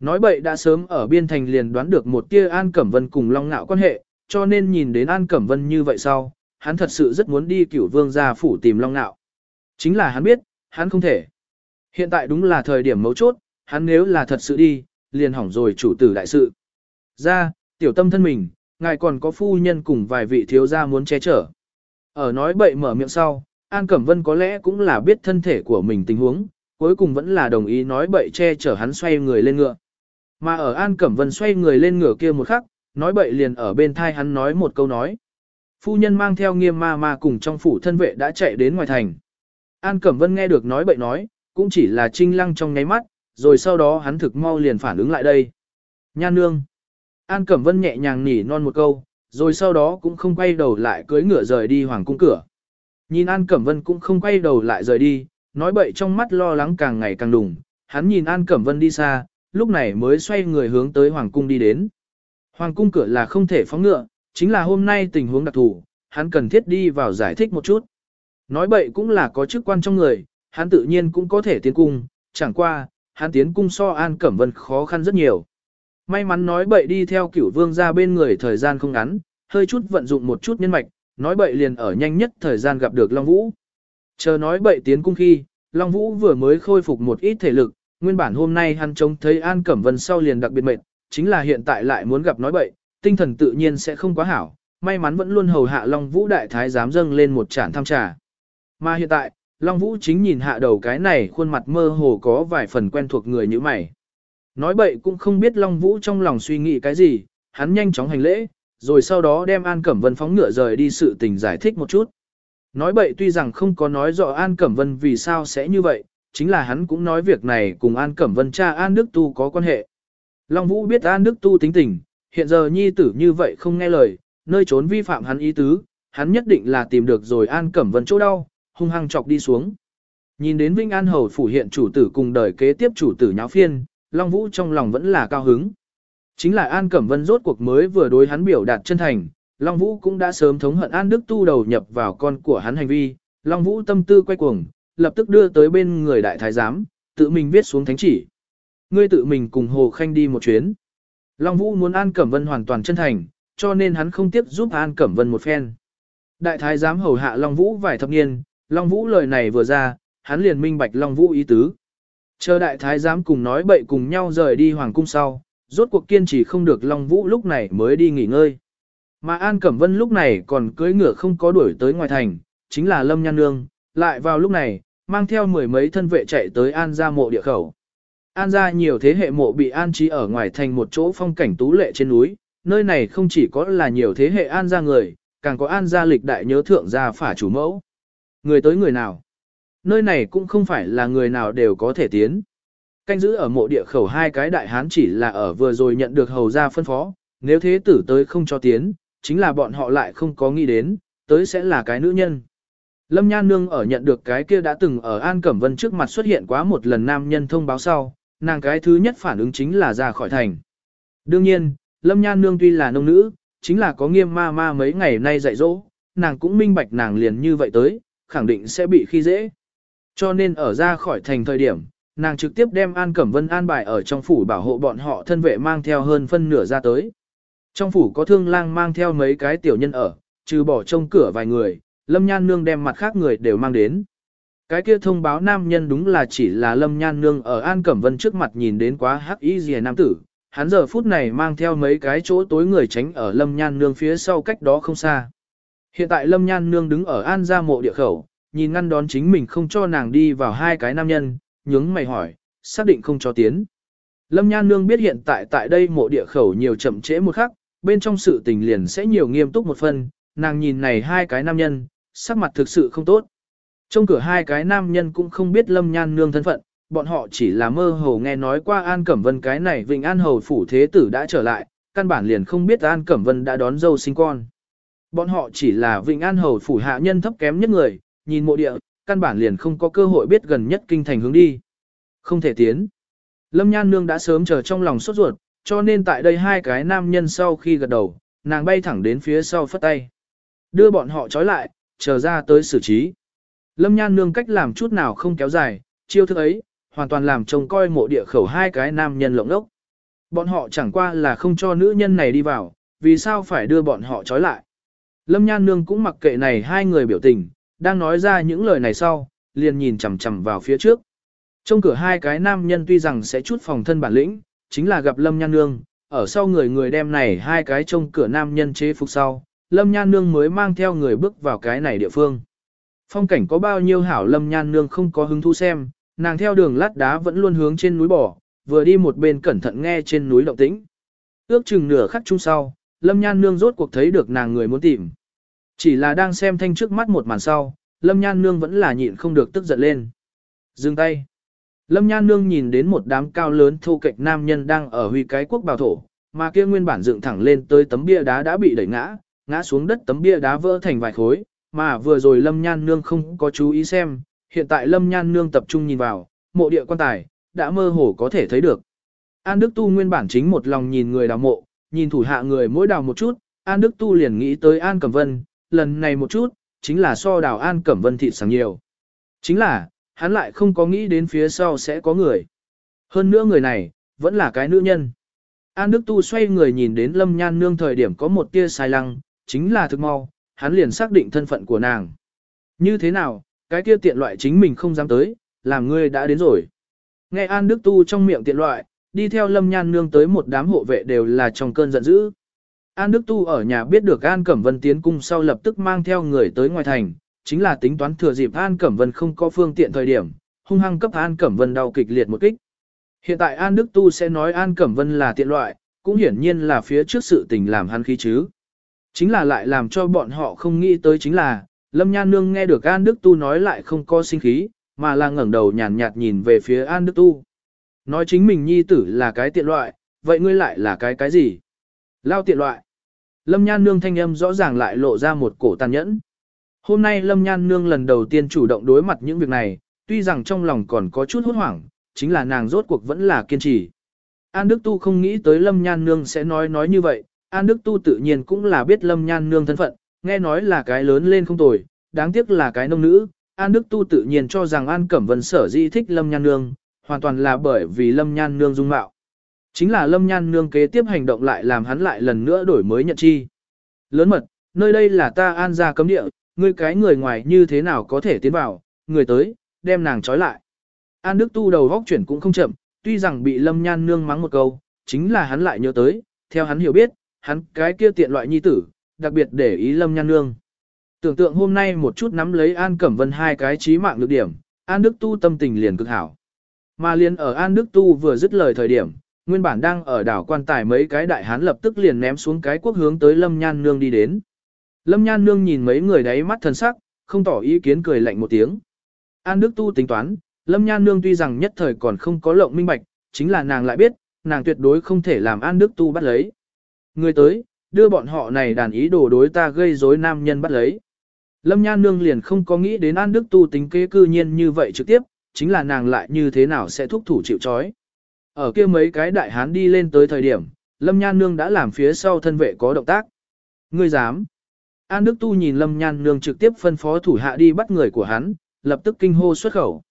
Nói bậy đã sớm ở biên thành liền đoán được một tia An Cẩm Vân cùng Long Nạo quan hệ, cho nên nhìn đến An Cẩm Vân như vậy sau, hắn thật sự rất muốn đi cửu vương gia phủ tìm Long Nạo. Chính là hắn biết, hắn không thể. Hiện tại đúng là thời điểm mấu chốt, hắn nếu là thật sự đi, liền hỏng rồi chủ tử đại sự. Ra, tiểu tâm thân mình, ngài còn có phu nhân cùng vài vị thiếu gia muốn che chở. Ở nói bậy mở miệng sau, An Cẩm Vân có lẽ cũng là biết thân thể của mình tình huống, cuối cùng vẫn là đồng ý nói bậy che chở hắn xoay người lên ngựa. Mà ở An Cẩm Vân xoay người lên ngựa kia một khắc, nói bậy liền ở bên thai hắn nói một câu nói. Phu nhân mang theo nghiêm ma ma cùng trong phủ thân vệ đã chạy đến ngoài thành. An Cẩm Vân nghe được nói bậy nói, cũng chỉ là trinh lăng trong nháy mắt, rồi sau đó hắn thực mau liền phản ứng lại đây. Nhan nương. An Cẩm Vân nhẹ nhàng nỉ non một câu, rồi sau đó cũng không quay đầu lại cưới ngựa rời đi hoàng cung cửa. Nhìn An Cẩm Vân cũng không quay đầu lại rời đi, nói bậy trong mắt lo lắng càng ngày càng đùng. Hắn nhìn An Cẩm Vân đi xa, lúc này mới xoay người hướng tới hoàng cung đi đến. Hoàng cung cửa là không thể phóng ngựa, chính là hôm nay tình huống đặc thù, hắn cần thiết đi vào giải thích một chút. Nói bậy cũng là có chức quan trong người, hắn tự nhiên cũng có thể tiến cung, chẳng qua, hắn tiến cung so An Cẩm Vân khó khăn rất nhiều. May mắn nói bậy đi theo cửu vương ra bên người thời gian không ngắn, hơi chút vận dụng một chút nhân mạch, nói bậy liền ở nhanh nhất thời gian gặp được Long Vũ. Chờ nói bậy tiến cung khi, Long Vũ vừa mới khôi phục một ít thể lực, nguyên bản hôm nay hắn trông thấy An Cẩm Vân sau liền đặc biệt mệt, chính là hiện tại lại muốn gặp nói bậy, tinh thần tự nhiên sẽ không quá hảo, may mắn vẫn luôn hầu hạ Long Vũ đại thái dám dâng lên một chản tham trà. Mà hiện tại, Long Vũ chính nhìn hạ đầu cái này khuôn mặt mơ hồ có vài phần quen thuộc người như mày. Nói bậy cũng không biết Long Vũ trong lòng suy nghĩ cái gì, hắn nhanh chóng hành lễ, rồi sau đó đem An Cẩm Vân phóng ngựa rời đi sự tình giải thích một chút. Nói bậy tuy rằng không có nói rõ An Cẩm Vân vì sao sẽ như vậy, chính là hắn cũng nói việc này cùng An Cẩm Vân cha An Đức Tu có quan hệ. Long Vũ biết An Đức Tu tính tình, hiện giờ nhi tử như vậy không nghe lời, nơi trốn vi phạm hắn ý tứ, hắn nhất định là tìm được rồi An Cẩm Vân chỗ đau, hung hăng chọc đi xuống. Nhìn đến Vinh An Hầu phủ hiện chủ tử cùng đời kế tiếp chủ tử nháo phiên, Long Vũ trong lòng vẫn là cao hứng. Chính là An Cẩm Vân rốt cuộc mới vừa đối hắn biểu đạt chân thành, Long Vũ cũng đã sớm thống hận An Đức Tu đầu nhập vào con của hắn hành vi, Long Vũ tâm tư quay cuồng, lập tức đưa tới bên người đại thái giám, tự mình viết xuống thánh chỉ. Ngươi tự mình cùng Hồ Khanh đi một chuyến. Long Vũ muốn An Cẩm Vân hoàn toàn chân thành, cho nên hắn không tiếp giúp An Cẩm Vân một phen. Đại thái giám hầu hạ Long Vũ vài thập niên, Long Vũ lời này vừa ra, hắn liền minh bạch Long Vũ ý tứ. Chờ đại thái giám cùng nói bậy cùng nhau rời đi hoàng cung sau, rốt cuộc kiên trì không được Long Vũ lúc này mới đi nghỉ ngơi. Mà An Cẩm Vân lúc này còn cưỡi ngựa không có đuổi tới ngoài thành, chính là Lâm Nhan Nương, lại vào lúc này, mang theo mười mấy thân vệ chạy tới An gia mộ địa khẩu. An gia nhiều thế hệ mộ bị an trí ở ngoài thành một chỗ phong cảnh tú lệ trên núi, nơi này không chỉ có là nhiều thế hệ An gia người, càng có An gia lịch đại nhớ thượng gia phả chủ mẫu. Người tới người nào? Nơi này cũng không phải là người nào đều có thể tiến. Canh giữ ở mộ địa khẩu hai cái đại hán chỉ là ở vừa rồi nhận được hầu gia phân phó, nếu thế tử tới không cho tiến, chính là bọn họ lại không có nghĩ đến, tới sẽ là cái nữ nhân. Lâm Nhan Nương ở nhận được cái kia đã từng ở An Cẩm Vân trước mặt xuất hiện quá một lần nam nhân thông báo sau, nàng cái thứ nhất phản ứng chính là ra khỏi thành. Đương nhiên, Lâm Nhan Nương tuy là nông nữ, chính là có nghiêm ma ma mấy ngày nay dạy dỗ, nàng cũng minh bạch nàng liền như vậy tới, khẳng định sẽ bị khi dễ. Cho nên ở ra khỏi thành thời điểm, nàng trực tiếp đem An Cẩm Vân an bài ở trong phủ bảo hộ bọn họ thân vệ mang theo hơn phân nửa ra tới. Trong phủ có thương lang mang theo mấy cái tiểu nhân ở, trừ bỏ trông cửa vài người, Lâm Nhan Nương đem mặt khác người đều mang đến. Cái kia thông báo nam nhân đúng là chỉ là Lâm Nhan Nương ở An Cẩm Vân trước mặt nhìn đến quá hắc y dìa nam tử. Hắn giờ phút này mang theo mấy cái chỗ tối người tránh ở Lâm Nhan Nương phía sau cách đó không xa. Hiện tại Lâm Nhan Nương đứng ở An gia mộ địa khẩu, nhìn ngăn đón chính mình không cho nàng đi vào hai cái nam nhân, nhướng mày hỏi, xác định không cho tiến. Lâm Nhan Nương biết hiện tại tại đây mộ địa khẩu nhiều chậm trễ một khắc, bên trong sự tình liền sẽ nhiều nghiêm túc một phần, nàng nhìn này hai cái nam nhân, sắc mặt thực sự không tốt. Trong cửa hai cái nam nhân cũng không biết Lâm Nhan Nương thân phận, bọn họ chỉ là mơ hồ nghe nói qua An Cẩm Vân cái này Vịnh An Hầu Phủ Thế Tử đã trở lại, căn bản liền không biết An Cẩm Vân đã đón dâu sinh con. Bọn họ chỉ là Vịnh An Hầu Phủ hạ nhân thấp kém nhất người, nhìn mộ địa, căn bản liền không có cơ hội biết gần nhất kinh thành hướng đi. Không thể tiến. Lâm Nhan Nương đã sớm chờ trong lòng sốt ruột, cho nên tại đây hai cái nam nhân sau khi gật đầu, nàng bay thẳng đến phía sau phất tay. Đưa bọn họ trói lại, chờ ra tới xử trí. Lâm Nhan Nương cách làm chút nào không kéo dài, chiêu thức ấy, hoàn toàn làm trông coi mộ địa khẩu hai cái nam nhân lộng ốc. Bọn họ chẳng qua là không cho nữ nhân này đi vào, vì sao phải đưa bọn họ trói lại. Lâm Nhan Nương cũng mặc kệ này hai người biểu tình, đang nói ra những lời này sau, liền nhìn chằm chằm vào phía trước. Trong cửa hai cái nam nhân tuy rằng sẽ chút phòng thân bản lĩnh, chính là gặp Lâm Nhan Nương, ở sau người người đem này hai cái trông cửa nam nhân chế phục sau, Lâm Nhan Nương mới mang theo người bước vào cái này địa phương. Phong cảnh có bao nhiêu hảo Lâm Nhan Nương không có hứng thú xem, nàng theo đường lát đá vẫn luôn hướng trên núi bỏ, vừa đi một bên cẩn thận nghe trên núi động tĩnh. Ước chừng nửa khắc chung sau, Lâm Nhan Nương rốt cuộc thấy được nàng người muốn tìm. Chỉ là đang xem thanh trước mắt một màn sau, Lâm Nhan Nương vẫn là nhịn không được tức giận lên. Dừng tay. Lâm Nhan Nương nhìn đến một đám cao lớn thô kệch nam nhân đang ở huy cái quốc bảo thổ, mà kia nguyên bản dựng thẳng lên tới tấm bia đá đã bị đẩy ngã, ngã xuống đất tấm bia đá vỡ thành vài khối, mà vừa rồi Lâm Nhan Nương không có chú ý xem, hiện tại Lâm Nhan Nương tập trung nhìn vào, mộ địa quan tài, đã mơ hồ có thể thấy được. An Đức Tu nguyên bản chính một lòng nhìn người đào mộ, nhìn thủ hạ người mỗi đào một chút, An Đức Tu liền nghĩ tới An Cẩm Vân, lần này một chút, chính là so đào An Cẩm Vân thịt sáng nhiều. Chính là, hắn lại không có nghĩ đến phía sau sẽ có người. Hơn nữa người này, vẫn là cái nữ nhân. An Đức Tu xoay người nhìn đến Lâm Nhan Nương thời điểm có một tia sai lăng, chính là thực mau, hắn liền xác định thân phận của nàng. Như thế nào, cái kia tiện loại chính mình không dám tới, làm ngươi đã đến rồi. Nghe An Đức Tu trong miệng tiện loại, đi theo Lâm Nhan Nương tới một đám hộ vệ đều là trong cơn giận dữ. An Đức Tu ở nhà biết được An Cẩm Vân tiến cung sau lập tức mang theo người tới ngoài thành, chính là tính toán thừa dịp An Cẩm Vân không có phương tiện thời điểm, hung hăng cấp An Cẩm Vân đau kịch liệt một kích. Hiện tại An Đức Tu sẽ nói An Cẩm Vân là tiện loại, cũng hiển nhiên là phía trước sự tình làm hắn khí chứ. Chính là lại làm cho bọn họ không nghĩ tới chính là, Lâm Nhan Nương nghe được An Đức Tu nói lại không có sinh khí, mà là ngẩn đầu nhàn nhạt, nhạt nhìn về phía An Đức Tu. Nói chính mình nhi tử là cái tiện loại, vậy ngươi lại là cái cái gì? Lao tiện loại. Lâm Nhan Nương thanh âm rõ ràng lại lộ ra một cổ tàn nhẫn. Hôm nay Lâm Nhan Nương lần đầu tiên chủ động đối mặt những việc này, tuy rằng trong lòng còn có chút hốt hoảng, chính là nàng rốt cuộc vẫn là kiên trì. An Đức Tu không nghĩ tới Lâm Nhan Nương sẽ nói nói như vậy, An Đức Tu tự nhiên cũng là biết Lâm Nhan Nương thân phận, nghe nói là cái lớn lên không tồi, đáng tiếc là cái nông nữ. An Đức Tu tự nhiên cho rằng An Cẩm Vân sở di thích Lâm Nhan Nương, hoàn toàn là bởi vì Lâm Nhan Nương dung mạo. Chính là Lâm Nhan Nương kế tiếp hành động lại làm hắn lại lần nữa đổi mới nhận chi. Lớn mật, nơi đây là ta an ra cấm địa, ngươi cái người ngoài như thế nào có thể tiến vào, người tới, đem nàng trói lại. An Đức Tu đầu góc chuyển cũng không chậm, tuy rằng bị Lâm Nhan Nương mắng một câu, chính là hắn lại nhớ tới, theo hắn hiểu biết, hắn cái kia tiện loại nhi tử, đặc biệt để ý Lâm Nhan Nương. Tưởng tượng hôm nay một chút nắm lấy An Cẩm Vân hai cái trí mạng lực điểm, An Đức Tu tâm tình liền cực hảo. Mà liền ở An Đức Tu vừa dứt lời thời điểm, nguyên bản đang ở đảo quan tài mấy cái đại hán lập tức liền ném xuống cái quốc hướng tới Lâm Nhan Nương đi đến. Lâm Nhan Nương nhìn mấy người đấy mắt thần sắc, không tỏ ý kiến cười lạnh một tiếng. An Đức Tu tính toán, Lâm Nhan Nương tuy rằng nhất thời còn không có lộng minh bạch, chính là nàng lại biết, nàng tuyệt đối không thể làm An Đức Tu bắt lấy. Người tới, đưa bọn họ này đàn ý đồ đối ta gây rối nam nhân bắt lấy. Lâm Nhan Nương liền không có nghĩ đến An Đức Tu tính kế cư nhiên như vậy trực tiếp, chính là nàng lại như thế nào sẽ thúc thủ chịu trói. Ở kia mấy cái đại hán đi lên tới thời điểm, Lâm Nhan Nương đã làm phía sau thân vệ có động tác. Ngươi dám. An Đức Tu nhìn Lâm Nhan Nương trực tiếp phân phó thủ hạ đi bắt người của hắn, lập tức kinh hô xuất khẩu.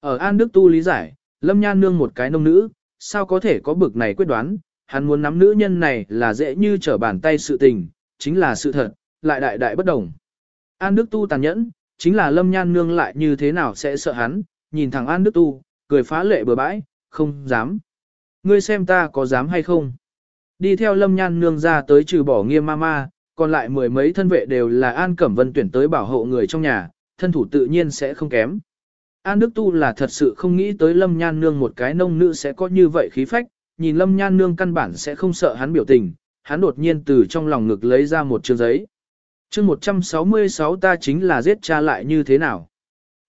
Ở An Đức Tu lý giải, Lâm Nhan Nương một cái nông nữ, sao có thể có bực này quyết đoán, hắn muốn nắm nữ nhân này là dễ như trở bàn tay sự tình, chính là sự thật, lại đại đại bất đồng. An Đức Tu tàn nhẫn, chính là Lâm Nhan Nương lại như thế nào sẽ sợ hắn, nhìn thẳng An Đức Tu, cười phá lệ bừa bãi, không dám. Ngươi xem ta có dám hay không? Đi theo Lâm Nhan Nương ra tới trừ bỏ nghiêm ma ma, còn lại mười mấy thân vệ đều là An Cẩm Vân tuyển tới bảo hộ người trong nhà, thân thủ tự nhiên sẽ không kém. An Đức Tu là thật sự không nghĩ tới Lâm Nhan Nương một cái nông nữ sẽ có như vậy khí phách, nhìn Lâm Nhan Nương căn bản sẽ không sợ hắn biểu tình, hắn đột nhiên từ trong lòng ngực lấy ra một chương giấy. chương 166 ta chính là giết cha lại như thế nào?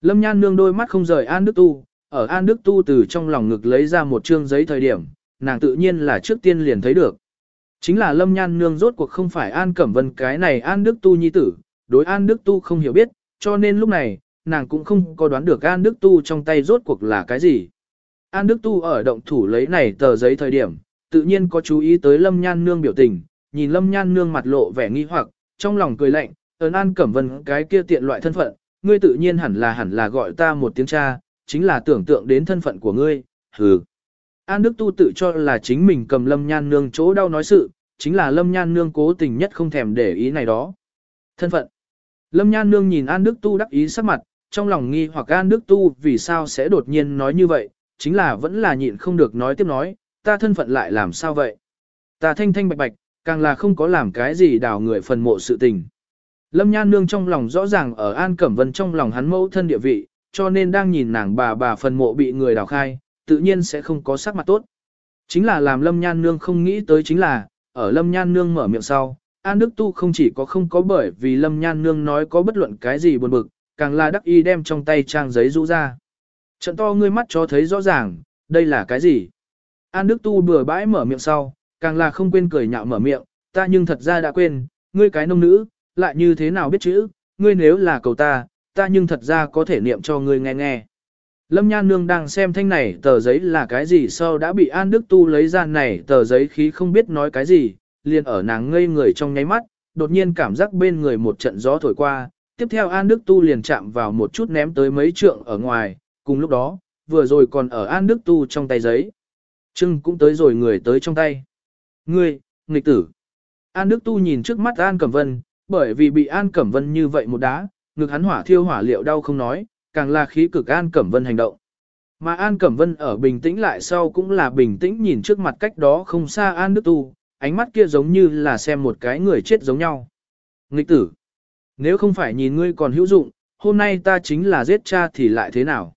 Lâm Nhan Nương đôi mắt không rời An Đức Tu, ở An Đức Tu từ trong lòng ngực lấy ra một chương giấy thời điểm, nàng tự nhiên là trước tiên liền thấy được. Chính là Lâm Nhan Nương rốt cuộc không phải An Cẩm Vân cái này An Đức Tu nhi tử, đối An Đức Tu không hiểu biết, cho nên lúc này, nàng cũng không có đoán được An Đức Tu trong tay rốt cuộc là cái gì. An Đức Tu ở động thủ lấy này tờ giấy thời điểm, tự nhiên có chú ý tới Lâm Nhan Nương biểu tình, nhìn Lâm Nhan Nương mặt lộ vẻ nghi hoặc, trong lòng cười lạnh, Tần An Cẩm Vân cái kia tiện loại thân phận, ngươi tự nhiên hẳn là hẳn là gọi ta một tiếng cha, chính là tưởng tượng đến thân phận của ngươi, hừ. An Đức Tu tự cho là chính mình cầm Lâm Nhan Nương chỗ đau nói sự, chính là Lâm Nhan Nương cố tình nhất không thèm để ý này đó. Thân phận. Lâm Nhan Nương nhìn An Đức Tu đắc ý sắc mặt, trong lòng nghi hoặc An Đức Tu vì sao sẽ đột nhiên nói như vậy, chính là vẫn là nhịn không được nói tiếp nói, ta thân phận lại làm sao vậy? Ta thanh thanh bạch bạch, càng là không có làm cái gì đào người phần mộ sự tình. Lâm Nhan Nương trong lòng rõ ràng ở An Cẩm Vân trong lòng hắn mẫu thân địa vị, cho nên đang nhìn nàng bà bà phần mộ bị người đào khai, tự nhiên sẽ không có sắc mặt tốt. Chính là làm Lâm Nhan Nương không nghĩ tới chính là, ở Lâm Nhan Nương mở miệng sau, An Đức Tu không chỉ có không có bởi vì Lâm Nhan Nương nói có bất luận cái gì buồn bực, càng là đắc y đem trong tay trang giấy rũ ra. Trận to ngươi mắt cho thấy rõ ràng, đây là cái gì? An Đức Tu bừa bãi mở miệng sau, càng là không quên cười nhạo mở miệng, ta nhưng thật ra đã quên, ngươi cái nông nữ, lại như thế nào biết chữ, ngươi nếu là cầu ta, ta nhưng thật ra có thể niệm cho ngươi nghe nghe. Lâm Nhan Nương đang xem thanh này tờ giấy là cái gì sau đã bị An Đức Tu lấy ra này tờ giấy khí không biết nói cái gì, liền ở nàng ngây người trong nháy mắt, đột nhiên cảm giác bên người một trận gió thổi qua, tiếp theo An Đức Tu liền chạm vào một chút ném tới mấy trượng ở ngoài, cùng lúc đó, vừa rồi còn ở An Đức Tu trong tay giấy. Trưng cũng tới rồi người tới trong tay. Ngươi, nghịch tử. An Đức Tu nhìn trước mắt An Cẩm Vân, bởi vì bị An Cẩm Vân như vậy một đá, ngực hắn hỏa thiêu hỏa liệu đau không nói, càng là khí cực An Cẩm Vân hành động. Mà An Cẩm Vân ở bình tĩnh lại sau cũng là bình tĩnh nhìn trước mặt cách đó không xa An Đức Tu, ánh mắt kia giống như là xem một cái người chết giống nhau. Nghịch tử, nếu không phải nhìn ngươi còn hữu dụng, hôm nay ta chính là giết cha thì lại thế nào?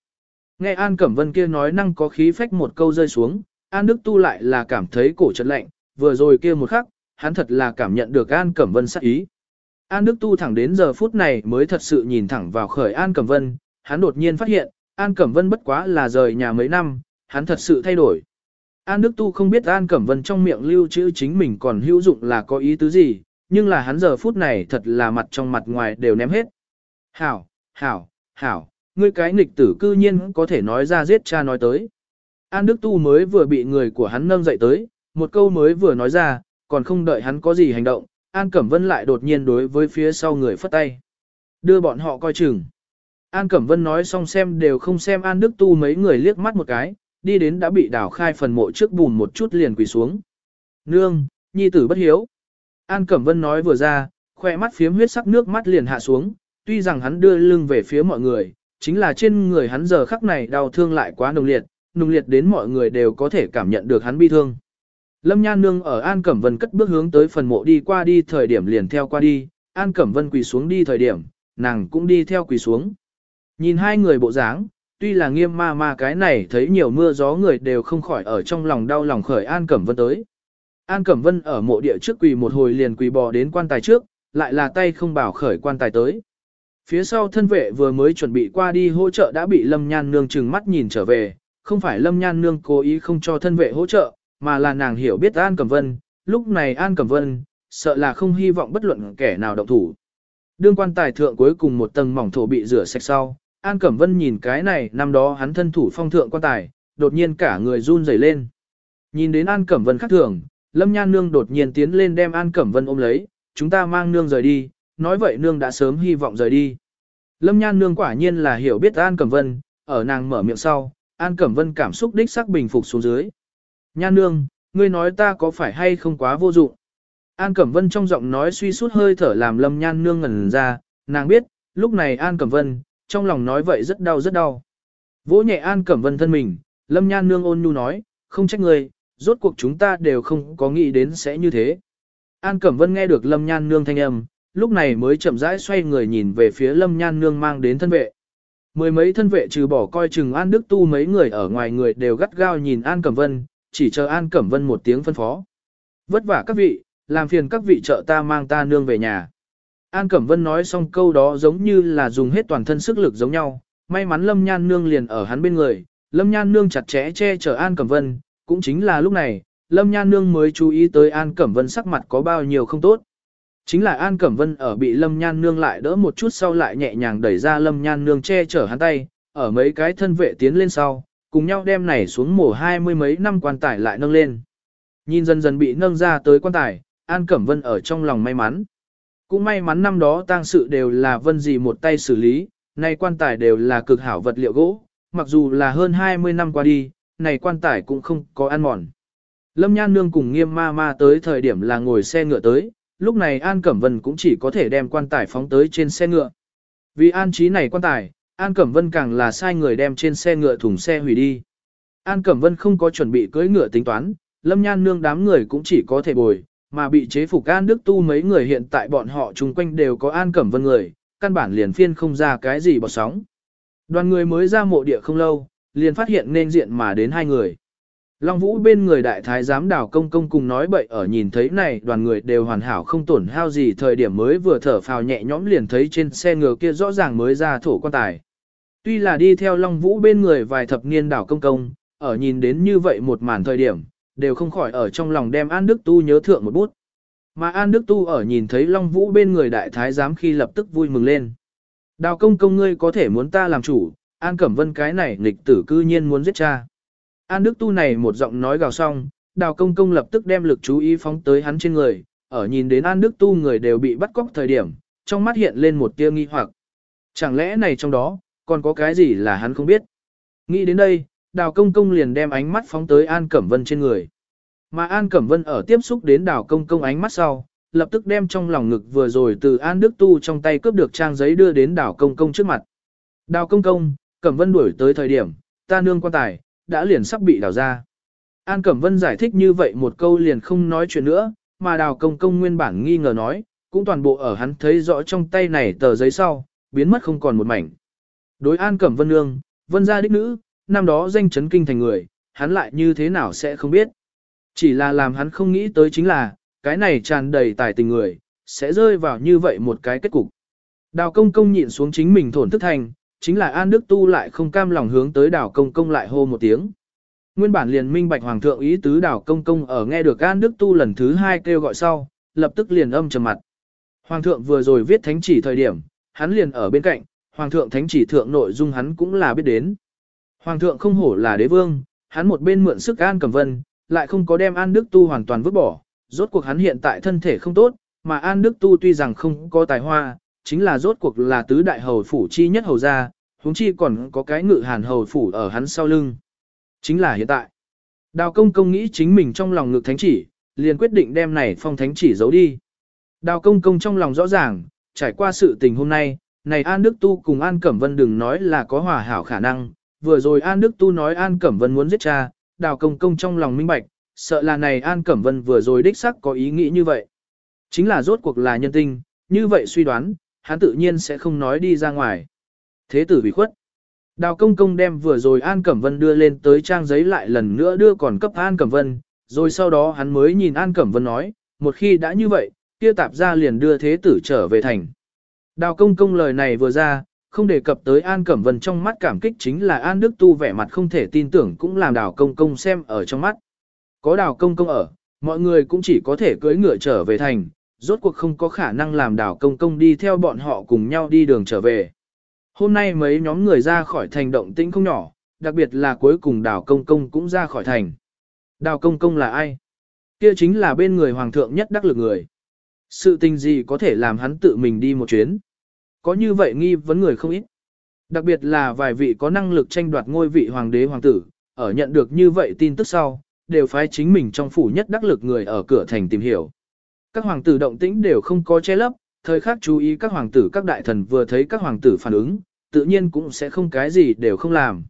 Nghe An Cẩm Vân kia nói năng có khí phách một câu rơi xuống, An Đức Tu lại là cảm thấy cổ chật lạnh, vừa rồi kia một khắc, hắn thật là cảm nhận được An Cẩm Vân sắc ý. An Đức Tu thẳng đến giờ phút này mới thật sự nhìn thẳng vào khởi An Cẩm Vân, hắn đột nhiên phát hiện, An Cẩm Vân bất quá là rời nhà mấy năm, hắn thật sự thay đổi. An Đức Tu không biết An Cẩm Vân trong miệng lưu trữ chính mình còn hữu dụng là có ý tứ gì, nhưng là hắn giờ phút này thật là mặt trong mặt ngoài đều ném hết. Hảo, hảo, hảo, ngươi cái nghịch tử cư nhiên có thể nói ra giết cha nói tới. An Đức Tu mới vừa bị người của hắn nâng dậy tới, một câu mới vừa nói ra, còn không đợi hắn có gì hành động, An Cẩm Vân lại đột nhiên đối với phía sau người phất tay. Đưa bọn họ coi chừng. An Cẩm Vân nói xong xem đều không xem An Đức Tu mấy người liếc mắt một cái, đi đến đã bị đào khai phần mộ trước bùn một chút liền quỳ xuống. Nương, nhi tử bất hiếu. An Cẩm Vân nói vừa ra, khoe mắt phiếm huyết sắc nước mắt liền hạ xuống, tuy rằng hắn đưa lưng về phía mọi người, chính là trên người hắn giờ khắc này đau thương lại quá nồng liệt, nồng liệt đến mọi người đều có thể cảm nhận được hắn bi thương. Lâm Nhan Nương ở An Cẩm Vân cất bước hướng tới phần mộ đi qua đi thời điểm liền theo qua đi, An Cẩm Vân quỳ xuống đi thời điểm, nàng cũng đi theo quỳ xuống. Nhìn hai người bộ dáng, tuy là nghiêm ma ma cái này thấy nhiều mưa gió người đều không khỏi ở trong lòng đau lòng khởi An Cẩm Vân tới. An Cẩm Vân ở mộ địa trước quỳ một hồi liền quỳ bò đến quan tài trước, lại là tay không bảo khởi quan tài tới. Phía sau thân vệ vừa mới chuẩn bị qua đi hỗ trợ đã bị Lâm Nhan Nương chừng mắt nhìn trở về, không phải Lâm Nhan Nương cố ý không cho thân vệ hỗ trợ, mà là nàng hiểu biết An Cẩm Vân, lúc này An Cẩm Vân, sợ là không hy vọng bất luận kẻ nào động thủ. Đương quan tài thượng cuối cùng một tầng mỏng thổ bị rửa sạch sau, An Cẩm Vân nhìn cái này năm đó hắn thân thủ phong thượng quan tài, đột nhiên cả người run rẩy lên. Nhìn đến An Cẩm Vân khác thường, Lâm Nhan Nương đột nhiên tiến lên đem An Cẩm Vân ôm lấy, chúng ta mang Nương rời đi, nói vậy Nương đã sớm hy vọng rời đi. Lâm Nhan Nương quả nhiên là hiểu biết An Cẩm Vân, ở nàng mở miệng sau, An Cẩm Vân cảm xúc đích sắc bình phục xuống dưới. Nhan Nương, ngươi nói ta có phải hay không quá vô dụng? An Cẩm Vân trong giọng nói suy sút hơi thở làm Lâm Nhan Nương ngẩn ra, nàng biết, lúc này An Cẩm Vân, trong lòng nói vậy rất đau rất đau. Vỗ nhẹ An Cẩm Vân thân mình, Lâm Nhan Nương ôn nhu nói, không trách ngươi, rốt cuộc chúng ta đều không có nghĩ đến sẽ như thế. An Cẩm Vân nghe được Lâm Nhan Nương thanh âm, lúc này mới chậm rãi xoay người nhìn về phía Lâm Nhan Nương mang đến thân vệ. Mười mấy thân vệ trừ bỏ coi chừng An Đức Tu mấy người ở ngoài người đều gắt gao nhìn An Cẩm Vân, chỉ chờ An Cẩm Vân một tiếng phân phó. Vất vả các vị, làm phiền các vị trợ ta mang ta nương về nhà. An Cẩm Vân nói xong câu đó giống như là dùng hết toàn thân sức lực giống nhau, may mắn Lâm Nhan Nương liền ở hắn bên người, Lâm Nhan Nương chặt chẽ che chở An Cẩm Vân, cũng chính là lúc này, Lâm Nhan Nương mới chú ý tới An Cẩm Vân sắc mặt có bao nhiêu không tốt. Chính là An Cẩm Vân ở bị Lâm Nhan Nương lại đỡ một chút sau lại nhẹ nhàng đẩy ra Lâm Nhan Nương che chở hắn tay, ở mấy cái thân vệ tiến lên sau, cùng nhau đem này xuống mổ hai mươi mấy năm quan tài lại nâng lên. Nhìn dần dần bị nâng ra tới quan tài, An Cẩm Vân ở trong lòng may mắn. Cũng may mắn năm đó tang sự đều là vân gì một tay xử lý, nay quan tài đều là cực hảo vật liệu gỗ, mặc dù là hơn 20 năm qua đi, này quan tài cũng không có ăn mòn. Lâm Nhan Nương cùng nghiêm ma ma tới thời điểm là ngồi xe ngựa tới, lúc này An Cẩm Vân cũng chỉ có thể đem quan tài phóng tới trên xe ngựa. Vì an trí này quan tài, An Cẩm Vân càng là sai người đem trên xe ngựa thùng xe hủy đi. An Cẩm Vân không có chuẩn bị cưỡi ngựa tính toán, Lâm Nhan nương đám người cũng chỉ có thể bồi, mà bị chế phục An Đức Tu mấy người hiện tại bọn họ chung quanh đều có An Cẩm Vân người, căn bản liền phiên không ra cái gì bọt sóng. Đoàn người mới ra mộ địa không lâu, liền phát hiện nên diện mà đến hai người. Long Vũ bên người đại thái giám đảo công công cùng nói bậy ở nhìn thấy này đoàn người đều hoàn hảo không tổn hao gì thời điểm mới vừa thở phào nhẹ nhõm liền thấy trên xe ngựa kia rõ ràng mới ra thổ quan tài. Tuy là đi theo Long Vũ bên người vài thập niên đảo công công, ở nhìn đến như vậy một màn thời điểm, đều không khỏi ở trong lòng đem An Đức Tu nhớ thượng một bút. Mà An Đức Tu ở nhìn thấy Long Vũ bên người đại thái giám khi lập tức vui mừng lên. Đào công công ngươi có thể muốn ta làm chủ, An Cẩm Vân cái này nghịch tử cư nhiên muốn giết cha. An Đức Tu này một giọng nói gào xong, đào công công lập tức đem lực chú ý phóng tới hắn trên người, ở nhìn đến An Đức Tu người đều bị bắt cóc thời điểm, trong mắt hiện lên một tia nghi hoặc. Chẳng lẽ này trong đó, còn có cái gì là hắn không biết? Nghĩ đến đây, đào công công liền đem ánh mắt phóng tới An Cẩm Vân trên người. Mà An Cẩm Vân ở tiếp xúc đến đào công công ánh mắt sau, lập tức đem trong lòng ngực vừa rồi từ An Đức Tu trong tay cướp được trang giấy đưa đến đào công công trước mặt. Đào công công, Cẩm Vân đuổi tới thời điểm, ta nương quan tài, đã liền sắp bị đào ra. An Cẩm Vân giải thích như vậy một câu liền không nói chuyện nữa, mà đào công công nguyên bản nghi ngờ nói, cũng toàn bộ ở hắn thấy rõ trong tay này tờ giấy sau, biến mất không còn một mảnh. Đối An Cẩm Vân Nương, Vân gia đích nữ, năm đó danh chấn kinh thành người, hắn lại như thế nào sẽ không biết. Chỉ là làm hắn không nghĩ tới chính là, cái này tràn đầy tài tình người, sẽ rơi vào như vậy một cái kết cục. Đào công công nhịn xuống chính mình thổn thức thành, chính là An Đức Tu lại không cam lòng hướng tới đào công công lại hô một tiếng. Nguyên bản liền minh bạch hoàng thượng ý tứ đào công công ở nghe được An Đức Tu lần thứ hai kêu gọi sau, lập tức liền âm trầm mặt. Hoàng thượng vừa rồi viết thánh chỉ thời điểm, hắn liền ở bên cạnh, hoàng thượng thánh chỉ thượng nội dung hắn cũng là biết đến. Hoàng thượng không hổ là đế vương, hắn một bên mượn sức An Cẩm Vân, lại không có đem An Đức Tu hoàn toàn vứt bỏ, rốt cuộc hắn hiện tại thân thể không tốt, mà An Đức Tu tuy rằng không có tài hoa, chính là rốt cuộc là tứ đại hầu phủ chi nhất hầu gia, huống chi còn có cái ngự hàn hầu phủ ở hắn sau lưng. Chính là hiện tại. Đào công công nghĩ chính mình trong lòng ngực thánh chỉ, liền quyết định đem này phong thánh chỉ giấu đi. Đào công công trong lòng rõ ràng, trải qua sự tình hôm nay, này An Đức Tu cùng An Cẩm Vân đừng nói là có hòa hảo khả năng, vừa rồi An Đức Tu nói An Cẩm Vân muốn giết cha, đào công công trong lòng minh bạch, sợ là này An Cẩm Vân vừa rồi đích sắc có ý nghĩ như vậy. Chính là rốt cuộc là nhân tinh, như vậy suy đoán, hắn tự nhiên sẽ không nói đi ra ngoài. Thế tử bị khuất. Đào công công đem vừa rồi An Cẩm Vân đưa lên tới trang giấy lại lần nữa đưa còn cấp An Cẩm Vân, rồi sau đó hắn mới nhìn An Cẩm Vân nói, một khi đã như vậy, kia tạp ra liền đưa thế tử trở về thành. Đào công công lời này vừa ra, không đề cập tới An Cẩm Vân trong mắt cảm kích chính là An Đức Tu vẻ mặt không thể tin tưởng cũng làm đào công công xem ở trong mắt. Có đào công công ở, mọi người cũng chỉ có thể cưỡi ngựa trở về thành, rốt cuộc không có khả năng làm đảo công công đi theo bọn họ cùng nhau đi đường trở về. Hôm nay mấy nhóm người ra khỏi thành động tĩnh không nhỏ, đặc biệt là cuối cùng đảo công công cũng ra khỏi thành. Đào công công là ai? Kia chính là bên người hoàng thượng nhất đắc lực người. Sự tình gì có thể làm hắn tự mình đi một chuyến? Có như vậy nghi vấn người không ít. Đặc biệt là vài vị có năng lực tranh đoạt ngôi vị hoàng đế hoàng tử, ở nhận được như vậy tin tức sau, đều phái chính mình trong phủ nhất đắc lực người ở cửa thành tìm hiểu. Các hoàng tử động tĩnh đều không có che lấp, thời khắc chú ý các hoàng tử các đại thần vừa thấy các hoàng tử phản ứng, tự nhiên cũng sẽ không cái gì đều không làm.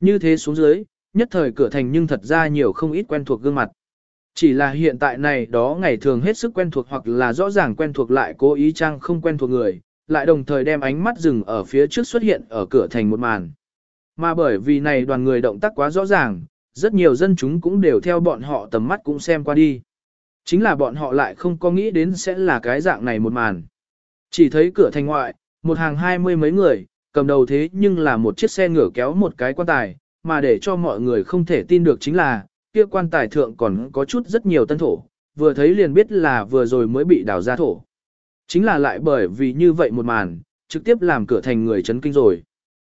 Như thế xuống dưới, nhất thời cửa thành nhưng thật ra nhiều không ít quen thuộc gương mặt. Chỉ là hiện tại này đó ngày thường hết sức quen thuộc hoặc là rõ ràng quen thuộc lại cố ý trang không quen thuộc người, lại đồng thời đem ánh mắt dừng ở phía trước xuất hiện ở cửa thành một màn. Mà bởi vì này đoàn người động tác quá rõ ràng, rất nhiều dân chúng cũng đều theo bọn họ tầm mắt cũng xem qua đi. Chính là bọn họ lại không có nghĩ đến sẽ là cái dạng này một màn. Chỉ thấy cửa thành ngoại, một hàng hai mươi mấy người, cầm đầu thế nhưng là một chiếc xe ngửa kéo một cái quan tài, mà để cho mọi người không thể tin được chính là, kia quan tài thượng còn có chút rất nhiều tân thổ, vừa thấy liền biết là vừa rồi mới bị đào ra thổ. Chính là lại bởi vì như vậy một màn, trực tiếp làm cửa thành người chấn kinh rồi.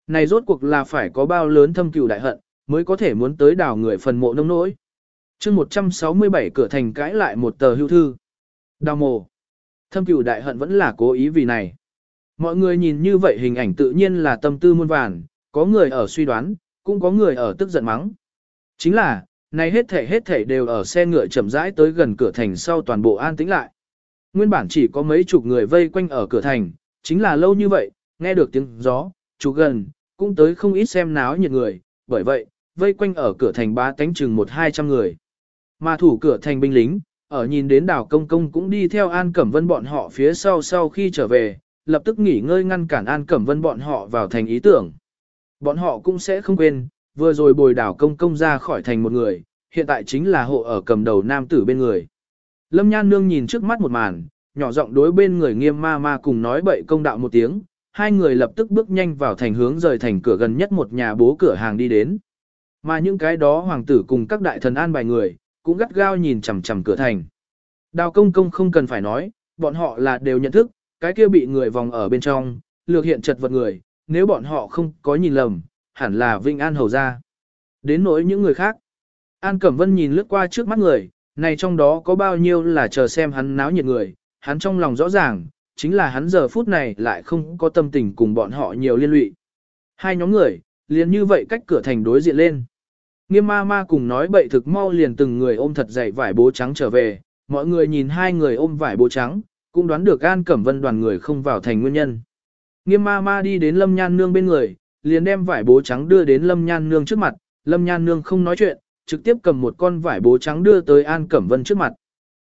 Này rốt cuộc là phải có bao lớn thâm cừu đại hận, mới có thể muốn tới đào người phần mộ nông nỗi chương 167 cửa thành cãi lại một tờ hưu thư. Đào mồ. Thâm cửu đại hận vẫn là cố ý vì này. Mọi người nhìn như vậy hình ảnh tự nhiên là tâm tư muôn vàn, có người ở suy đoán, cũng có người ở tức giận mắng. Chính là, này hết thể hết thể đều ở xe ngựa chậm rãi tới gần cửa thành sau toàn bộ an tĩnh lại. Nguyên bản chỉ có mấy chục người vây quanh ở cửa thành, chính là lâu như vậy, nghe được tiếng gió, chú gần, cũng tới không ít xem náo nhiệt người, bởi vậy, vây quanh ở cửa thành ba tánh chừng một hai trăm người. Mà thủ cửa thành binh lính, ở nhìn đến đảo công công cũng đi theo An Cẩm Vân bọn họ phía sau sau khi trở về, lập tức nghỉ ngơi ngăn cản An Cẩm Vân bọn họ vào thành ý tưởng. Bọn họ cũng sẽ không quên, vừa rồi bồi đảo công công ra khỏi thành một người, hiện tại chính là hộ ở cầm đầu nam tử bên người. Lâm Nhan Nương nhìn trước mắt một màn, nhỏ giọng đối bên người nghiêm ma ma cùng nói bậy công đạo một tiếng, hai người lập tức bước nhanh vào thành hướng rời thành cửa gần nhất một nhà bố cửa hàng đi đến. Mà những cái đó hoàng tử cùng các đại thần an bài người, cũng gắt gao nhìn chằm chằm cửa thành. Đào công công không cần phải nói, bọn họ là đều nhận thức, cái kia bị người vòng ở bên trong, lược hiện chật vật người, nếu bọn họ không có nhìn lầm, hẳn là Vinh An hầu ra. Đến nỗi những người khác. An Cẩm Vân nhìn lướt qua trước mắt người, này trong đó có bao nhiêu là chờ xem hắn náo nhiệt người, hắn trong lòng rõ ràng, chính là hắn giờ phút này lại không có tâm tình cùng bọn họ nhiều liên lụy. Hai nhóm người, liền như vậy cách cửa thành đối diện lên. Nghiêm ma ma cùng nói bậy thực mau liền từng người ôm thật dày vải bố trắng trở về, mọi người nhìn hai người ôm vải bố trắng, cũng đoán được An Cẩm Vân đoàn người không vào thành nguyên nhân. Nghiêm ma ma đi đến Lâm Nhan Nương bên người, liền đem vải bố trắng đưa đến Lâm Nhan Nương trước mặt, Lâm Nhan Nương không nói chuyện, trực tiếp cầm một con vải bố trắng đưa tới An Cẩm Vân trước mặt.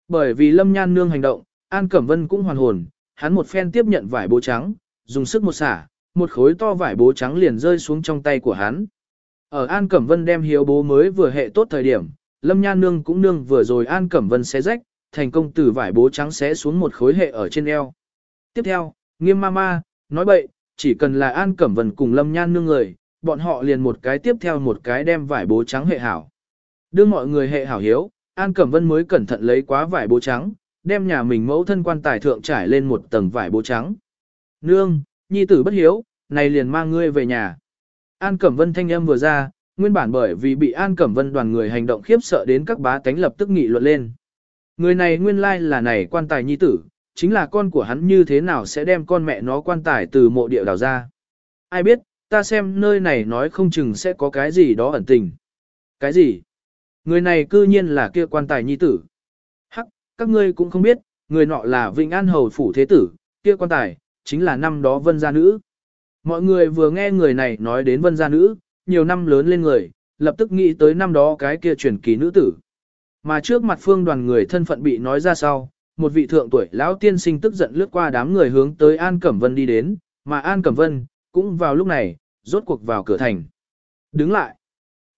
Bởi vì Lâm Nhan Nương hành động, An Cẩm Vân cũng hoàn hồn, hắn một phen tiếp nhận vải bố trắng, dùng sức một xả, một khối to vải bố trắng liền rơi xuống trong tay của hắn. Ở An Cẩm Vân đem hiếu bố mới vừa hệ tốt thời điểm, Lâm Nhan Nương cũng nương vừa rồi An Cẩm Vân xé rách, thành công từ vải bố trắng xé xuống một khối hệ ở trên eo. Tiếp theo, nghiêm ma ma, nói bậy, chỉ cần là An Cẩm Vân cùng Lâm Nhan Nương người, bọn họ liền một cái tiếp theo một cái đem vải bố trắng hệ hảo. Đưa mọi người hệ hảo hiếu, An Cẩm Vân mới cẩn thận lấy quá vải bố trắng, đem nhà mình mẫu thân quan tài thượng trải lên một tầng vải bố trắng. Nương, nhi tử bất hiếu, này liền mang ngươi về nhà. An Cẩm Vân thanh âm vừa ra, nguyên bản bởi vì bị An Cẩm Vân đoàn người hành động khiếp sợ đến các bá tánh lập tức nghị luận lên. Người này nguyên lai là này quan tài nhi tử, chính là con của hắn như thế nào sẽ đem con mẹ nó quan tài từ mộ địa đào ra. Ai biết, ta xem nơi này nói không chừng sẽ có cái gì đó ẩn tình. Cái gì? Người này cư nhiên là kia quan tài nhi tử. Hắc, các ngươi cũng không biết, người nọ là Vĩnh An Hầu Phủ Thế Tử, kia quan tài, chính là năm đó vân gia nữ. Mọi người vừa nghe người này nói đến vân gia nữ, nhiều năm lớn lên người, lập tức nghĩ tới năm đó cái kia truyền kỳ nữ tử. Mà trước mặt phương đoàn người thân phận bị nói ra sau, một vị thượng tuổi lão tiên sinh tức giận lướt qua đám người hướng tới An Cẩm Vân đi đến, mà An Cẩm Vân, cũng vào lúc này, rốt cuộc vào cửa thành. Đứng lại.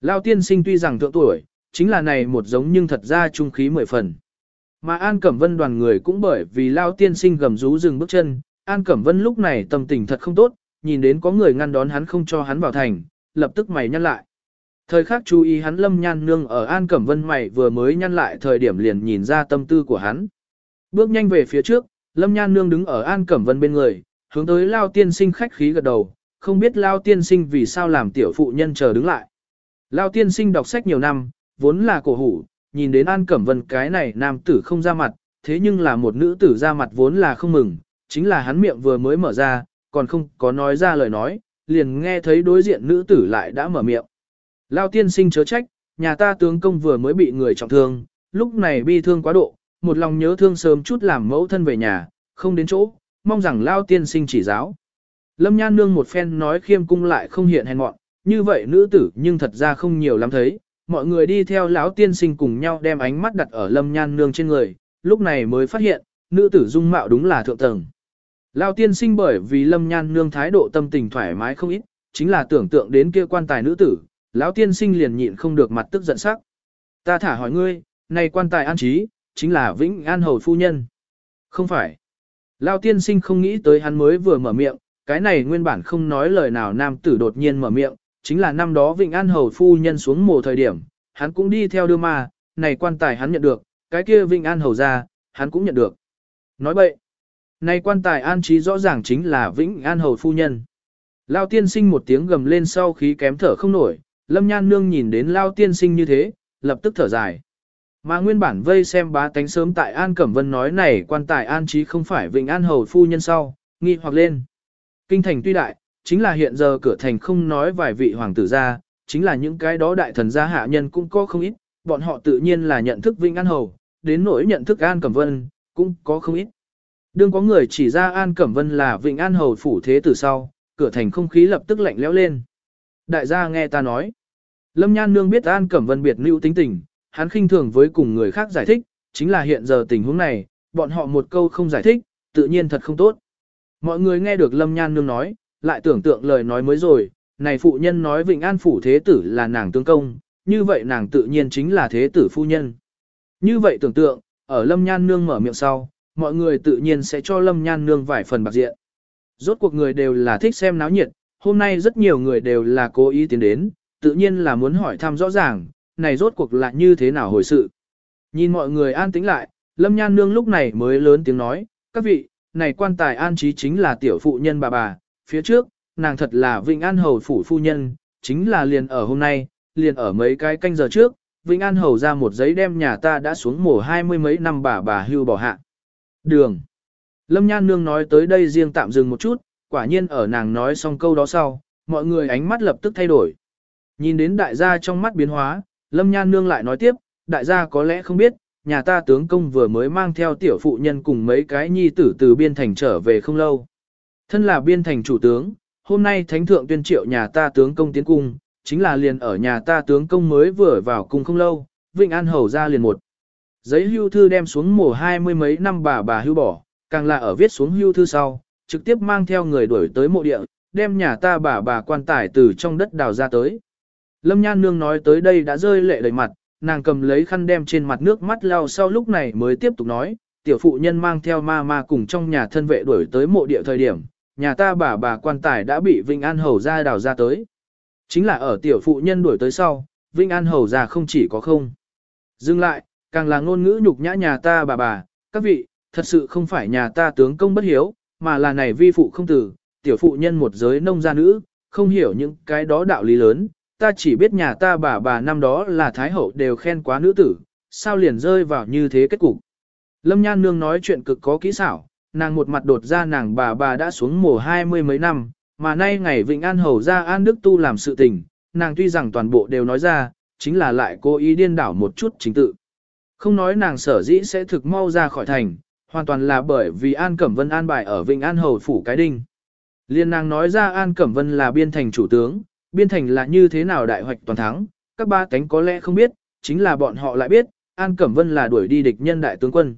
Lão tiên sinh tuy rằng thượng tuổi, chính là này một giống nhưng thật ra trung khí mười phần. Mà An Cẩm Vân đoàn người cũng bởi vì Lão tiên sinh gầm rú dừng bước chân, An Cẩm Vân lúc này tâm tình thật không tốt, nhìn đến có người ngăn đón hắn không cho hắn vào thành, lập tức mày nhăn lại. Thời khắc chú ý hắn lâm nhan nương ở An Cẩm Vân mày vừa mới nhăn lại thời điểm liền nhìn ra tâm tư của hắn. Bước nhanh về phía trước, lâm nhan nương đứng ở An Cẩm Vân bên người, hướng tới Lao tiên sinh khách khí gật đầu, không biết Lao tiên sinh vì sao làm tiểu phụ nhân chờ đứng lại. Lao tiên sinh đọc sách nhiều năm, vốn là cổ hủ, nhìn đến An Cẩm Vân cái này nam tử không ra mặt, thế nhưng là một nữ tử ra mặt vốn là không mừng, chính là hắn miệng vừa mới mở ra, còn không có nói ra lời nói, liền nghe thấy đối diện nữ tử lại đã mở miệng. Lao tiên sinh chớ trách, nhà ta tướng công vừa mới bị người trọng thương, lúc này bi thương quá độ, một lòng nhớ thương sớm chút làm mẫu thân về nhà, không đến chỗ, mong rằng Lao tiên sinh chỉ giáo. Lâm Nhan Nương một phen nói khiêm cung lại không hiện hèn ngọn như vậy nữ tử nhưng thật ra không nhiều lắm thấy, mọi người đi theo lão tiên sinh cùng nhau đem ánh mắt đặt ở Lâm Nhan Nương trên người, lúc này mới phát hiện, nữ tử dung mạo đúng là thượng tầng. Lao tiên sinh bởi vì lâm nhan nương thái độ tâm tình thoải mái không ít, chính là tưởng tượng đến kia quan tài nữ tử, lão tiên sinh liền nhịn không được mặt tức giận sắc. Ta thả hỏi ngươi, này quan tài an trí, chính là Vĩnh An Hầu Phu Nhân. Không phải. Lao tiên sinh không nghĩ tới hắn mới vừa mở miệng, cái này nguyên bản không nói lời nào nam tử đột nhiên mở miệng, chính là năm đó Vĩnh An Hầu Phu Nhân xuống mồ thời điểm, hắn cũng đi theo đưa ma, này quan tài hắn nhận được, cái kia Vĩnh An Hầu ra, hắn cũng nhận được. Nói bậy. Này quan tài an trí rõ ràng chính là Vĩnh An Hầu Phu Nhân. Lao tiên sinh một tiếng gầm lên sau khí kém thở không nổi, lâm nhan nương nhìn đến Lao tiên sinh như thế, lập tức thở dài. Mà nguyên bản vây xem bá tánh sớm tại An Cẩm Vân nói này quan tài an trí không phải Vĩnh An Hầu Phu Nhân sau, nghi hoặc lên. Kinh thành tuy đại, chính là hiện giờ cửa thành không nói vài vị hoàng tử ra, chính là những cái đó đại thần gia hạ nhân cũng có không ít, bọn họ tự nhiên là nhận thức Vĩnh An Hầu, đến nỗi nhận thức An Cẩm Vân, cũng có không ít. Đương có người chỉ ra An Cẩm Vân là Vịnh An Hầu phủ thế từ sau, cửa thành không khí lập tức lạnh lẽo lên. Đại gia nghe ta nói. Lâm Nhan Nương biết An Cẩm Vân biệt lưu tính tình, hắn khinh thường với cùng người khác giải thích, chính là hiện giờ tình huống này, bọn họ một câu không giải thích, tự nhiên thật không tốt. Mọi người nghe được Lâm Nhan Nương nói, lại tưởng tượng lời nói mới rồi, này phụ nhân nói Vịnh An Phủ Thế Tử là nàng tương công, như vậy nàng tự nhiên chính là Thế Tử phu nhân. Như vậy tưởng tượng, ở Lâm Nhan Nương mở miệng sau, mọi người tự nhiên sẽ cho Lâm Nhan Nương vài phần bạc diện. Rốt cuộc người đều là thích xem náo nhiệt, hôm nay rất nhiều người đều là cố ý tiến đến, tự nhiên là muốn hỏi thăm rõ ràng, này rốt cuộc là như thế nào hồi sự. Nhìn mọi người an tĩnh lại, Lâm Nhan Nương lúc này mới lớn tiếng nói, các vị, này quan tài an trí chính là tiểu phụ nhân bà bà, phía trước, nàng thật là Vĩnh An Hầu phủ phu nhân, chính là liền ở hôm nay, liền ở mấy cái canh giờ trước, Vĩnh An Hầu ra một giấy đem nhà ta đã xuống mổ hai mươi mấy năm bà bà hưu bỏ hạ. Đường. Lâm Nhan Nương nói tới đây riêng tạm dừng một chút, quả nhiên ở nàng nói xong câu đó sau, mọi người ánh mắt lập tức thay đổi. Nhìn đến đại gia trong mắt biến hóa, Lâm Nhan Nương lại nói tiếp, đại gia có lẽ không biết, nhà ta tướng công vừa mới mang theo tiểu phụ nhân cùng mấy cái nhi tử từ biên thành trở về không lâu. Thân là biên thành chủ tướng, hôm nay thánh thượng tuyên triệu nhà ta tướng công tiến cung, chính là liền ở nhà ta tướng công mới vừa vào cung không lâu, Vịnh An Hầu ra liền một. Giấy hưu thư đem xuống mổ hai mươi mấy năm bà bà hưu bỏ, càng là ở viết xuống hưu thư sau, trực tiếp mang theo người đuổi tới mộ địa, đem nhà ta bà bà quan tài từ trong đất đào ra tới. Lâm Nhan Nương nói tới đây đã rơi lệ đầy mặt, nàng cầm lấy khăn đem trên mặt nước mắt lau sau lúc này mới tiếp tục nói, tiểu phụ nhân mang theo ma ma cùng trong nhà thân vệ đuổi tới mộ địa thời điểm, nhà ta bà bà quan tài đã bị Vinh An Hầu ra đào ra tới. Chính là ở tiểu phụ nhân đuổi tới sau, Vinh An Hầu ra không chỉ có không. Dừng lại, càng là ngôn ngữ nhục nhã nhà ta bà bà, các vị, thật sự không phải nhà ta tướng công bất hiếu, mà là này vi phụ không tử, tiểu phụ nhân một giới nông gia nữ, không hiểu những cái đó đạo lý lớn, ta chỉ biết nhà ta bà bà năm đó là thái hậu đều khen quá nữ tử, sao liền rơi vào như thế kết cục. Lâm Nhan Nương nói chuyện cực có kỹ xảo, nàng một mặt đột ra nàng bà bà đã xuống mồ hai mươi mấy năm, mà nay ngày Vịnh An Hầu ra An Đức Tu làm sự tình, nàng tuy rằng toàn bộ đều nói ra, chính là lại cố ý điên đảo một chút chính tự. Không nói nàng sở dĩ sẽ thực mau ra khỏi thành, hoàn toàn là bởi vì An Cẩm Vân an bài ở Vịnh An Hầu Phủ Cái Đinh. Liên nàng nói ra An Cẩm Vân là biên thành chủ tướng, biên thành là như thế nào đại hoạch toàn thắng, các ba cánh có lẽ không biết, chính là bọn họ lại biết, An Cẩm Vân là đuổi đi địch nhân đại tướng quân.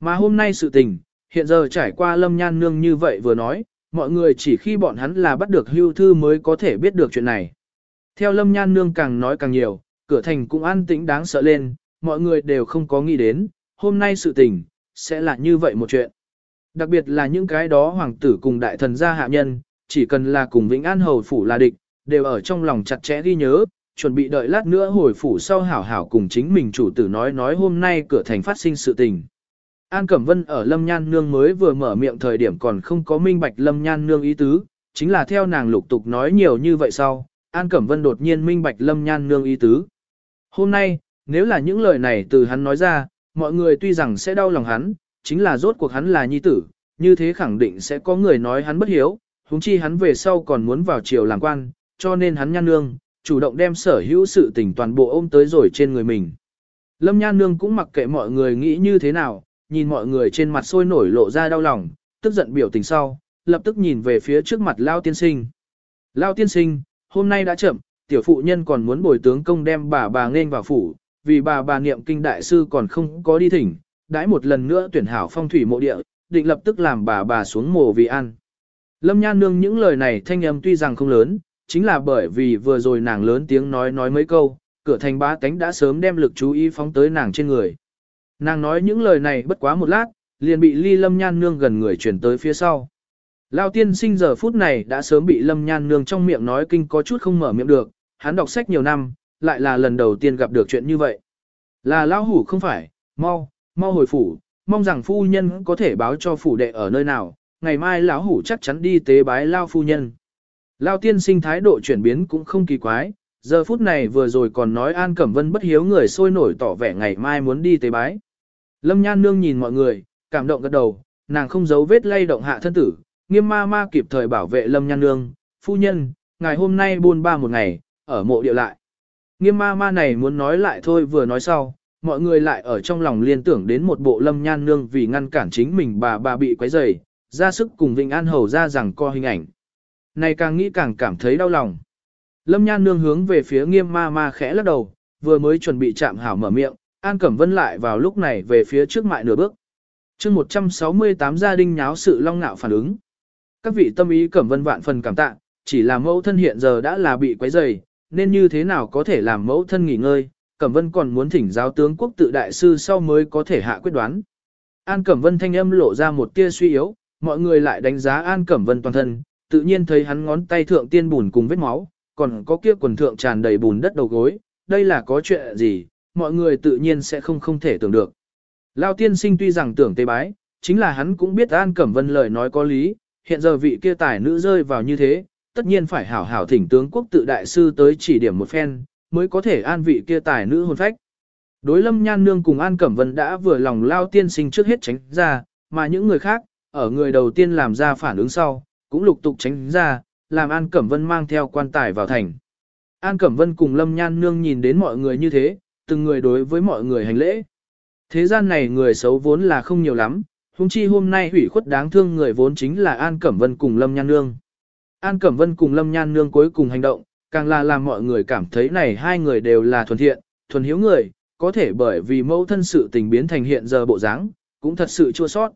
Mà hôm nay sự tình, hiện giờ trải qua lâm nhan nương như vậy vừa nói, mọi người chỉ khi bọn hắn là bắt được hưu thư mới có thể biết được chuyện này. Theo lâm nhan nương càng nói càng nhiều, cửa thành cũng an tĩnh đáng sợ lên, mọi người đều không có nghĩ đến, hôm nay sự tình, sẽ là như vậy một chuyện. Đặc biệt là những cái đó hoàng tử cùng đại thần gia hạ nhân, chỉ cần là cùng Vĩnh An Hầu Phủ là địch, đều ở trong lòng chặt chẽ ghi nhớ, chuẩn bị đợi lát nữa hồi phủ sau hảo hảo cùng chính mình chủ tử nói nói hôm nay cửa thành phát sinh sự tình. An Cẩm Vân ở Lâm Nhan Nương mới vừa mở miệng thời điểm còn không có minh bạch Lâm Nhan Nương ý tứ, chính là theo nàng lục tục nói nhiều như vậy sau, An Cẩm Vân đột nhiên minh bạch Lâm Nhan Nương ý tứ. Hôm nay, nếu là những lời này từ hắn nói ra, mọi người tuy rằng sẽ đau lòng hắn, chính là rốt cuộc hắn là nhi tử, như thế khẳng định sẽ có người nói hắn bất hiếu, huống chi hắn về sau còn muốn vào triều làm quan, cho nên hắn nhan nương, chủ động đem sở hữu sự tình toàn bộ ôm tới rồi trên người mình. Lâm nhan nương cũng mặc kệ mọi người nghĩ như thế nào, nhìn mọi người trên mặt sôi nổi lộ ra đau lòng, tức giận biểu tình sau, lập tức nhìn về phía trước mặt Lao tiên sinh. Lao tiên sinh, hôm nay đã chậm, tiểu phụ nhân còn muốn bồi tướng công đem bà bà nghênh vào phủ, vì bà bà niệm kinh đại sư còn không có đi thỉnh, đãi một lần nữa tuyển hảo phong thủy mộ địa, định lập tức làm bà bà xuống mồ vì ăn. Lâm Nhan Nương những lời này thanh âm tuy rằng không lớn, chính là bởi vì vừa rồi nàng lớn tiếng nói nói mấy câu, cửa thành bá tánh đã sớm đem lực chú ý phóng tới nàng trên người. Nàng nói những lời này bất quá một lát, liền bị ly lâm nhan nương gần người chuyển tới phía sau. Lao tiên sinh giờ phút này đã sớm bị lâm nhan nương trong miệng nói kinh có chút không mở miệng được, hắn đọc sách nhiều năm, lại là lần đầu tiên gặp được chuyện như vậy. Là lão hủ không phải, mau, mau hồi phủ, mong rằng phu nhân có thể báo cho phủ đệ ở nơi nào, ngày mai lão hủ chắc chắn đi tế bái lao phu nhân. Lao tiên sinh thái độ chuyển biến cũng không kỳ quái, giờ phút này vừa rồi còn nói An Cẩm Vân bất hiếu người sôi nổi tỏ vẻ ngày mai muốn đi tế bái. Lâm Nhan Nương nhìn mọi người, cảm động gật đầu, nàng không giấu vết lay động hạ thân tử, nghiêm ma ma kịp thời bảo vệ Lâm Nhan Nương, phu nhân, ngày hôm nay buôn ba một ngày, ở mộ địa lại. Nghiêm ma ma này muốn nói lại thôi vừa nói sau, mọi người lại ở trong lòng liên tưởng đến một bộ Lâm Nhan Nương vì ngăn cản chính mình bà bà bị quấy rầy, ra sức cùng Vịnh An Hầu ra rằng co hình ảnh. Này càng nghĩ càng cảm thấy đau lòng. Lâm Nhan Nương hướng về phía nghiêm ma ma khẽ lắc đầu, vừa mới chuẩn bị chạm hảo mở miệng, An Cẩm Vân lại vào lúc này về phía trước mại nửa bước. chương 168 gia đình nháo sự long nạo phản ứng. Các vị tâm ý Cẩm Vân vạn phần cảm tạ, chỉ là mẫu thân hiện giờ đã là bị quấy rầy, nên như thế nào có thể làm mẫu thân nghỉ ngơi, Cẩm Vân còn muốn thỉnh giáo tướng quốc tự đại sư sau mới có thể hạ quyết đoán. An Cẩm Vân thanh âm lộ ra một tia suy yếu, mọi người lại đánh giá An Cẩm Vân toàn thân, tự nhiên thấy hắn ngón tay thượng tiên bùn cùng vết máu, còn có kia quần thượng tràn đầy bùn đất đầu gối, đây là có chuyện gì, mọi người tự nhiên sẽ không không thể tưởng được. Lao tiên sinh tuy rằng tưởng tế bái, chính là hắn cũng biết An Cẩm Vân lời nói có lý, hiện giờ vị kia tài nữ rơi vào như thế, tất nhiên phải hảo hảo thỉnh tướng quốc tự đại sư tới chỉ điểm một phen, mới có thể an vị kia tài nữ hồn phách. Đối lâm nhan nương cùng An Cẩm Vân đã vừa lòng Lao tiên sinh trước hết tránh ra, mà những người khác, ở người đầu tiên làm ra phản ứng sau, cũng lục tục tránh ra, làm An Cẩm Vân mang theo quan tài vào thành. An Cẩm Vân cùng Lâm Nhan Nương nhìn đến mọi người như thế, từng người đối với mọi người hành lễ. Thế gian này người xấu vốn là không nhiều lắm, huống chi hôm nay hủy khuất đáng thương người vốn chính là An Cẩm Vân cùng Lâm Nhan Nương. An Cẩm Vân cùng Lâm Nhan Nương cuối cùng hành động, càng là làm mọi người cảm thấy này hai người đều là thuần thiện, thuần hiếu người, có thể bởi vì mẫu thân sự tình biến thành hiện giờ bộ dáng, cũng thật sự chua sót.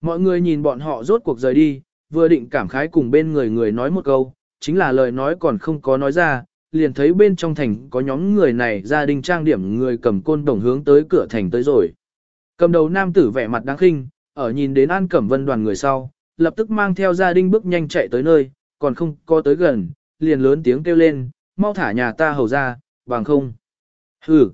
Mọi người nhìn bọn họ rốt cuộc rời đi, vừa định cảm khái cùng bên người người nói một câu, chính là lời nói còn không có nói ra, liền thấy bên trong thành có nhóm người này gia đình trang điểm người cầm côn đồng hướng tới cửa thành tới rồi. Cầm đầu nam tử vẻ mặt đáng khinh, ở nhìn đến An Cẩm Vân đoàn người sau, lập tức mang theo gia đình bước nhanh chạy tới nơi, còn không có tới gần, liền lớn tiếng kêu lên, mau thả nhà ta hầu ra, bằng không. Hừ.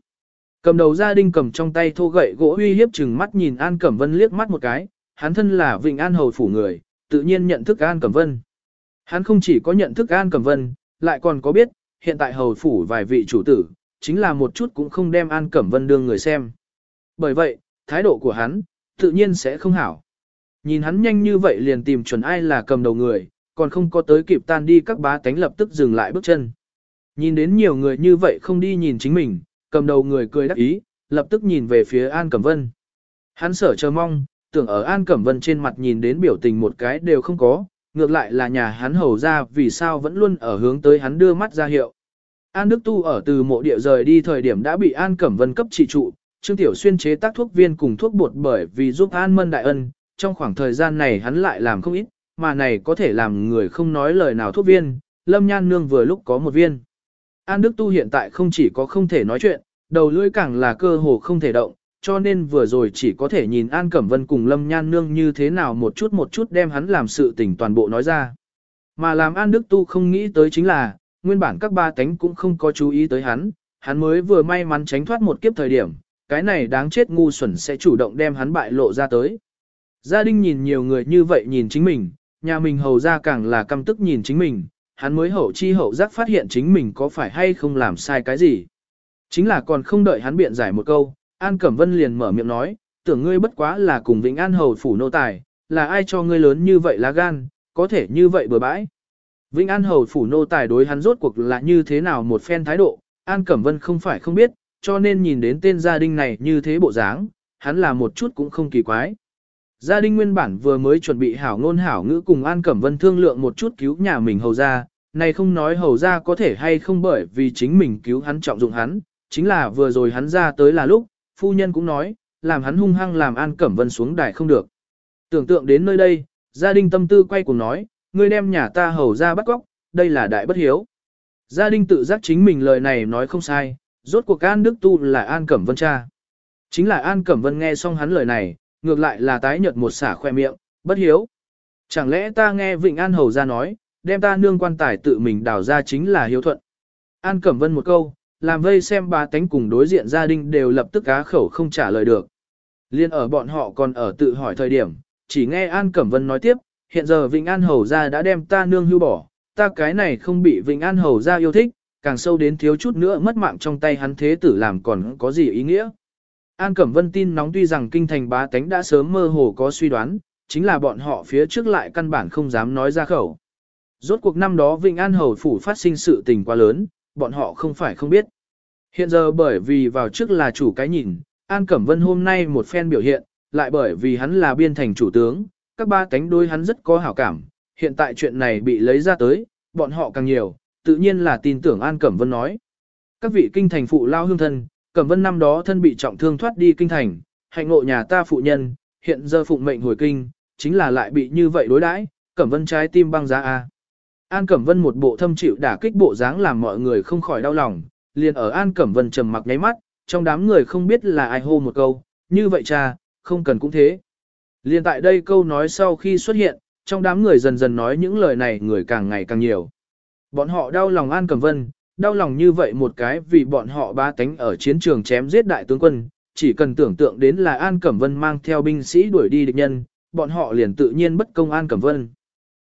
Cầm đầu gia đình cầm trong tay thô gậy gỗ uy hiếp chừng mắt nhìn An Cẩm Vân liếc mắt một cái, hắn thân là Vịnh An hầu phủ người, tự nhiên nhận thức An Cẩm Vân. Hắn không chỉ có nhận thức An Cẩm Vân, lại còn có biết, hiện tại hầu phủ vài vị chủ tử, chính là một chút cũng không đem An Cẩm Vân đương người xem. Bởi vậy, thái độ của hắn, tự nhiên sẽ không hảo. Nhìn hắn nhanh như vậy liền tìm chuẩn ai là cầm đầu người, còn không có tới kịp tan đi các bá tánh lập tức dừng lại bước chân. Nhìn đến nhiều người như vậy không đi nhìn chính mình, cầm đầu người cười đắc ý, lập tức nhìn về phía An Cẩm Vân. Hắn sở chờ mong, tưởng ở An Cẩm Vân trên mặt nhìn đến biểu tình một cái đều không có, ngược lại là nhà hắn hầu ra vì sao vẫn luôn ở hướng tới hắn đưa mắt ra hiệu. An Đức Tu ở từ mộ địa rời đi thời điểm đã bị An Cẩm Vân cấp trị trụ, Trương Tiểu Xuyên chế tác thuốc viên cùng thuốc bột bởi vì giúp An Mân đại ân, trong khoảng thời gian này hắn lại làm không ít, mà này có thể làm người không nói lời nào thuốc viên, Lâm Nhan Nương vừa lúc có một viên. An Đức Tu hiện tại không chỉ có không thể nói chuyện, đầu lưỡi càng là cơ hồ không thể động, cho nên vừa rồi chỉ có thể nhìn An Cẩm Vân cùng Lâm Nhan Nương như thế nào một chút một chút đem hắn làm sự tình toàn bộ nói ra. Mà làm An Đức Tu không nghĩ tới chính là, nguyên bản các ba tánh cũng không có chú ý tới hắn, hắn mới vừa may mắn tránh thoát một kiếp thời điểm, cái này đáng chết ngu xuẩn sẽ chủ động đem hắn bại lộ ra tới. Gia đình nhìn nhiều người như vậy nhìn chính mình, nhà mình hầu ra càng là căm tức nhìn chính mình, hắn mới hậu chi hậu giác phát hiện chính mình có phải hay không làm sai cái gì. Chính là còn không đợi hắn biện giải một câu, An Cẩm Vân liền mở miệng nói, tưởng ngươi bất quá là cùng Vĩnh An Hầu phủ nô tài, là ai cho ngươi lớn như vậy lá gan, có thể như vậy bừa bãi. Vĩnh An Hầu phủ nô tài đối hắn rốt cuộc là như thế nào một phen thái độ, An Cẩm Vân không phải không biết, cho nên nhìn đến tên gia đình này như thế bộ dáng, hắn là một chút cũng không kỳ quái. Gia đình nguyên bản vừa mới chuẩn bị hảo ngôn hảo ngữ cùng An Cẩm Vân thương lượng một chút cứu nhà mình hầu ra, này không nói hầu ra có thể hay không bởi vì chính mình cứu hắn trọng dụng hắn, chính là vừa rồi hắn ra tới là lúc, phu nhân cũng nói, làm hắn hung hăng làm An Cẩm Vân xuống đài không được. Tưởng tượng đến nơi đây, gia đình tâm tư quay cùng nói, ngươi đem nhà ta hầu ra bắt góc, đây là đại bất hiếu. Gia đình tự giác chính mình lời này nói không sai, rốt cuộc An Đức Tu là An Cẩm Vân cha. Chính là An Cẩm Vân nghe xong hắn lời này, ngược lại là tái nhợt một xả khoe miệng, bất hiếu. Chẳng lẽ ta nghe Vịnh An Hầu ra nói, đem ta nương quan tài tự mình đào ra chính là hiếu thuận. An Cẩm Vân một câu, làm vây xem ba tánh cùng đối diện gia đình đều lập tức cá khẩu không trả lời được. Liên ở bọn họ còn ở tự hỏi thời điểm, chỉ nghe An Cẩm Vân nói tiếp, hiện giờ Vịnh An Hầu ra đã đem ta nương hưu bỏ, ta cái này không bị Vịnh An Hầu ra yêu thích, càng sâu đến thiếu chút nữa mất mạng trong tay hắn thế tử làm còn có gì ý nghĩa. An Cẩm Vân tin nóng tuy rằng kinh thành bá tánh đã sớm mơ hồ có suy đoán, chính là bọn họ phía trước lại căn bản không dám nói ra khẩu. Rốt cuộc năm đó Vịnh An Hầu Phủ phát sinh sự tình quá lớn, bọn họ không phải không biết. Hiện giờ bởi vì vào trước là chủ cái nhìn, An Cẩm Vân hôm nay một phen biểu hiện, lại bởi vì hắn là biên thành chủ tướng, các ba cánh đôi hắn rất có hảo cảm, hiện tại chuyện này bị lấy ra tới, bọn họ càng nhiều, tự nhiên là tin tưởng An Cẩm Vân nói. Các vị kinh thành phụ lao hương thân, Cẩm Vân năm đó thân bị trọng thương thoát đi kinh thành, hạnh ngộ nhà ta phụ nhân, hiện giờ phụng mệnh hồi kinh, chính là lại bị như vậy đối đãi, Cẩm Vân trái tim băng giá a. An Cẩm Vân một bộ thâm chịu đả kích bộ dáng làm mọi người không khỏi đau lòng, liền ở An Cẩm Vân trầm mặc nháy mắt, trong đám người không biết là ai hô một câu, như vậy cha, không cần cũng thế. Liền tại đây câu nói sau khi xuất hiện, trong đám người dần dần nói những lời này người càng ngày càng nhiều. Bọn họ đau lòng An Cẩm Vân, đau lòng như vậy một cái vì bọn họ ba tánh ở chiến trường chém giết đại tướng quân, chỉ cần tưởng tượng đến là An Cẩm Vân mang theo binh sĩ đuổi đi địch nhân, bọn họ liền tự nhiên bất công An Cẩm Vân.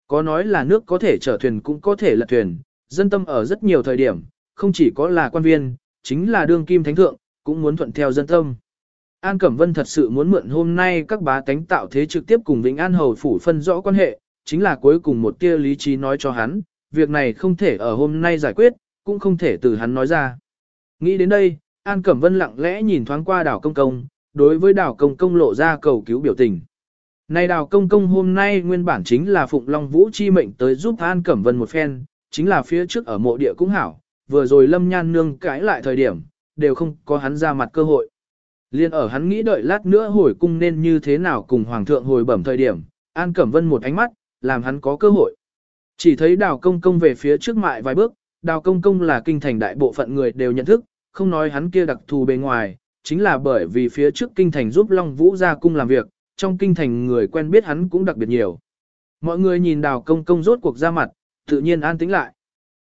Có nói là nước có thể chở thuyền cũng có thể lật thuyền, dân tâm ở rất nhiều thời điểm, không chỉ có là quan viên, chính là đương kim thánh thượng, cũng muốn thuận theo dân tâm. An Cẩm Vân thật sự muốn mượn hôm nay các bá tánh tạo thế trực tiếp cùng Vĩnh An Hầu Phủ phân rõ quan hệ, chính là cuối cùng một tia lý trí nói cho hắn, việc này không thể ở hôm nay giải quyết, cũng không thể từ hắn nói ra. Nghĩ đến đây, An Cẩm Vân lặng lẽ nhìn thoáng qua đảo công công, đối với đảo công công lộ ra cầu cứu biểu tình. Này đảo công công hôm nay nguyên bản chính là Phụng Long Vũ chi mệnh tới giúp An Cẩm Vân một phen, chính là phía trước ở mộ địa cũng hảo, vừa rồi Lâm Nhan Nương cãi lại thời điểm, đều không có hắn ra mặt cơ hội. Liên ở hắn nghĩ đợi lát nữa hồi cung nên như thế nào cùng Hoàng thượng hồi bẩm thời điểm, An Cẩm Vân một ánh mắt, làm hắn có cơ hội. Chỉ thấy đào công công về phía trước mại vài bước, đào công công là kinh thành đại bộ phận người đều nhận thức, không nói hắn kia đặc thù bề ngoài, chính là bởi vì phía trước kinh thành giúp Long Vũ ra cung làm việc, trong kinh thành người quen biết hắn cũng đặc biệt nhiều. Mọi người nhìn đào công công rốt cuộc ra mặt, tự nhiên an tĩnh lại.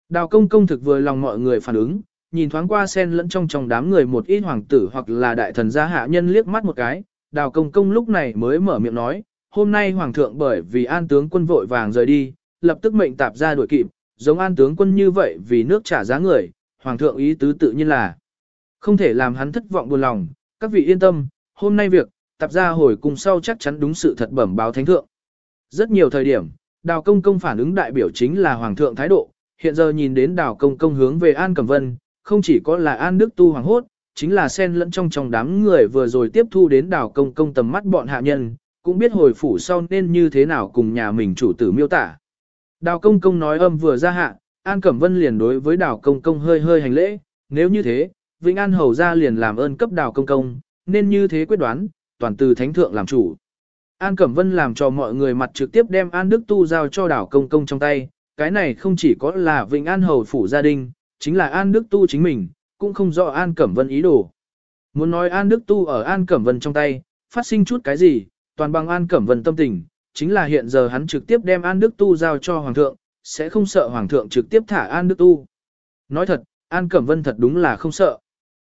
Đào công công thực vừa lòng mọi người phản ứng, nhìn thoáng qua sen lẫn trong trong đám người một ít hoàng tử hoặc là đại thần gia hạ nhân liếc mắt một cái, đào công công lúc này mới mở miệng nói, hôm nay hoàng thượng bởi vì an tướng quân vội vàng rời đi, lập tức mệnh tạp ra đuổi kịp, giống an tướng quân như vậy vì nước trả giá người, hoàng thượng ý tứ tự nhiên là không thể làm hắn thất vọng buồn lòng, các vị yên tâm, hôm nay việc, tạp ra hồi cùng sau chắc chắn đúng sự thật bẩm báo thánh thượng. Rất nhiều thời điểm, đào công công phản ứng đại biểu chính là hoàng thượng thái độ, hiện giờ nhìn đến đào công công hướng về An Cẩm Vân, không chỉ có là An Đức Tu hoàng hốt, chính là sen lẫn trong trong đám người vừa rồi tiếp thu đến đào công công tầm mắt bọn hạ nhân, cũng biết hồi phủ sau nên như thế nào cùng nhà mình chủ tử miêu tả. Đào công công nói âm vừa ra hạ, An Cẩm Vân liền đối với đào công công hơi hơi hành lễ, nếu như thế, Vĩnh An hầu ra liền làm ơn cấp đào công công, nên như thế quyết đoán, toàn từ thánh thượng làm chủ. An Cẩm Vân làm cho mọi người mặt trực tiếp đem An Đức Tu giao cho đảo công công trong tay, cái này không chỉ có là Vĩnh An hầu phủ gia đình, chính là An Đức Tu chính mình, cũng không rõ An Cẩm Vân ý đồ. Muốn nói An Đức Tu ở An Cẩm Vân trong tay, phát sinh chút cái gì, toàn bằng An Cẩm Vân tâm tình, chính là hiện giờ hắn trực tiếp đem An Đức Tu giao cho Hoàng thượng, sẽ không sợ Hoàng thượng trực tiếp thả An Đức Tu. Nói thật, An Cẩm Vân thật đúng là không sợ.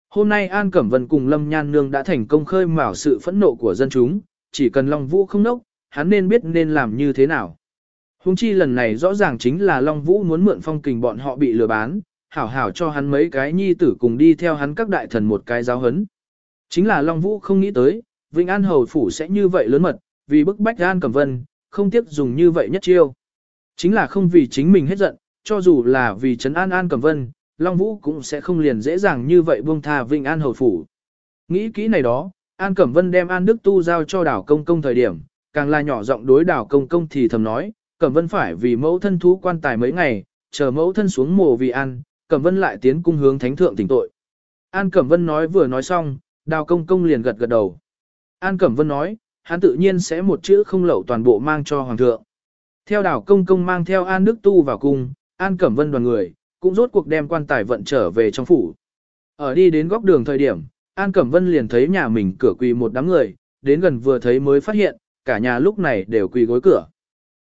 Hôm nay An Cẩm Vân cùng Lâm Nhan Nương đã thành công khơi mào sự phẫn nộ của dân chúng, chỉ cần Long Vũ không nốc, hắn nên biết nên làm như thế nào. Hùng chi lần này rõ ràng chính là Long Vũ muốn mượn phong kình bọn họ bị lừa bán, hảo hảo cho hắn mấy cái nhi tử cùng đi theo hắn các đại thần một cái giáo hấn. Chính là Long Vũ không nghĩ tới, Vĩnh An Hầu Phủ sẽ như vậy lớn mật, vì bức bách An Cẩm Vân, không tiếc dùng như vậy nhất chiêu. Chính là không vì chính mình hết giận, cho dù là vì trấn An An Cẩm Vân, Long Vũ cũng sẽ không liền dễ dàng như vậy buông tha vịnh An Hầu Phủ. Nghĩ kỹ này đó, An Cẩm Vân đem An Đức Tu giao cho đảo công công thời điểm, càng là nhỏ giọng đối đảo công công thì thầm nói, Cẩm Vân phải vì mẫu thân thú quan tài mấy ngày, chờ mẫu thân xuống mồ vì ăn, Cẩm Vân lại tiến cung hướng thánh thượng tỉnh tội. An Cẩm Vân nói vừa nói xong, đào công công liền gật gật đầu. An Cẩm Vân nói, hắn tự nhiên sẽ một chữ không lậu toàn bộ mang cho hoàng thượng. Theo đảo công công mang theo An Đức Tu vào cung, An Cẩm Vân đoàn người, cũng rốt cuộc đem quan tài vận trở về trong phủ. Ở đi đến góc đường thời điểm, An Cẩm Vân liền thấy nhà mình cửa quỳ một đám người, đến gần vừa thấy mới phát hiện, cả nhà lúc này đều quỳ gối cửa.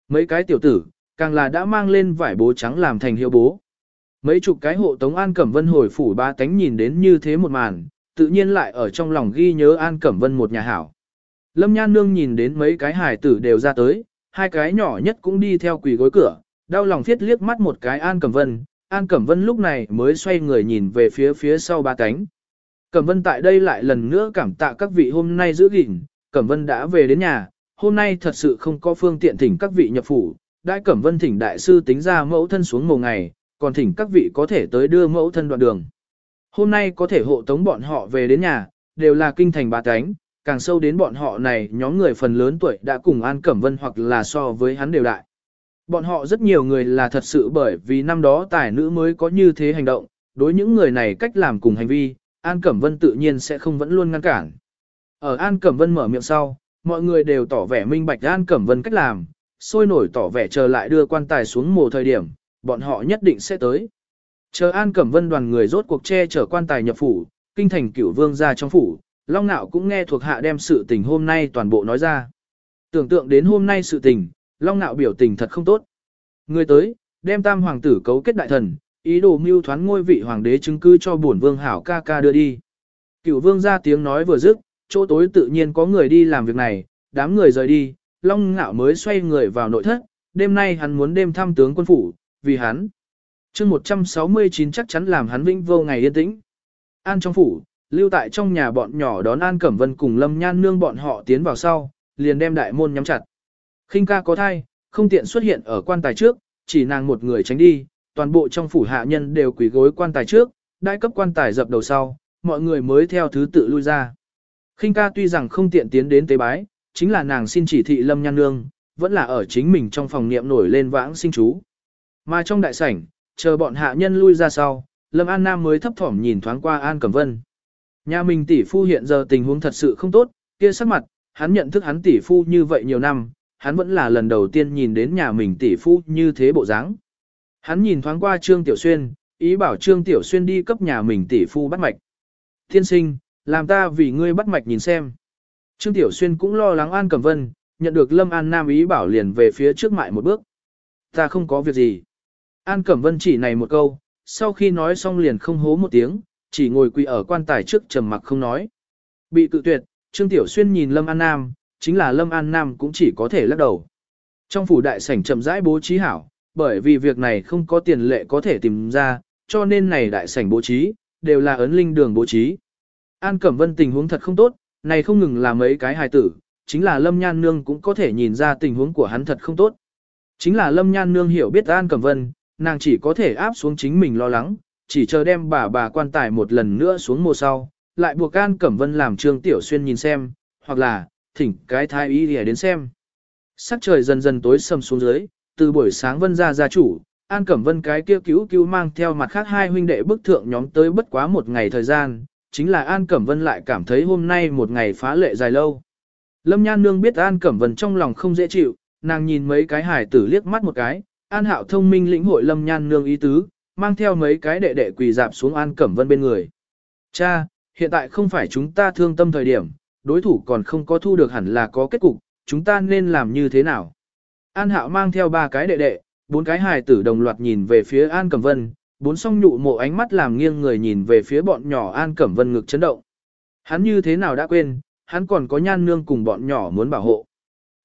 Mấy cái tiểu tử, càng là đã mang lên vải bố trắng làm thành hiệu bố. Mấy chục cái hộ tống An Cẩm Vân hồi phủ ba tánh nhìn đến như thế một màn, tự nhiên lại ở trong lòng ghi nhớ An Cẩm Vân một nhà hảo. Lâm Nhan Nương nhìn đến mấy cái hài tử đều ra tới, hai cái nhỏ nhất cũng đi theo quỳ gối cửa, đau lòng thiết liếc mắt một cái An Cẩm Vân, An Cẩm Vân lúc này mới xoay người nhìn về phía phía sau ba cánh. Cẩm Vân tại đây lại lần nữa cảm tạ các vị hôm nay giữ gìn, Cẩm Vân đã về đến nhà, hôm nay thật sự không có phương tiện thỉnh các vị nhập phủ, đại Cẩm Vân thỉnh đại sư tính ra mẫu thân xuống mồ ngày, còn thỉnh các vị có thể tới đưa mẫu thân đoạn đường. Hôm nay có thể hộ tống bọn họ về đến nhà, đều là kinh thành ba cánh, càng sâu đến bọn họ này nhóm người phần lớn tuổi đã cùng An Cẩm Vân hoặc là so với hắn đều đại. Bọn họ rất nhiều người là thật sự bởi vì năm đó tài nữ mới có như thế hành động, đối những người này cách làm cùng hành vi, An Cẩm Vân tự nhiên sẽ không vẫn luôn ngăn cản. Ở An Cẩm Vân mở miệng sau, mọi người đều tỏ vẻ minh bạch An Cẩm Vân cách làm, sôi nổi tỏ vẻ chờ lại đưa quan tài xuống mồ thời điểm, bọn họ nhất định sẽ tới. Chờ An Cẩm Vân đoàn người rốt cuộc che chở quan tài nhập phủ, kinh thành cửu vương ra trong phủ, Long Nạo cũng nghe thuộc hạ đem sự tình hôm nay toàn bộ nói ra. Tưởng tượng đến hôm nay sự tình, Long Nạo biểu tình thật không tốt. Người tới, đem tam hoàng tử cấu kết đại thần, ý đồ mưu thoán ngôi vị hoàng đế chứng cứ cho bổn vương hảo ca ca đưa đi. Cửu vương ra tiếng nói vừa dứt, chỗ tối tự nhiên có người đi làm việc này, đám người rời đi, Long Nạo mới xoay người vào nội thất, đêm nay hắn muốn đêm thăm tướng quân phủ, vì hắn. chương 169 chắc chắn làm hắn vĩnh vô ngày yên tĩnh. An trong phủ, lưu tại trong nhà bọn nhỏ đón An Cẩm Vân cùng Lâm Nhan nương bọn họ tiến vào sau, liền đem đại môn nhắm chặt. khinh ca có thai, không tiện xuất hiện ở quan tài trước, chỉ nàng một người tránh đi, toàn bộ trong phủ hạ nhân đều quỳ gối quan tài trước, đại cấp quan tài dập đầu sau, mọi người mới theo thứ tự lui ra. khinh ca tuy rằng không tiện tiến đến tế bái, chính là nàng xin chỉ thị Lâm Nhan Nương, vẫn là ở chính mình trong phòng niệm nổi lên vãng sinh chú. Mà trong đại sảnh, chờ bọn hạ nhân lui ra sau, Lâm An Nam mới thấp thỏm nhìn thoáng qua An Cẩm Vân. Nhà mình tỷ phu hiện giờ tình huống thật sự không tốt, kia sắc mặt, hắn nhận thức hắn tỷ phu như vậy nhiều năm, hắn vẫn là lần đầu tiên nhìn đến nhà mình tỷ phu như thế bộ dáng. Hắn nhìn thoáng qua Trương Tiểu Xuyên, ý bảo Trương Tiểu Xuyên đi cấp nhà mình tỷ phu bắt mạch. Thiên sinh, làm ta vì ngươi bắt mạch nhìn xem. Trương Tiểu Xuyên cũng lo lắng An Cẩm Vân, nhận được Lâm An Nam ý bảo liền về phía trước mại một bước. Ta không có việc gì. An Cẩm Vân chỉ này một câu, sau khi nói xong liền không hố một tiếng, chỉ ngồi quỳ ở quan tài trước trầm mặc không nói. Bị cự tuyệt, Trương Tiểu Xuyên nhìn Lâm An Nam, chính là Lâm An Nam cũng chỉ có thể lắc đầu. Trong phủ đại sảnh chậm rãi bố trí hảo, bởi vì việc này không có tiền lệ có thể tìm ra, cho nên này đại sảnh bố trí, đều là ấn linh đường bố trí. An Cẩm Vân tình huống thật không tốt, này không ngừng là mấy cái hài tử, chính là Lâm Nhan Nương cũng có thể nhìn ra tình huống của hắn thật không tốt. Chính là Lâm Nhan Nương hiểu biết An Cẩm Vân, nàng chỉ có thể áp xuống chính mình lo lắng, chỉ chờ đem bà bà quan tài một lần nữa xuống mùa sau, lại buộc An Cẩm Vân làm Trương Tiểu Xuyên nhìn xem, hoặc là, thỉnh cái thái y để đến xem. Sắc trời dần dần tối sầm xuống dưới, từ buổi sáng Vân ra gia chủ, An Cẩm Vân cái kia cứu cứu mang theo mặt khác hai huynh đệ bức thượng nhóm tới bất quá một ngày thời gian, chính là An Cẩm Vân lại cảm thấy hôm nay một ngày phá lệ dài lâu. Lâm Nhan Nương biết An Cẩm Vân trong lòng không dễ chịu, nàng nhìn mấy cái hải tử liếc mắt một cái, An Hạo thông minh lĩnh hội Lâm Nhan Nương ý tứ, mang theo mấy cái đệ đệ quỳ dạp xuống An Cẩm Vân bên người. Cha, hiện tại không phải chúng ta thương tâm thời điểm, đối thủ còn không có thu được hẳn là có kết cục, chúng ta nên làm như thế nào? An Hạo mang theo ba cái đệ đệ, bốn cái hài tử đồng loạt nhìn về phía An Cẩm Vân, bốn song nhụ mộ ánh mắt làm nghiêng người nhìn về phía bọn nhỏ An Cẩm Vân ngực chấn động. Hắn như thế nào đã quên, hắn còn có nhan nương cùng bọn nhỏ muốn bảo hộ.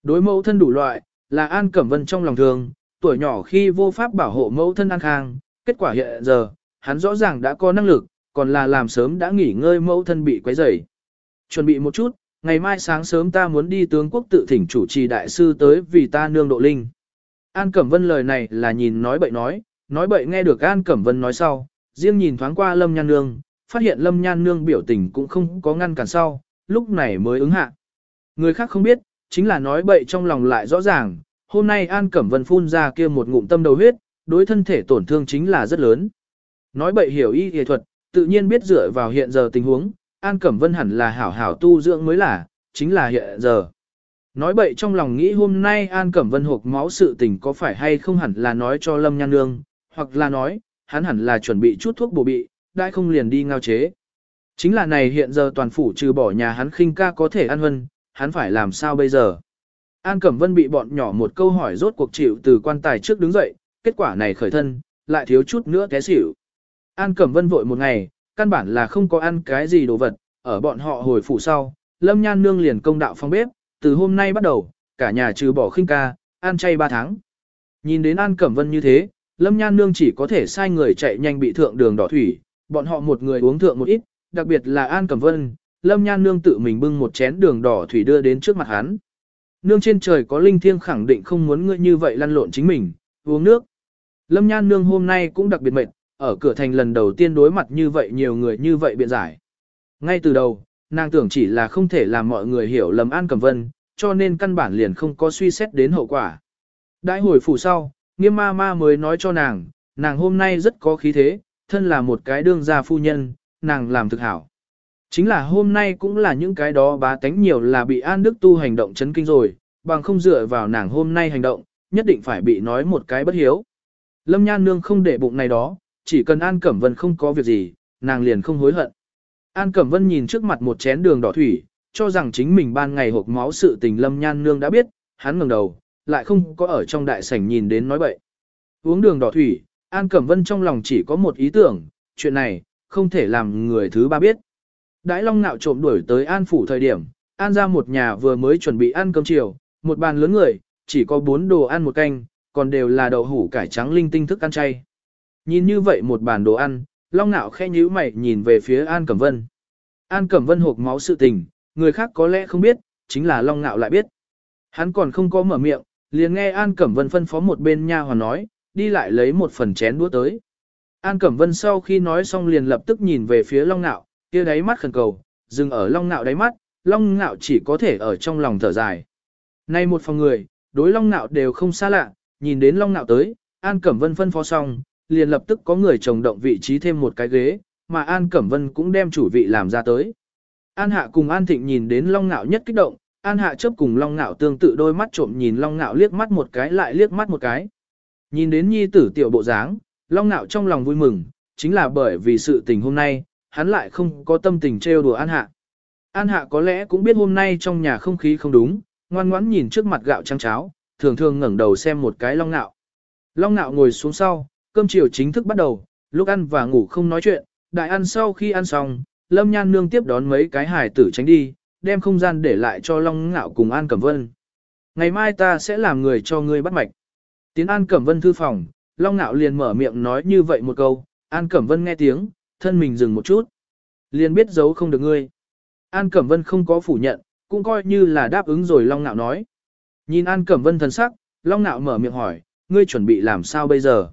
Đối mẫu thân đủ loại, là An Cẩm Vân trong lòng thường, tuổi nhỏ khi vô pháp bảo hộ mẫu thân An Khang, kết quả hiện giờ, hắn rõ ràng đã có năng lực, còn là làm sớm đã nghỉ ngơi mẫu thân bị quấy rầy. Chuẩn bị một chút, ngày mai sáng sớm ta muốn đi tướng quốc tự thỉnh chủ trì đại sư tới vì ta nương độ linh. An Cẩm Vân lời này là nhìn nói bậy nói, nói bậy nghe được An Cẩm Vân nói sau, riêng nhìn thoáng qua Lâm Nhan Nương, phát hiện Lâm Nhan Nương biểu tình cũng không có ngăn cản sau, lúc này mới ứng hạ. Người khác không biết, chính là nói bậy trong lòng lại rõ ràng, hôm nay An Cẩm Vân phun ra kia một ngụm tâm đầu huyết, đối thân thể tổn thương chính là rất lớn. Nói bậy hiểu y y thuật, tự nhiên biết dựa vào hiện giờ tình huống, An Cẩm Vân hẳn là hảo hảo tu dưỡng mới là, chính là hiện giờ. Nói bậy trong lòng nghĩ hôm nay An Cẩm Vân hộp máu sự tình có phải hay không hẳn là nói cho Lâm Nhan Nương, hoặc là nói, hắn hẳn là chuẩn bị chút thuốc bổ bị, đã không liền đi ngao chế. Chính là này hiện giờ toàn phủ trừ bỏ nhà hắn khinh ca có thể ăn hân, hắn phải làm sao bây giờ? An Cẩm Vân bị bọn nhỏ một câu hỏi rốt cuộc chịu từ quan tài trước đứng dậy, kết quả này khởi thân, lại thiếu chút nữa té xỉu. An Cẩm Vân vội một ngày, căn bản là không có ăn cái gì đồ vật, ở bọn họ hồi phủ sau, Lâm Nhan Nương liền công đạo phong bếp, từ hôm nay bắt đầu, cả nhà trừ bỏ khinh ca, ăn chay 3 tháng. Nhìn đến An Cẩm Vân như thế, Lâm Nhan Nương chỉ có thể sai người chạy nhanh bị thượng đường đỏ thủy, bọn họ một người uống thượng một ít, đặc biệt là An Cẩm Vân, Lâm Nhan Nương tự mình bưng một chén đường đỏ thủy đưa đến trước mặt hắn. Nương trên trời có linh thiêng khẳng định không muốn ngươi như vậy lăn lộn chính mình, uống nước. Lâm Nhan Nương hôm nay cũng đặc biệt mệt, ở cửa thành lần đầu tiên đối mặt như vậy nhiều người như vậy biện giải. Ngay từ đầu, nàng tưởng chỉ là không thể làm mọi người hiểu lầm An Cẩm Vân, cho nên căn bản liền không có suy xét đến hậu quả. Đãi hồi phủ sau, nghiêm ma ma mới nói cho nàng, nàng hôm nay rất có khí thế, thân là một cái đương gia phu nhân, nàng làm thực hảo. Chính là hôm nay cũng là những cái đó bá tánh nhiều là bị An Đức Tu hành động chấn kinh rồi, bằng không dựa vào nàng hôm nay hành động, nhất định phải bị nói một cái bất hiếu. Lâm Nhan Nương không để bụng này đó, chỉ cần An Cẩm Vân không có việc gì, nàng liền không hối hận. An Cẩm Vân nhìn trước mặt một chén đường đỏ thủy, cho rằng chính mình ban ngày hộp máu sự tình Lâm Nhan Nương đã biết, hắn ngẩng đầu, lại không có ở trong đại sảnh nhìn đến nói bậy. Uống đường đỏ thủy, An Cẩm Vân trong lòng chỉ có một ý tưởng, chuyện này, không thể làm người thứ ba biết. Đãi Long Nạo trộm đuổi tới An Phủ thời điểm, An ra một nhà vừa mới chuẩn bị ăn cơm chiều, một bàn lớn người, chỉ có bốn đồ ăn một canh, còn đều là đậu hủ cải trắng linh tinh thức ăn chay. Nhìn như vậy một bàn đồ ăn, Long Nạo khẽ nhíu mày nhìn về phía An Cẩm Vân. An Cẩm Vân hộp máu sự tình, người khác có lẽ không biết, chính là Long Nạo lại biết. Hắn còn không có mở miệng, liền nghe An Cẩm Vân phân phó một bên nha hoàn nói, đi lại lấy một phần chén đũa tới. An Cẩm Vân sau khi nói xong liền lập tức nhìn về phía Long Nạo, kia đáy mắt khẩn cầu, dừng ở Long Nạo đáy mắt, Long Nạo chỉ có thể ở trong lòng thở dài. Nay một phòng người, đối Long Nạo đều không xa lạ, nhìn đến Long Nạo tới, An Cẩm Vân phân phó xong, liền lập tức có người chồng động vị trí thêm một cái ghế, mà An Cẩm Vân cũng đem chủ vị làm ra tới. An Hạ cùng An Thịnh nhìn đến Long Nạo nhất kích động, An Hạ chớp cùng Long Nạo tương tự đôi mắt trộm nhìn Long Nạo liếc mắt một cái lại liếc mắt một cái. Nhìn đến nhi tử tiểu bộ dáng, Long Nạo trong lòng vui mừng, chính là bởi vì sự tình hôm nay, hắn lại không có tâm tình trêu đùa An Hạ. An Hạ có lẽ cũng biết hôm nay trong nhà không khí không đúng, ngoan ngoãn nhìn trước mặt gạo trắng cháo, thường thường ngẩng đầu xem một cái Long Nạo. Long Nạo ngồi xuống sau, cơm chiều chính thức bắt đầu, lúc ăn và ngủ không nói chuyện, đại ăn sau khi ăn xong, Lâm Nhan Nương tiếp đón mấy cái hải tử tránh đi, đem không gian để lại cho Long Ngạo cùng An Cẩm Vân. Ngày mai ta sẽ làm người cho ngươi bắt mạch. Tiến An Cẩm Vân thư phòng, Long Ngạo liền mở miệng nói như vậy một câu, An Cẩm Vân nghe tiếng, thân mình dừng một chút. Liền biết giấu không được ngươi. An Cẩm Vân không có phủ nhận, cũng coi như là đáp ứng rồi Long Ngạo nói. Nhìn An Cẩm Vân thần sắc, Long Nạo mở miệng hỏi, ngươi chuẩn bị làm sao bây giờ?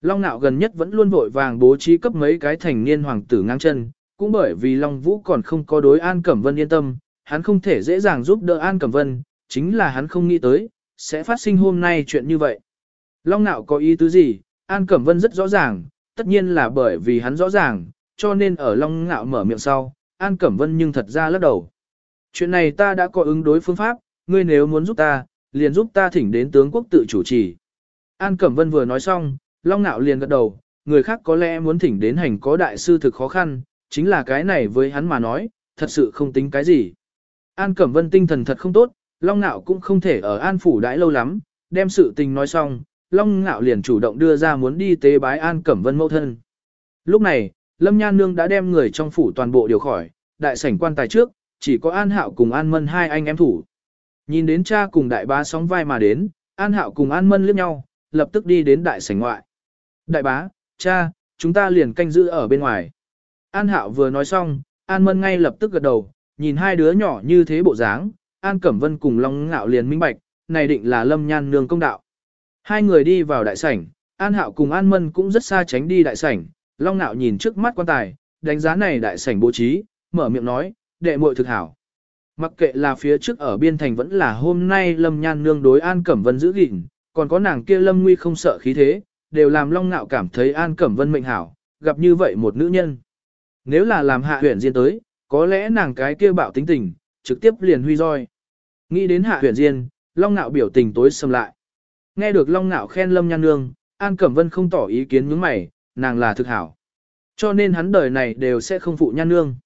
Long Nạo gần nhất vẫn luôn vội vàng bố trí cấp mấy cái thành niên hoàng tử ngang chân, cũng bởi vì Long Vũ còn không có đối An Cẩm Vân yên tâm, hắn không thể dễ dàng giúp đỡ An Cẩm Vân, chính là hắn không nghĩ tới, sẽ phát sinh hôm nay chuyện như vậy. Long Nạo có ý tứ gì, An Cẩm Vân rất rõ ràng, tất nhiên là bởi vì hắn rõ ràng, cho nên ở Long Nạo mở miệng sau, An Cẩm Vân nhưng thật ra lắc đầu. Chuyện này ta đã có ứng đối phương pháp, ngươi nếu muốn giúp ta, liền giúp ta thỉnh đến tướng quốc tự chủ trì. An Cẩm Vân vừa nói xong, Long Nạo liền gật đầu, người khác có lẽ muốn thỉnh đến hành có đại sư thực khó khăn, chính là cái này với hắn mà nói, thật sự không tính cái gì. An Cẩm Vân tinh thần thật không tốt, Long Nạo cũng không thể ở An Phủ đãi lâu lắm, đem sự tình nói xong, Long Nạo liền chủ động đưa ra muốn đi tế bái An Cẩm Vân mẫu thân. Lúc này, Lâm Nhan Nương đã đem người trong phủ toàn bộ điều khỏi, đại sảnh quan tài trước, chỉ có An Hạo cùng An Mân hai anh em thủ. Nhìn đến cha cùng đại bá sóng vai mà đến, An Hạo cùng An Mân liếc nhau, lập tức đi đến đại sảnh ngoại. Đại bá, cha, chúng ta liền canh giữ ở bên ngoài. An Hạo vừa nói xong, An Mân ngay lập tức gật đầu, nhìn hai đứa nhỏ như thế bộ dáng, An Cẩm Vân cùng Long Ngạo liền minh bạch, này định là Lâm Nhan nương công đạo. Hai người đi vào đại sảnh, An Hạo cùng An Mân cũng rất xa tránh đi đại sảnh, Long Ngạo nhìn trước mắt quan tài, đánh giá này đại sảnh bố trí, mở miệng nói, đệ muội thực hảo. Mặc kệ là phía trước ở biên thành vẫn là hôm nay Lâm Nhan nương đối An Cẩm Vân giữ gìn, còn có nàng kia Lâm Nguy không sợ khí thế, đều làm Long Nạo cảm thấy An Cẩm Vân mệnh hảo, gặp như vậy một nữ nhân. Nếu là làm hạ huyện diên tới, có lẽ nàng cái kia bạo tính tình, trực tiếp liền huy roi. Nghĩ đến hạ huyện diên, Long Nạo biểu tình tối sầm lại. Nghe được Long Nạo khen Lâm Nhan Nương, An Cẩm Vân không tỏ ý kiến những mày, nàng là thực hảo. Cho nên hắn đời này đều sẽ không phụ Nhan Nương.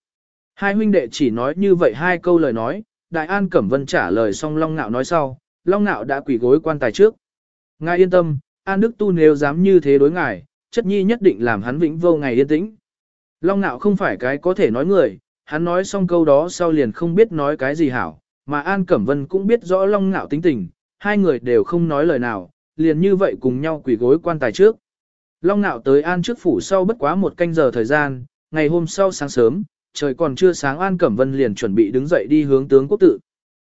Hai huynh đệ chỉ nói như vậy hai câu lời nói, Đại An Cẩm Vân trả lời xong Long Nạo nói sau, Long Nạo đã quỳ gối quan tài trước. Ngài yên tâm, An Đức Tu nếu dám như thế đối ngài, chất nhi nhất định làm hắn vĩnh vô ngày yên tĩnh. Long nạo không phải cái có thể nói người, hắn nói xong câu đó sau liền không biết nói cái gì hảo, mà An Cẩm Vân cũng biết rõ Long nạo tính tình, hai người đều không nói lời nào, liền như vậy cùng nhau quỳ gối quan tài trước. Long nạo tới An trước phủ sau bất quá một canh giờ thời gian, ngày hôm sau sáng sớm, trời còn chưa sáng An Cẩm Vân liền chuẩn bị đứng dậy đi hướng tướng quốc tự.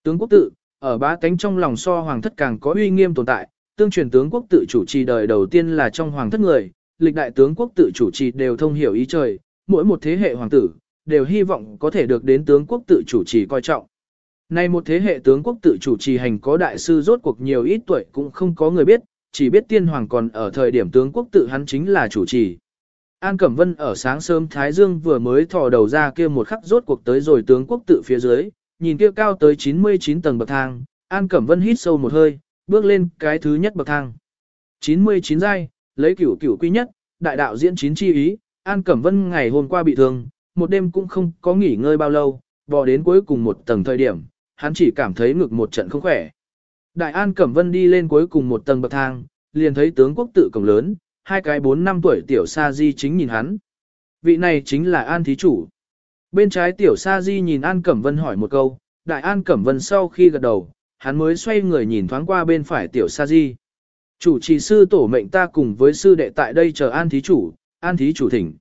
Tướng quốc tự, ở ba cánh trong lòng so hoàng thất càng có uy nghiêm tồn tại, tương truyền tướng quốc tự chủ trì đời đầu tiên là trong hoàng thất người, lịch đại tướng quốc tự chủ trì đều thông hiểu ý trời, mỗi một thế hệ hoàng tử, đều hy vọng có thể được đến tướng quốc tự chủ trì coi trọng. Nay một thế hệ tướng quốc tự chủ trì hành có đại sư rốt cuộc nhiều ít tuổi cũng không có người biết, chỉ biết tiên hoàng còn ở thời điểm tướng quốc tự hắn chính là chủ trì. An Cẩm Vân ở sáng sớm Thái Dương vừa mới thò đầu ra kia một khắc rốt cuộc tới rồi tướng quốc tự phía dưới, nhìn kia cao tới 99 tầng bậc thang, An Cẩm Vân hít sâu một hơi, bước lên cái thứ nhất bậc thang. 99 giai, lấy cửu cửu quy nhất, đại đạo diễn chín chi ý, An Cẩm Vân ngày hôm qua bị thương, một đêm cũng không có nghỉ ngơi bao lâu, bò đến cuối cùng một tầng thời điểm, hắn chỉ cảm thấy ngực một trận không khỏe. Đại An Cẩm Vân đi lên cuối cùng một tầng bậc thang, liền thấy tướng quốc tự cổng lớn, hai cái bốn năm tuổi tiểu sa di chính nhìn hắn. Vị này chính là An Thí Chủ. Bên trái tiểu sa di nhìn An Cẩm Vân hỏi một câu, đại An Cẩm Vân sau khi gật đầu, hắn mới xoay người nhìn thoáng qua bên phải tiểu sa di. Chủ trì sư tổ mệnh ta cùng với sư đệ tại đây chờ An Thí Chủ, An Thí Chủ thỉnh.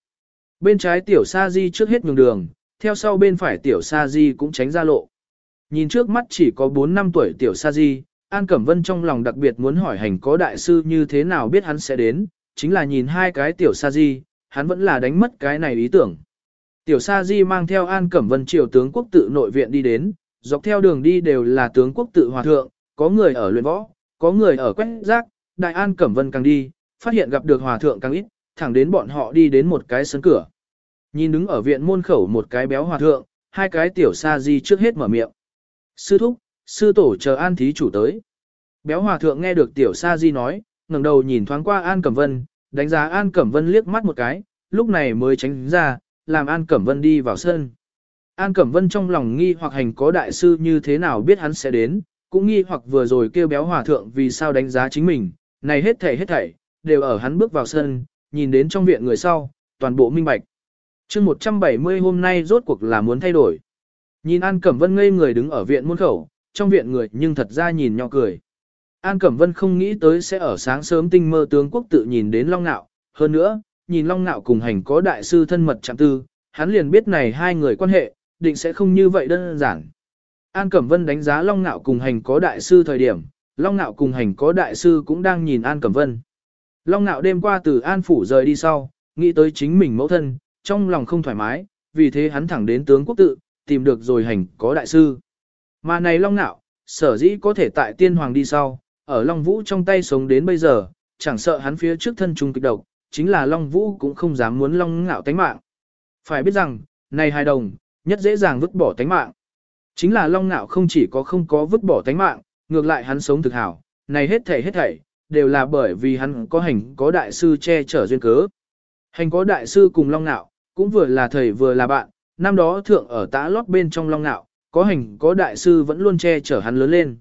Bên trái tiểu sa di trước hết nhường đường, theo sau bên phải tiểu sa di cũng tránh ra lộ. Nhìn trước mắt chỉ có 4 năm tuổi tiểu sa di, An Cẩm Vân trong lòng đặc biệt muốn hỏi hành có đại sư như thế nào biết hắn sẽ đến, chính là nhìn hai cái tiểu sa di, hắn vẫn là đánh mất cái này ý tưởng. Tiểu sa di mang theo An Cẩm Vân triều tướng quốc tự nội viện đi đến, dọc theo đường đi đều là tướng quốc tự hòa thượng, có người ở luyện võ, có người ở quét rác, đại An Cẩm Vân càng đi, phát hiện gặp được hòa thượng càng ít, thẳng đến bọn họ đi đến một cái sân cửa. Nhìn đứng ở viện môn khẩu một cái béo hòa thượng, hai cái tiểu sa di trước hết mở miệng. Sư thúc, sư tổ chờ an thí chủ tới. Béo hòa thượng nghe được tiểu sa di nói, ngẩng đầu nhìn thoáng qua An Cẩm Vân, đánh giá An Cẩm Vân liếc mắt một cái, lúc này mới tránh ra, làm An Cẩm Vân đi vào sân. An Cẩm Vân trong lòng nghi hoặc hành có đại sư như thế nào biết hắn sẽ đến, cũng nghi hoặc vừa rồi kêu béo hòa thượng vì sao đánh giá chính mình, này hết thảy hết thảy, đều ở hắn bước vào sân, nhìn đến trong viện người sau, toàn bộ minh bạch. chương 170 hôm nay rốt cuộc là muốn thay đổi. Nhìn An Cẩm Vân ngây người đứng ở viện muôn khẩu, trong viện người nhưng thật ra nhìn nhỏ cười. An Cẩm Vân không nghĩ tới sẽ ở sáng sớm tinh mơ tướng quốc tự nhìn đến Long Nạo, hơn nữa, nhìn Long Nạo cùng hành có đại sư thân mật chạm tư, hắn liền biết này hai người quan hệ, định sẽ không như vậy đơn giản. An Cẩm Vân đánh giá Long Nạo cùng hành có đại sư thời điểm, Long Nạo cùng hành có đại sư cũng đang nhìn An Cẩm Vân. Long Nạo đêm qua từ An Phủ rời đi sau, nghĩ tới chính mình mẫu thân, trong lòng không thoải mái, vì thế hắn thẳng đến tướng quốc tự, tìm được rồi hành có đại sư. Mà này Long Nạo, sở dĩ có thể tại tiên hoàng đi sau, ở Long Vũ trong tay sống đến bây giờ, chẳng sợ hắn phía trước thân trung kịch độc, chính là Long Vũ cũng không dám muốn Long Nạo tánh mạng. Phải biết rằng, này hai đồng, nhất dễ dàng vứt bỏ tánh mạng. Chính là Long Nạo không chỉ có không có vứt bỏ tánh mạng, ngược lại hắn sống thực hảo, này hết thảy hết thảy, đều là bởi vì hắn có hành có đại sư che chở duyên cớ. Hành có đại sư cùng Long Nạo, cũng vừa là thầy vừa là bạn, năm đó thượng ở tã lót bên trong Long Nạo, có hành có đại sư vẫn luôn che chở hắn lớn lên.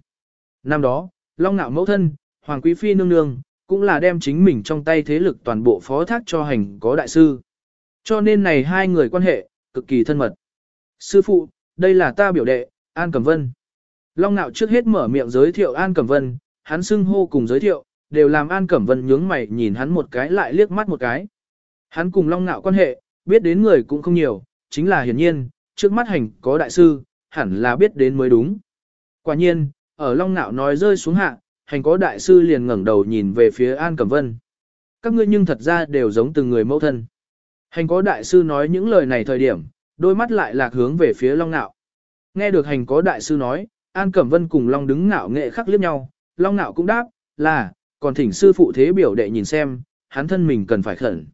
Năm đó, Long Nạo mẫu thân, Hoàng Quý Phi nương nương, cũng là đem chính mình trong tay thế lực toàn bộ phó thác cho hành có đại sư. Cho nên này hai người quan hệ, cực kỳ thân mật. Sư phụ, đây là ta biểu đệ, An Cẩm Vân. Long Nạo trước hết mở miệng giới thiệu An Cẩm Vân, hắn xưng hô cùng giới thiệu, đều làm An Cẩm Vân nhướng mày nhìn hắn một cái lại liếc mắt một cái. Hắn cùng Long Nạo quan hệ, biết đến người cũng không nhiều, chính là hiển nhiên, trước mắt hành có đại sư, hẳn là biết đến mới đúng. Quả nhiên, ở Long Nạo nói rơi xuống hạ, hành có đại sư liền ngẩng đầu nhìn về phía An Cẩm Vân. Các ngươi nhưng thật ra đều giống từng người mẫu thân. Hành có đại sư nói những lời này thời điểm, đôi mắt lại lạc hướng về phía Long Nạo. Nghe được hành có đại sư nói, An Cẩm Vân cùng Long đứng ngạo nghệ khắc liếc nhau, Long Nạo cũng đáp, là, còn thỉnh sư phụ thế biểu đệ nhìn xem, hắn thân mình cần phải khẩn.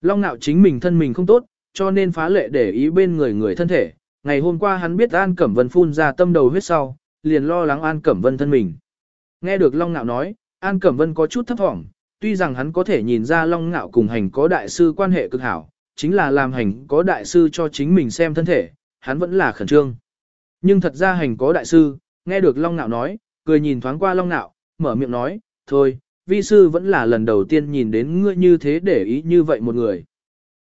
Long Nạo chính mình thân mình không tốt, cho nên phá lệ để ý bên người người thân thể. Ngày hôm qua hắn biết An Cẩm Vân phun ra tâm đầu huyết sau, liền lo lắng An Cẩm Vân thân mình. Nghe được Long Nạo nói, An Cẩm Vân có chút thấp thỏm, tuy rằng hắn có thể nhìn ra Long Nạo cùng hành có đại sư quan hệ cực hảo, chính là làm hành có đại sư cho chính mình xem thân thể, hắn vẫn là khẩn trương. Nhưng thật ra hành có đại sư, nghe được Long Nạo nói, cười nhìn thoáng qua Long Nạo, mở miệng nói, thôi, vi sư vẫn là lần đầu tiên nhìn đến ngươi như thế để ý như vậy một người.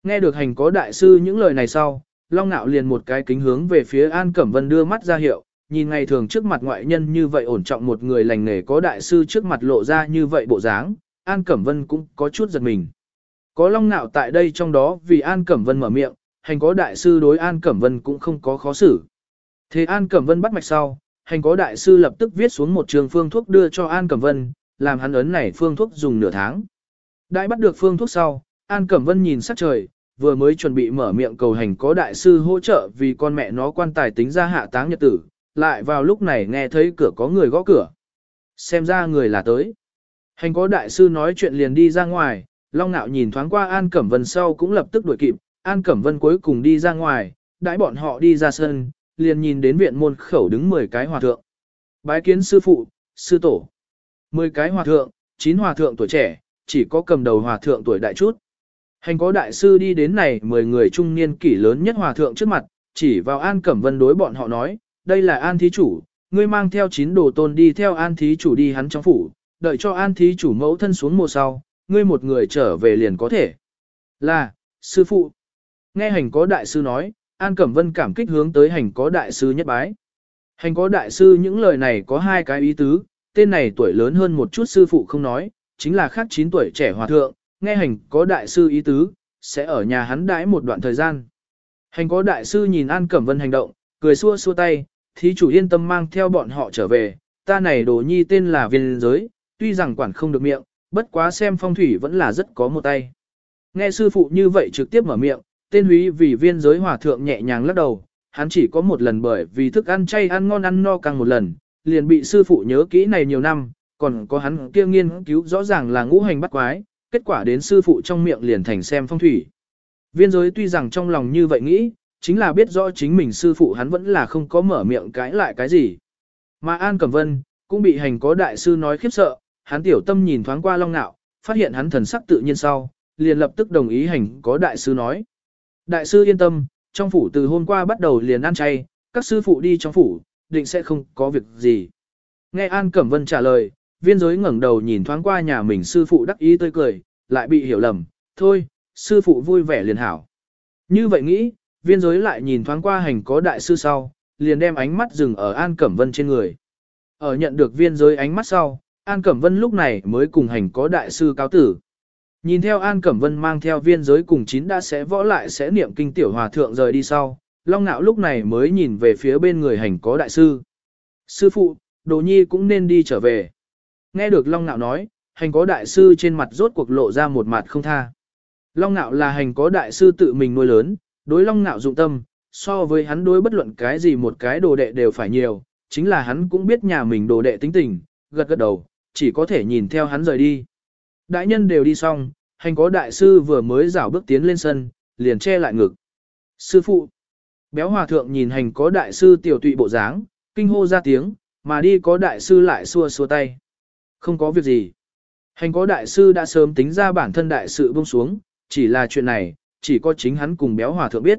Nghe được hành có đại sư những lời này sau, Long Nạo liền một cái kính hướng về phía An Cẩm Vân đưa mắt ra hiệu, nhìn ngày thường trước mặt ngoại nhân như vậy ổn trọng một người lành nghề có đại sư trước mặt lộ ra như vậy bộ dáng, An Cẩm Vân cũng có chút giật mình. Có Long Nạo tại đây trong đó vì An Cẩm Vân mở miệng, hành có đại sư đối An Cẩm Vân cũng không có khó xử. Thế An Cẩm Vân bắt mạch sau, hành có đại sư lập tức viết xuống một trường phương thuốc đưa cho An Cẩm Vân, làm hắn ấn này phương thuốc dùng nửa tháng. Đại bắt được phương thuốc sau, An Cẩm Vân nhìn sắc trời, vừa mới chuẩn bị mở miệng cầu hành có đại sư hỗ trợ vì con mẹ nó quan tài tính ra hạ táng nhật tử, lại vào lúc này nghe thấy cửa có người gõ cửa. Xem ra người là tới. Hành có đại sư nói chuyện liền đi ra ngoài, Long Nạo nhìn thoáng qua An Cẩm Vân sau cũng lập tức đuổi kịp, An Cẩm Vân cuối cùng đi ra ngoài, đãi bọn họ đi ra sân, liền nhìn đến viện môn khẩu đứng 10 cái hòa thượng. Bái kiến sư phụ, sư tổ. 10 cái hòa thượng, 9 hòa thượng tuổi trẻ, chỉ có cầm đầu hòa thượng tuổi đại chút. Hành có đại sư đi đến này 10 người trung niên kỷ lớn nhất hòa thượng trước mặt, chỉ vào An Cẩm Vân đối bọn họ nói, đây là An Thí Chủ, ngươi mang theo chín đồ tôn đi theo An Thí Chủ đi hắn trong phủ, đợi cho An Thí Chủ mẫu thân xuống mùa sau, ngươi một người trở về liền có thể. Là, sư phụ. Nghe hành có đại sư nói, An Cẩm Vân cảm kích hướng tới hành có đại sư nhất bái. Hành có đại sư những lời này có hai cái ý tứ, tên này tuổi lớn hơn một chút sư phụ không nói, chính là khác 9 tuổi trẻ hòa thượng, nghe hành có đại sư ý tứ, sẽ ở nhà hắn đãi một đoạn thời gian. Hành có đại sư nhìn An Cẩm Vân hành động, cười xua xua tay, thí chủ yên tâm mang theo bọn họ trở về, ta này đồ nhi tên là viên giới, tuy rằng quản không được miệng, bất quá xem phong thủy vẫn là rất có một tay. Nghe sư phụ như vậy trực tiếp mở miệng, tên húy vì viên giới hòa thượng nhẹ nhàng lắc đầu, hắn chỉ có một lần bởi vì thức ăn chay ăn ngon ăn no càng một lần, liền bị sư phụ nhớ kỹ này nhiều năm, còn có hắn kia nghiên cứu rõ ràng là ngũ hành bắt quái, kết quả đến sư phụ trong miệng liền thành xem phong thủy. Viên giới tuy rằng trong lòng như vậy nghĩ, chính là biết rõ chính mình sư phụ hắn vẫn là không có mở miệng cãi lại cái gì. Mà An Cẩm Vân, cũng bị hành có đại sư nói khiếp sợ, hắn tiểu tâm nhìn thoáng qua long nạo, phát hiện hắn thần sắc tự nhiên sau, liền lập tức đồng ý hành có đại sư nói. Đại sư yên tâm, trong phủ từ hôm qua bắt đầu liền ăn chay, các sư phụ đi trong phủ, định sẽ không có việc gì. Nghe An Cẩm Vân trả lời, viên giới ngẩng đầu nhìn thoáng qua nhà mình sư phụ đắc ý tươi cười, lại bị hiểu lầm, thôi, sư phụ vui vẻ liền hảo. Như vậy nghĩ, viên giới lại nhìn thoáng qua hành có đại sư sau, liền đem ánh mắt dừng ở An Cẩm Vân trên người. Ở nhận được viên giới ánh mắt sau, An Cẩm Vân lúc này mới cùng hành có đại sư cáo tử. Nhìn theo An Cẩm Vân mang theo viên giới cùng chín đã sẽ võ lại sẽ niệm kinh tiểu hòa thượng rời đi sau, Long Nạo lúc này mới nhìn về phía bên người hành có đại sư. Sư phụ, Đồ Nhi cũng nên đi trở về. Nghe được Long Nạo nói, hành có đại sư trên mặt rốt cuộc lộ ra một mặt không tha. Long Nạo là hành có đại sư tự mình nuôi lớn, đối Long Nạo dụng tâm, so với hắn đối bất luận cái gì một cái đồ đệ đều phải nhiều, chính là hắn cũng biết nhà mình đồ đệ tính tình, gật gật đầu, chỉ có thể nhìn theo hắn rời đi. Đại nhân đều đi xong, hành có đại sư vừa mới rảo bước tiến lên sân, liền che lại ngực. Sư phụ, béo hòa thượng nhìn hành có đại sư tiểu tụy bộ dáng, kinh hô ra tiếng, mà đi có đại sư lại xua xua tay. Không có việc gì. Hành có đại sư đã sớm tính ra bản thân đại sự buông xuống, chỉ là chuyện này, chỉ có chính hắn cùng béo hòa thượng biết.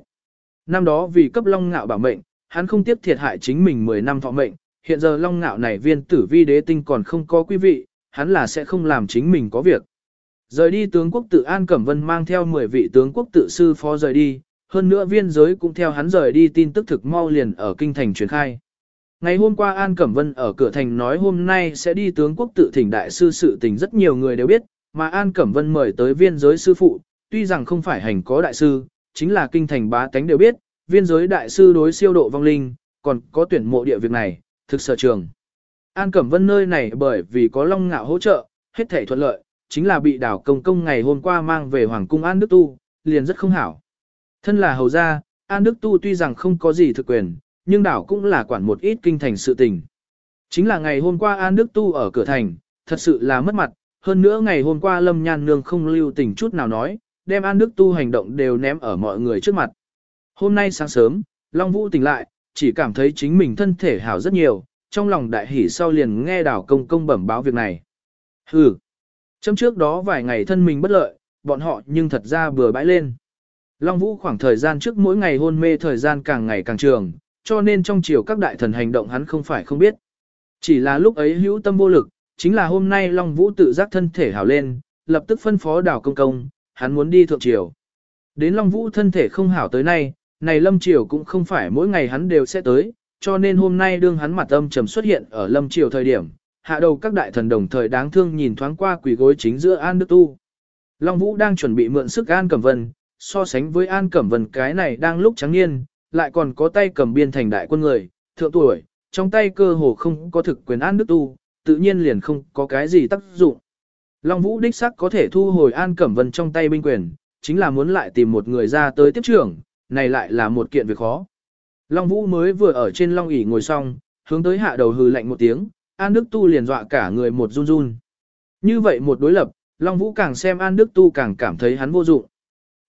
Năm đó vì cấp long ngạo bảo mệnh, hắn không tiếp thiệt hại chính mình 10 năm thọ mệnh, hiện giờ long ngạo này viên tử vi đế tinh còn không có quý vị, hắn là sẽ không làm chính mình có việc. Rời đi tướng quốc tự An Cẩm Vân mang theo 10 vị tướng quốc tự sư phó rời đi, hơn nữa viên giới cũng theo hắn rời đi tin tức thực mau liền ở kinh thành truyền khai. Ngày hôm qua An Cẩm Vân ở cửa thành nói hôm nay sẽ đi tướng quốc tự thỉnh đại sư sự tình rất nhiều người đều biết, mà An Cẩm Vân mời tới viên giới sư phụ, tuy rằng không phải hành có đại sư, chính là kinh thành bá tánh đều biết, viên giới đại sư đối siêu độ vong linh, còn có tuyển mộ địa việc này, thực sở trường. An Cẩm Vân nơi này bởi vì có Long Ngạo hỗ trợ, hết thể thuận lợi, chính là bị đảo công công ngày hôm qua mang về Hoàng cung An Đức Tu, liền rất không hảo. Thân là hầu gia, An Đức Tu tuy rằng không có gì thực quyền, nhưng đảo cũng là quản một ít kinh thành sự tình. Chính là ngày hôm qua An Đức Tu ở cửa thành, thật sự là mất mặt, hơn nữa ngày hôm qua Lâm Nhan Nương không lưu tình chút nào nói, đem An Đức Tu hành động đều ném ở mọi người trước mặt. Hôm nay sáng sớm, Long Vũ tỉnh lại, chỉ cảm thấy chính mình thân thể hảo rất nhiều, trong lòng đại hỉ sau liền nghe đảo công công bẩm báo việc này. Hừ, trong trước đó vài ngày thân mình bất lợi, bọn họ nhưng thật ra vừa bãi lên. Long Vũ khoảng thời gian trước mỗi ngày hôn mê thời gian càng ngày càng trường, cho nên trong chiều các đại thần hành động hắn không phải không biết. Chỉ là lúc ấy hữu tâm vô lực, chính là hôm nay Long Vũ tự giác thân thể hảo lên, lập tức phân phó đảo công công, hắn muốn đi thượng triều. Đến Long Vũ thân thể không hảo tới nay, này Lâm Triều cũng không phải mỗi ngày hắn đều sẽ tới, cho nên hôm nay đương hắn mặt âm trầm xuất hiện ở Lâm Triều thời điểm, hạ đầu các đại thần đồng thời đáng thương nhìn thoáng qua quỷ gối chính giữa An Đức Tu. Long Vũ đang chuẩn bị mượn sức An Cẩm Vân, so sánh với An Cẩm Vân cái này đang lúc trắng niên, lại còn có tay cầm biên thành đại quân người, thượng tuổi, trong tay cơ hồ không có thực quyền An Đức Tu, tự nhiên liền không có cái gì tác dụng. Long Vũ đích sắc có thể thu hồi An Cẩm Vân trong tay binh quyền, chính là muốn lại tìm một người ra tới tiếp trưởng, này lại là một kiện việc khó. Long Vũ mới vừa ở trên long ỷ ngồi xong, hướng tới hạ đầu hừ lạnh một tiếng, An Đức Tu liền dọa cả người một run run. Như vậy một đối lập, Long Vũ càng xem An Đức Tu càng cảm thấy hắn vô dụng.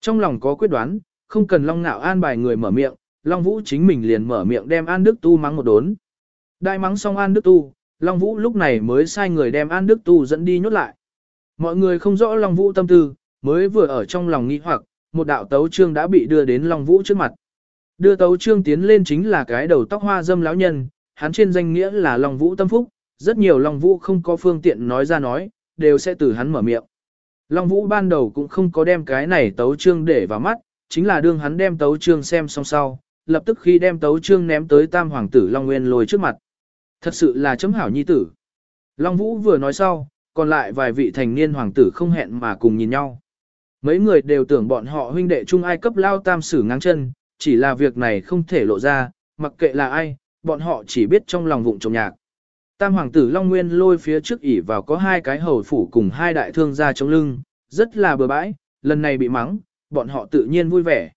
Trong lòng có quyết đoán, không cần Long Nạo an bài người mở miệng, Long Vũ chính mình liền mở miệng đem An Đức Tu mắng một đốn. Đại mắng xong An Đức Tu, Long Vũ lúc này mới sai người đem An Đức Tu dẫn đi nhốt lại. Mọi người không rõ Long Vũ tâm tư, mới vừa ở trong lòng nghi hoặc, một đạo tấu trương đã bị đưa đến Long Vũ trước mặt. Đưa tấu trương tiến lên chính là cái đầu tóc hoa dâm lão nhân, hắn trên danh nghĩa là Long Vũ tâm phúc, rất nhiều Long Vũ không có phương tiện nói ra nói, đều sẽ từ hắn mở miệng. Long Vũ ban đầu cũng không có đem cái này tấu trương để vào mắt, chính là đương hắn đem tấu trương xem xong sau, lập tức khi đem tấu trương ném tới tam hoàng tử Long Nguyên lôi trước mặt. Thật sự là chấm hảo nhi tử. Long Vũ vừa nói sau, còn lại vài vị thành niên hoàng tử không hẹn mà cùng nhìn nhau. Mấy người đều tưởng bọn họ huynh đệ chung ai cấp lao tam sử ngang chân, chỉ là việc này không thể lộ ra, mặc kệ là ai, bọn họ chỉ biết trong lòng vụng trồng nhạc. Tam hoàng tử Long Nguyên lôi phía trước ỉ vào có hai cái hầu phủ cùng hai đại thương gia chống lưng, rất là bừa bãi, lần này bị mắng, bọn họ tự nhiên vui vẻ.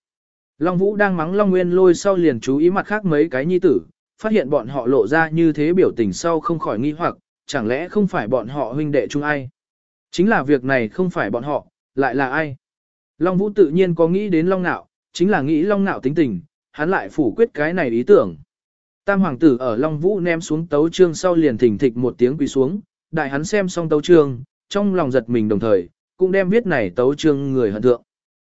Long Vũ đang mắng Long Nguyên lôi sau liền chú ý mặt khác mấy cái nhi tử, phát hiện bọn họ lộ ra như thế biểu tình sau không khỏi nghi hoặc, chẳng lẽ không phải bọn họ huynh đệ chung ai? Chính là việc này không phải bọn họ, lại là ai? Long Vũ tự nhiên có nghĩ đến Long Nạo, chính là nghĩ Long Nạo tính tình, hắn lại phủ quyết cái này ý tưởng. Tam hoàng tử ở Long Vũ ném xuống tấu trương sau liền thỉnh thịch một tiếng quỳ xuống, đại hắn xem xong tấu trương, trong lòng giật mình đồng thời, cũng đem viết này tấu trương người hận thượng.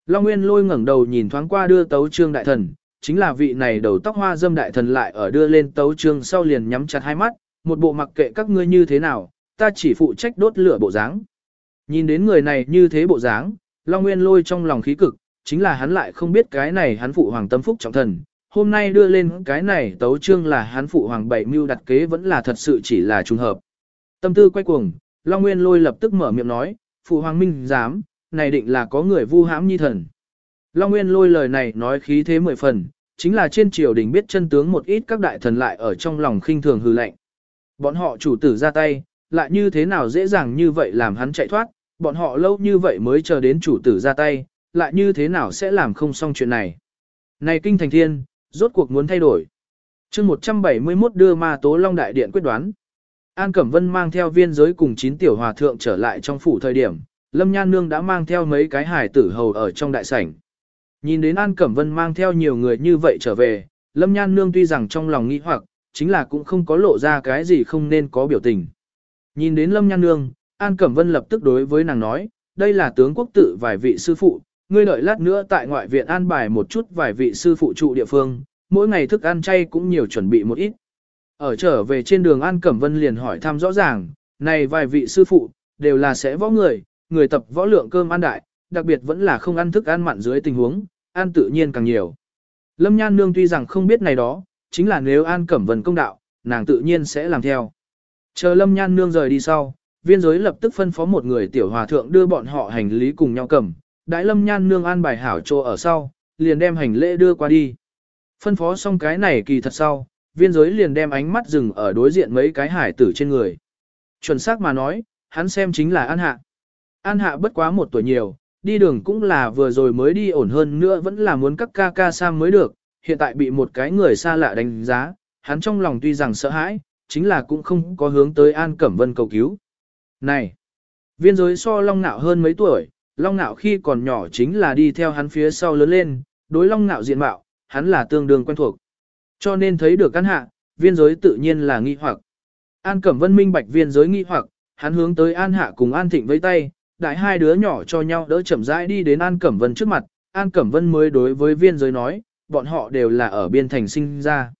Long Nguyên lôi ngẩng đầu nhìn thoáng qua đưa tấu trương đại thần, chính là vị này đầu tóc hoa dâm đại thần lại ở đưa lên tấu trương sau liền nhắm chặt hai mắt, một bộ mặc kệ các ngươi như thế nào, ta chỉ phụ trách đốt lửa bộ dáng. Nhìn đến người này như thế bộ dáng, Long Nguyên lôi trong lòng khí cực, chính là hắn lại không biết cái này hắn phụ hoàng tâm phúc trọng thần. Hôm nay đưa lên cái này tấu trương là hắn phụ hoàng bảy mưu đặt kế vẫn là thật sự chỉ là trùng hợp. Tâm tư quay cuồng, Long Nguyên lôi lập tức mở miệng nói, phụ hoàng minh dám, này định là có người vu hãm nhi thần. Long Nguyên lôi lời này nói khí thế mười phần, chính là trên triều đình biết chân tướng một ít các đại thần lại ở trong lòng khinh thường hư lệnh. Bọn họ chủ tử ra tay, lại như thế nào dễ dàng như vậy làm hắn chạy thoát, bọn họ lâu như vậy mới chờ đến chủ tử ra tay, lại như thế nào sẽ làm không xong chuyện này. Này kinh thành thiên, rốt cuộc muốn thay đổi. chương 171 đưa ma tố long đại điện quyết đoán. An Cẩm Vân mang theo viên giới cùng chín tiểu hòa thượng trở lại trong phủ thời điểm, Lâm Nhan Nương đã mang theo mấy cái hải tử hầu ở trong đại sảnh. Nhìn đến An Cẩm Vân mang theo nhiều người như vậy trở về, Lâm Nhan Nương tuy rằng trong lòng nghĩ hoặc, chính là cũng không có lộ ra cái gì không nên có biểu tình. Nhìn đến Lâm Nhan Nương, An Cẩm Vân lập tức đối với nàng nói, đây là tướng quốc tự vài vị sư phụ, ngươi đợi lát nữa tại ngoại viện an bài một chút vài vị sư phụ trụ địa phương, mỗi ngày thức ăn chay cũng nhiều chuẩn bị một ít. Ở trở về trên đường An Cẩm Vân liền hỏi thăm rõ ràng, này vài vị sư phụ, đều là sẽ võ người, người tập võ lượng cơm ăn đại, đặc biệt vẫn là không ăn thức ăn mặn dưới tình huống, ăn tự nhiên càng nhiều. Lâm Nhan Nương tuy rằng không biết này đó, chính là nếu An Cẩm Vân công đạo, nàng tự nhiên sẽ làm theo. Chờ Lâm Nhan Nương rời đi sau, viên giới lập tức phân phó một người tiểu hòa thượng đưa bọn họ hành lý cùng nhau cầm, đại Lâm Nhan Nương an bài hảo chỗ ở sau, liền đem hành lễ đưa qua đi. Phân phó xong cái này kỳ thật sau, viên giới liền đem ánh mắt dừng ở đối diện mấy cái hải tử trên người. Chuẩn xác mà nói, hắn xem chính là An Hạ. An Hạ bất quá một tuổi nhiều, đi đường cũng là vừa rồi mới đi ổn hơn nữa vẫn là muốn các ca ca sam mới được, hiện tại bị một cái người xa lạ đánh giá, hắn trong lòng tuy rằng sợ hãi, chính là cũng không có hướng tới An Cẩm Vân cầu cứu. Này! Viên giới so Long Nạo hơn mấy tuổi, Long Nạo khi còn nhỏ chính là đi theo hắn phía sau lớn lên, đối Long Nạo diện mạo, hắn là tương đương quen thuộc. Cho nên thấy được căn hạ, viên giới tự nhiên là nghi hoặc. An Cẩm Vân minh bạch viên giới nghi hoặc, hắn hướng tới An Hạ cùng An Thịnh với tay, đại hai đứa nhỏ cho nhau đỡ chậm rãi đi đến An Cẩm Vân trước mặt, An Cẩm Vân mới đối với viên giới nói, bọn họ đều là ở biên thành sinh ra.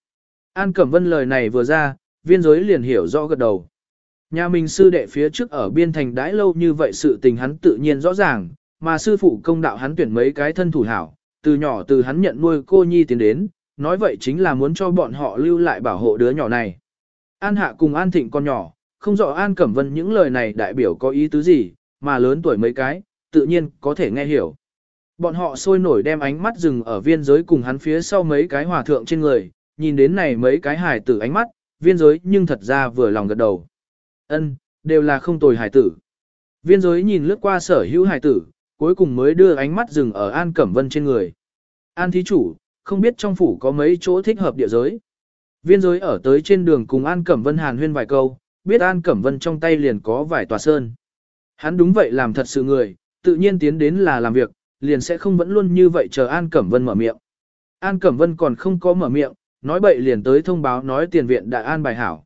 An Cẩm Vân lời này vừa ra, viên giới liền hiểu rõ gật đầu. Nhà mình sư đệ phía trước ở biên thành đãi lâu như vậy sự tình hắn tự nhiên rõ ràng, mà sư phụ công đạo hắn tuyển mấy cái thân thủ hảo, từ nhỏ từ hắn nhận nuôi cô nhi tiến đến, nói vậy chính là muốn cho bọn họ lưu lại bảo hộ đứa nhỏ này. An Hạ cùng An Thịnh con nhỏ, không rõ An Cẩm Vân những lời này đại biểu có ý tứ gì, mà lớn tuổi mấy cái, tự nhiên có thể nghe hiểu. Bọn họ sôi nổi đem ánh mắt dừng ở viên giới cùng hắn phía sau mấy cái hòa thượng trên người, nhìn đến này mấy cái hài tử ánh mắt, viên giới nhưng thật ra vừa lòng gật đầu. Ân, đều là không tồi hài tử. Viên giới nhìn lướt qua sở hữu hài tử, cuối cùng mới đưa ánh mắt dừng ở An Cẩm Vân trên người. An thí chủ, không biết trong phủ có mấy chỗ thích hợp địa giới. Viên giới ở tới trên đường cùng An Cẩm Vân hàn huyên vài câu, biết An Cẩm Vân trong tay liền có vài tòa sơn. Hắn đúng vậy làm thật sự người, tự nhiên tiến đến là làm việc, liền sẽ không vẫn luôn như vậy chờ An Cẩm Vân mở miệng. An Cẩm Vân còn không có mở miệng, nói bậy liền tới thông báo nói tiền viện đại an bài hảo.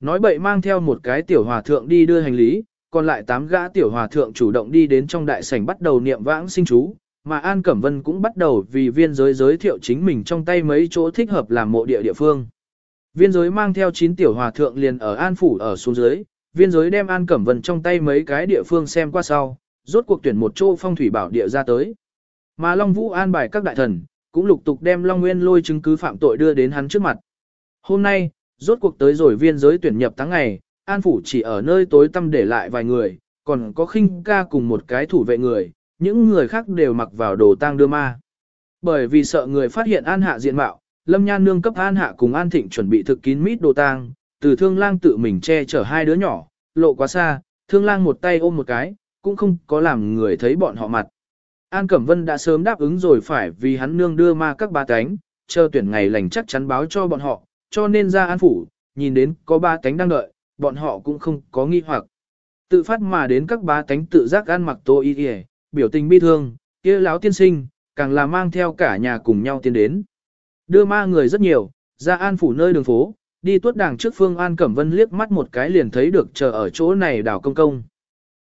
Nói bậy mang theo một cái tiểu hòa thượng đi đưa hành lý, còn lại tám gã tiểu hòa thượng chủ động đi đến trong đại sảnh bắt đầu niệm vãng sinh chú, mà An Cẩm Vân cũng bắt đầu vì viên giới giới thiệu chính mình trong tay mấy chỗ thích hợp làm mộ địa địa phương. Viên giới mang theo 9 tiểu hòa thượng liền ở An Phủ ở xuống dưới, viên giới đem An Cẩm Vân trong tay mấy cái địa phương xem qua sau, rốt cuộc tuyển một chỗ phong thủy bảo địa ra tới. Mà Long Vũ an bài các đại thần, cũng lục tục đem Long Nguyên lôi chứng cứ phạm tội đưa đến hắn trước mặt. Hôm nay, rốt cuộc tới rồi viên giới tuyển nhập tháng ngày, An Phủ chỉ ở nơi tối tăm để lại vài người, còn có khinh ca cùng một cái thủ vệ người, những người khác đều mặc vào đồ tang đưa ma. Bởi vì sợ người phát hiện An Hạ diện mạo, Lâm Nhan nương cấp An Hạ cùng An Thịnh chuẩn bị thực kín mít đồ tang, từ thương lang tự mình che chở hai đứa nhỏ, lộ quá xa, thương lang một tay ôm một cái, cũng không có làm người thấy bọn họ mặt. An Cẩm Vân đã sớm đáp ứng rồi phải vì hắn nương đưa ma các ba cánh, chờ tuyển ngày lành chắc chắn báo cho bọn họ, cho nên ra an phủ, nhìn đến có ba cánh đang đợi, bọn họ cũng không có nghi hoặc. Tự phát mà đến các ba cánh tự giác ăn mặc tô y y, biểu tình bi thương, kia láo tiên sinh, càng là mang theo cả nhà cùng nhau tiến đến. Đưa ma người rất nhiều, ra an phủ nơi đường phố, đi tuốt đàng trước phương An Cẩm Vân liếc mắt một cái liền thấy được chờ ở chỗ này đào công công.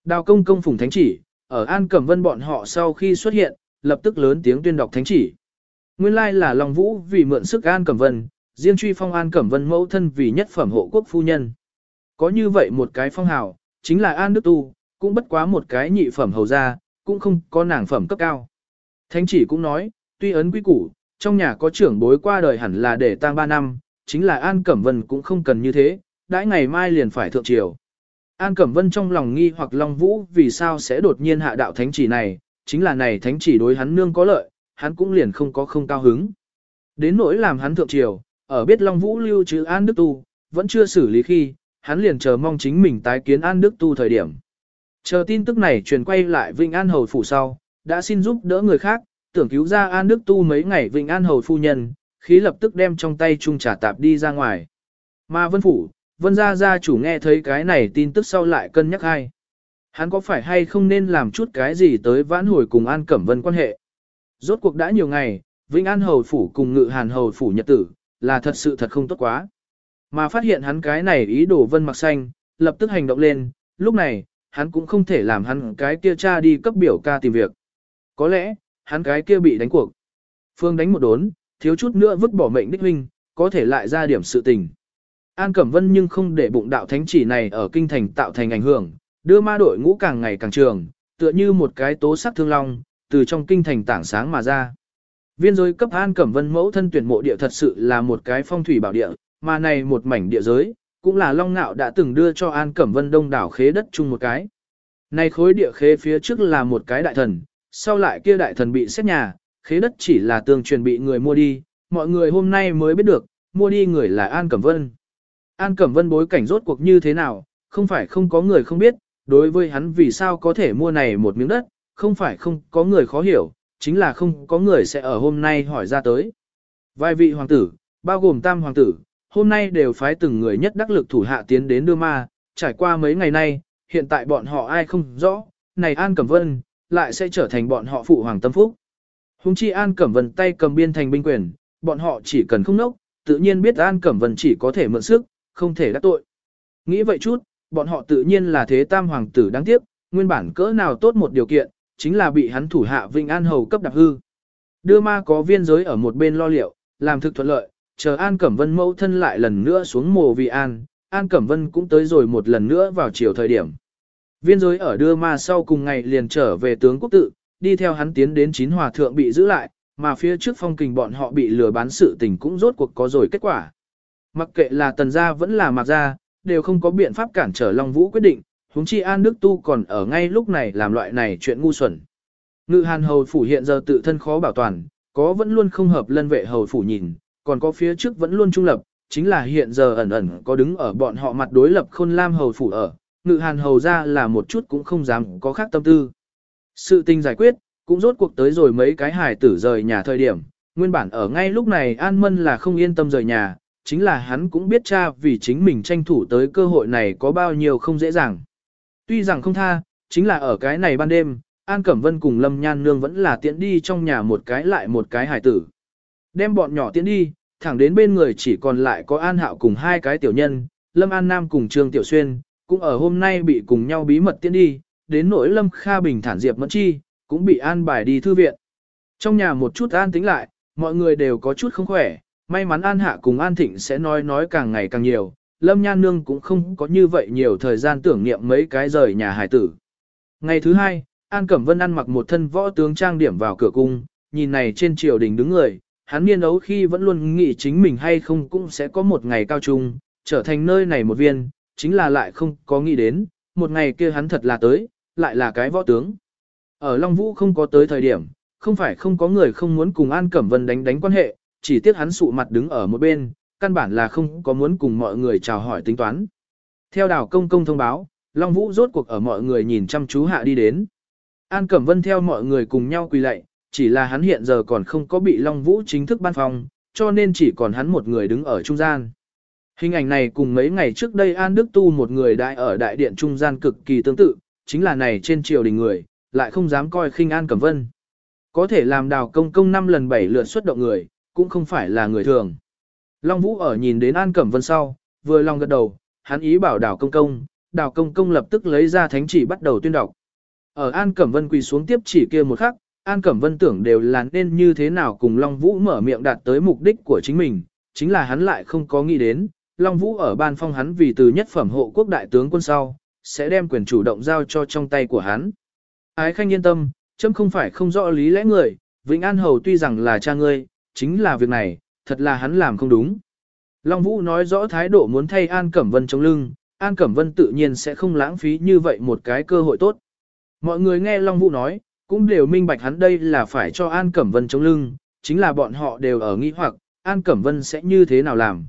Đào công công phùng thánh chỉ, ở An Cẩm Vân bọn họ sau khi xuất hiện, lập tức lớn tiếng tuyên đọc thánh chỉ. Nguyên lai là Long Vũ vì mượn sức An Cẩm Vân, riêng truy phong An Cẩm Vân mẫu thân vì nhất phẩm hộ quốc phu nhân. Có như vậy một cái phong hào, chính là An Đức Tu, cũng bất quá một cái nhị phẩm hầu gia, cũng không có nàng phẩm cấp cao. Thánh chỉ cũng nói, tuy ấn quý củ, trong nhà có trưởng bối qua đời hẳn là để tang 3 năm, chính là An Cẩm Vân cũng không cần như thế, đãi ngày mai liền phải thượng triều. An Cẩm Vân trong lòng nghi hoặc Long Vũ vì sao sẽ đột nhiên hạ đạo thánh chỉ này, chính là này thánh chỉ đối hắn nương có lợi, hắn cũng liền không có không cao hứng. Đến nỗi làm hắn thượng triều, ở biết Long Vũ lưu trữ An Đức Tu, vẫn chưa xử lý khi, hắn liền chờ mong chính mình tái kiến An Đức Tu thời điểm. Chờ tin tức này truyền quay lại Vinh An Hầu Phủ sau, đã xin giúp đỡ người khác, tưởng cứu ra An Đức Tu mấy ngày Vinh An Hầu Phu Nhân, khí lập tức đem trong tay chung trà tạp đi ra ngoài. Mà Vân Phủ, Vân Gia Gia chủ nghe thấy cái này tin tức sau lại cân nhắc hai. Hắn có phải hay không nên làm chút cái gì tới vãn hồi cùng An Cẩm Vân quan hệ. Rốt cuộc đã nhiều ngày, Vĩnh An Hầu Phủ cùng Ngự Hàn Hầu Phủ Nhật Tử, là thật sự thật không tốt quá. Mà phát hiện hắn cái này ý đồ Vân mặc xanh, lập tức hành động lên, lúc này, hắn cũng không thể làm hắn cái kia cha đi cấp biểu ca tìm việc. Có lẽ, hắn cái kia bị đánh cuộc. Phương đánh một đốn, thiếu chút nữa vứt bỏ mệnh đích huynh, có thể lại ra điểm sự tình. An Cẩm Vân nhưng không để bụng đạo thánh chỉ này ở kinh thành tạo thành ảnh hưởng, đưa ma đội ngũ càng ngày càng trường, tựa như một cái tố sắc thương long, từ trong kinh thành tảng sáng mà ra. Viên giới cấp An Cẩm Vân mẫu thân tuyển mộ địa thật sự là một cái phong thủy bảo địa, mà này một mảnh địa giới, cũng là Long Nạo đã từng đưa cho An Cẩm Vân đông đảo khế đất chung một cái. Này khối địa khế phía trước là một cái đại thần, sau lại kia đại thần bị xét nhà, khế đất chỉ là tương truyền bị người mua đi, mọi người hôm nay mới biết được, mua đi người là An Cẩm Vân. An Cẩm Vân bối cảnh rốt cuộc như thế nào, không phải không có người không biết, đối với hắn vì sao có thể mua này một miếng đất, không phải không có người khó hiểu, chính là không có người sẽ ở hôm nay hỏi ra tới. Vài vị hoàng tử, bao gồm tam hoàng tử, hôm nay đều phái từng người nhất đắc lực thủ hạ tiến đến đưa ma, trải qua mấy ngày nay, hiện tại bọn họ ai không rõ, này An Cẩm Vân, lại sẽ trở thành bọn họ phụ hoàng tâm phúc. Hùng chi An Cẩm Vân tay cầm biên thành binh quyền, bọn họ chỉ cần không nốc, tự nhiên biết An Cẩm Vân chỉ có thể mượn sức, không thể đắc tội. Nghĩ vậy chút, bọn họ tự nhiên là thế tam hoàng tử đáng tiếc, nguyên bản cỡ nào tốt một điều kiện, chính là bị hắn thủ hạ Vinh An Hầu cấp đặc hư. Đưa ma có viên giới ở một bên lo liệu, làm thực thuận lợi, chờ An Cẩm Vân mẫu thân lại lần nữa xuống mồ vì An, An Cẩm Vân cũng tới rồi một lần nữa vào chiều thời điểm. Viên giới ở đưa ma sau cùng ngày liền trở về tướng quốc tự, đi theo hắn tiến đến chín hòa thượng bị giữ lại, mà phía trước phong kình bọn họ bị lừa bán sự tình cũng rốt cuộc có rồi kết quả. Mặc kệ là tần gia vẫn là mạc gia, đều không có biện pháp cản trở Long Vũ quyết định, huống chi An Đức Tu còn ở ngay lúc này làm loại này chuyện ngu xuẩn. Ngự hàn hầu phủ hiện giờ tự thân khó bảo toàn, có vẫn luôn không hợp lân vệ hầu phủ nhìn, còn có phía trước vẫn luôn trung lập, chính là hiện giờ ẩn ẩn có đứng ở bọn họ mặt đối lập khôn lam hầu phủ ở, ngự hàn hầu ra là một chút cũng không dám có khác tâm tư. Sự tình giải quyết, cũng rốt cuộc tới rồi mấy cái hài tử rời nhà thời điểm, Nguyên bản ở ngay lúc này An Mân là không yên tâm rời nhà, chính là hắn cũng biết cha vì chính mình tranh thủ tới cơ hội này có bao nhiêu không dễ dàng. Tuy rằng không tha, chính là ở cái này ban đêm, An Cẩm Vân cùng Lâm Nhan Nương vẫn là tiễn đi trong nhà một cái lại một cái hải tử. Đem bọn nhỏ tiễn đi, thẳng đến bên người chỉ còn lại có An Hạo cùng hai cái tiểu nhân, Lâm An Nam cùng Trương Tiểu Xuyên, cũng ở hôm nay bị cùng nhau bí mật tiễn đi, đến nỗi Lâm Kha Bình thản Diệp Mẫn Chi, cũng bị an bài đi thư viện. Trong nhà một chút an tính lại, mọi người đều có chút không khỏe, may mắn An Hạ cùng An Thịnh sẽ nói nói càng ngày càng nhiều, Lâm Nhan Nương cũng không có như vậy nhiều thời gian tưởng niệm mấy cái rời nhà hải tử. Ngày thứ hai, An Cẩm Vân ăn mặc một thân võ tướng trang điểm vào cửa cung, nhìn này trên triều đình đứng người, hắn niên ấu khi vẫn luôn nghĩ chính mình hay không cũng sẽ có một ngày cao trung, trở thành nơi này một viên, chính là lại không có nghĩ đến, một ngày kia hắn thật là tới, lại là cái võ tướng. Ở Long Vũ không có tới thời điểm, không phải không có người không muốn cùng An Cẩm Vân đánh đánh quan hệ, chỉ tiếc hắn sụ mặt đứng ở một bên, căn bản là không có muốn cùng mọi người chào hỏi tính toán. Theo đảo công công thông báo, Long Vũ rốt cuộc ở mọi người nhìn chăm chú hạ đi đến. An Cẩm Vân theo mọi người cùng nhau quỳ lạy, chỉ là hắn hiện giờ còn không có bị Long Vũ chính thức ban phòng, cho nên chỉ còn hắn một người đứng ở trung gian. Hình ảnh này cùng mấy ngày trước đây An Đức Tu một người đại ở đại điện trung gian cực kỳ tương tự, chính là này trên triều đình người, lại không dám coi khinh An Cẩm Vân. Có thể làm đào công công năm lần bảy lượt xuất động người, cũng không phải là người thường. Long Vũ ở nhìn đến An Cẩm Vân sau, vừa lòng gật đầu, hắn ý bảo đào công công, đào công công lập tức lấy ra thánh chỉ bắt đầu tuyên đọc. Ở An Cẩm Vân quỳ xuống tiếp chỉ kia một khắc, An Cẩm Vân tưởng đều là nên như thế nào cùng Long Vũ mở miệng đạt tới mục đích của chính mình, chính là hắn lại không có nghĩ đến, Long Vũ ở ban phong hắn vì từ nhất phẩm hộ quốc đại tướng quân sau, sẽ đem quyền chủ động giao cho trong tay của hắn. Ái khanh yên tâm, chấm không phải không rõ lý lẽ người, Vĩnh An Hầu tuy rằng là cha ngươi, chính là việc này, thật là hắn làm không đúng. Long Vũ nói rõ thái độ muốn thay An Cẩm Vân chống lưng, An Cẩm Vân tự nhiên sẽ không lãng phí như vậy một cái cơ hội tốt. Mọi người nghe Long Vũ nói, cũng đều minh bạch hắn đây là phải cho An Cẩm Vân chống lưng, chính là bọn họ đều ở nghĩ hoặc, An Cẩm Vân sẽ như thế nào làm.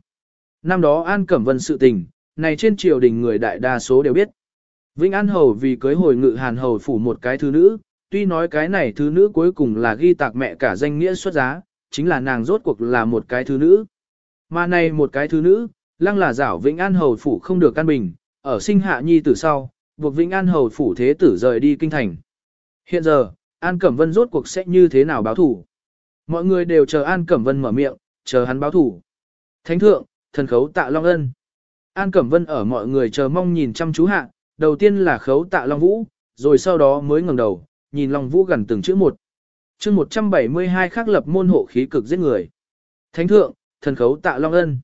Năm đó An Cẩm Vân sự tình, này trên triều đình người đại đa số đều biết. Vĩnh An Hầu vì cưới hồi ngự Hàn Hầu phủ một cái thứ nữ, tuy nói cái này thứ nữ cuối cùng là ghi tạc mẹ cả danh nghĩa xuất giá, chính là nàng rốt cuộc là một cái thứ nữ. Mà này một cái thứ nữ, lăng là giảo Vĩnh An Hầu phủ không được căn bình, ở sinh hạ nhi tử sau, buộc Vĩnh An Hầu phủ thế tử rời đi kinh thành. Hiện giờ, An Cẩm Vân rốt cuộc sẽ như thế nào báo thủ? Mọi người đều chờ An Cẩm Vân mở miệng, chờ hắn báo thủ. Thánh thượng, thần khấu tạ Long Ân. An Cẩm Vân ở mọi người chờ mong nhìn chăm chú hạ, đầu tiên là khấu tạ Long Vũ, rồi sau đó mới ngẩng đầu, nhìn Long Vũ gần từng chữ một chương 172 khắc lập môn hộ khí cực giết người. Thánh thượng, thần khấu tạ Long Ân.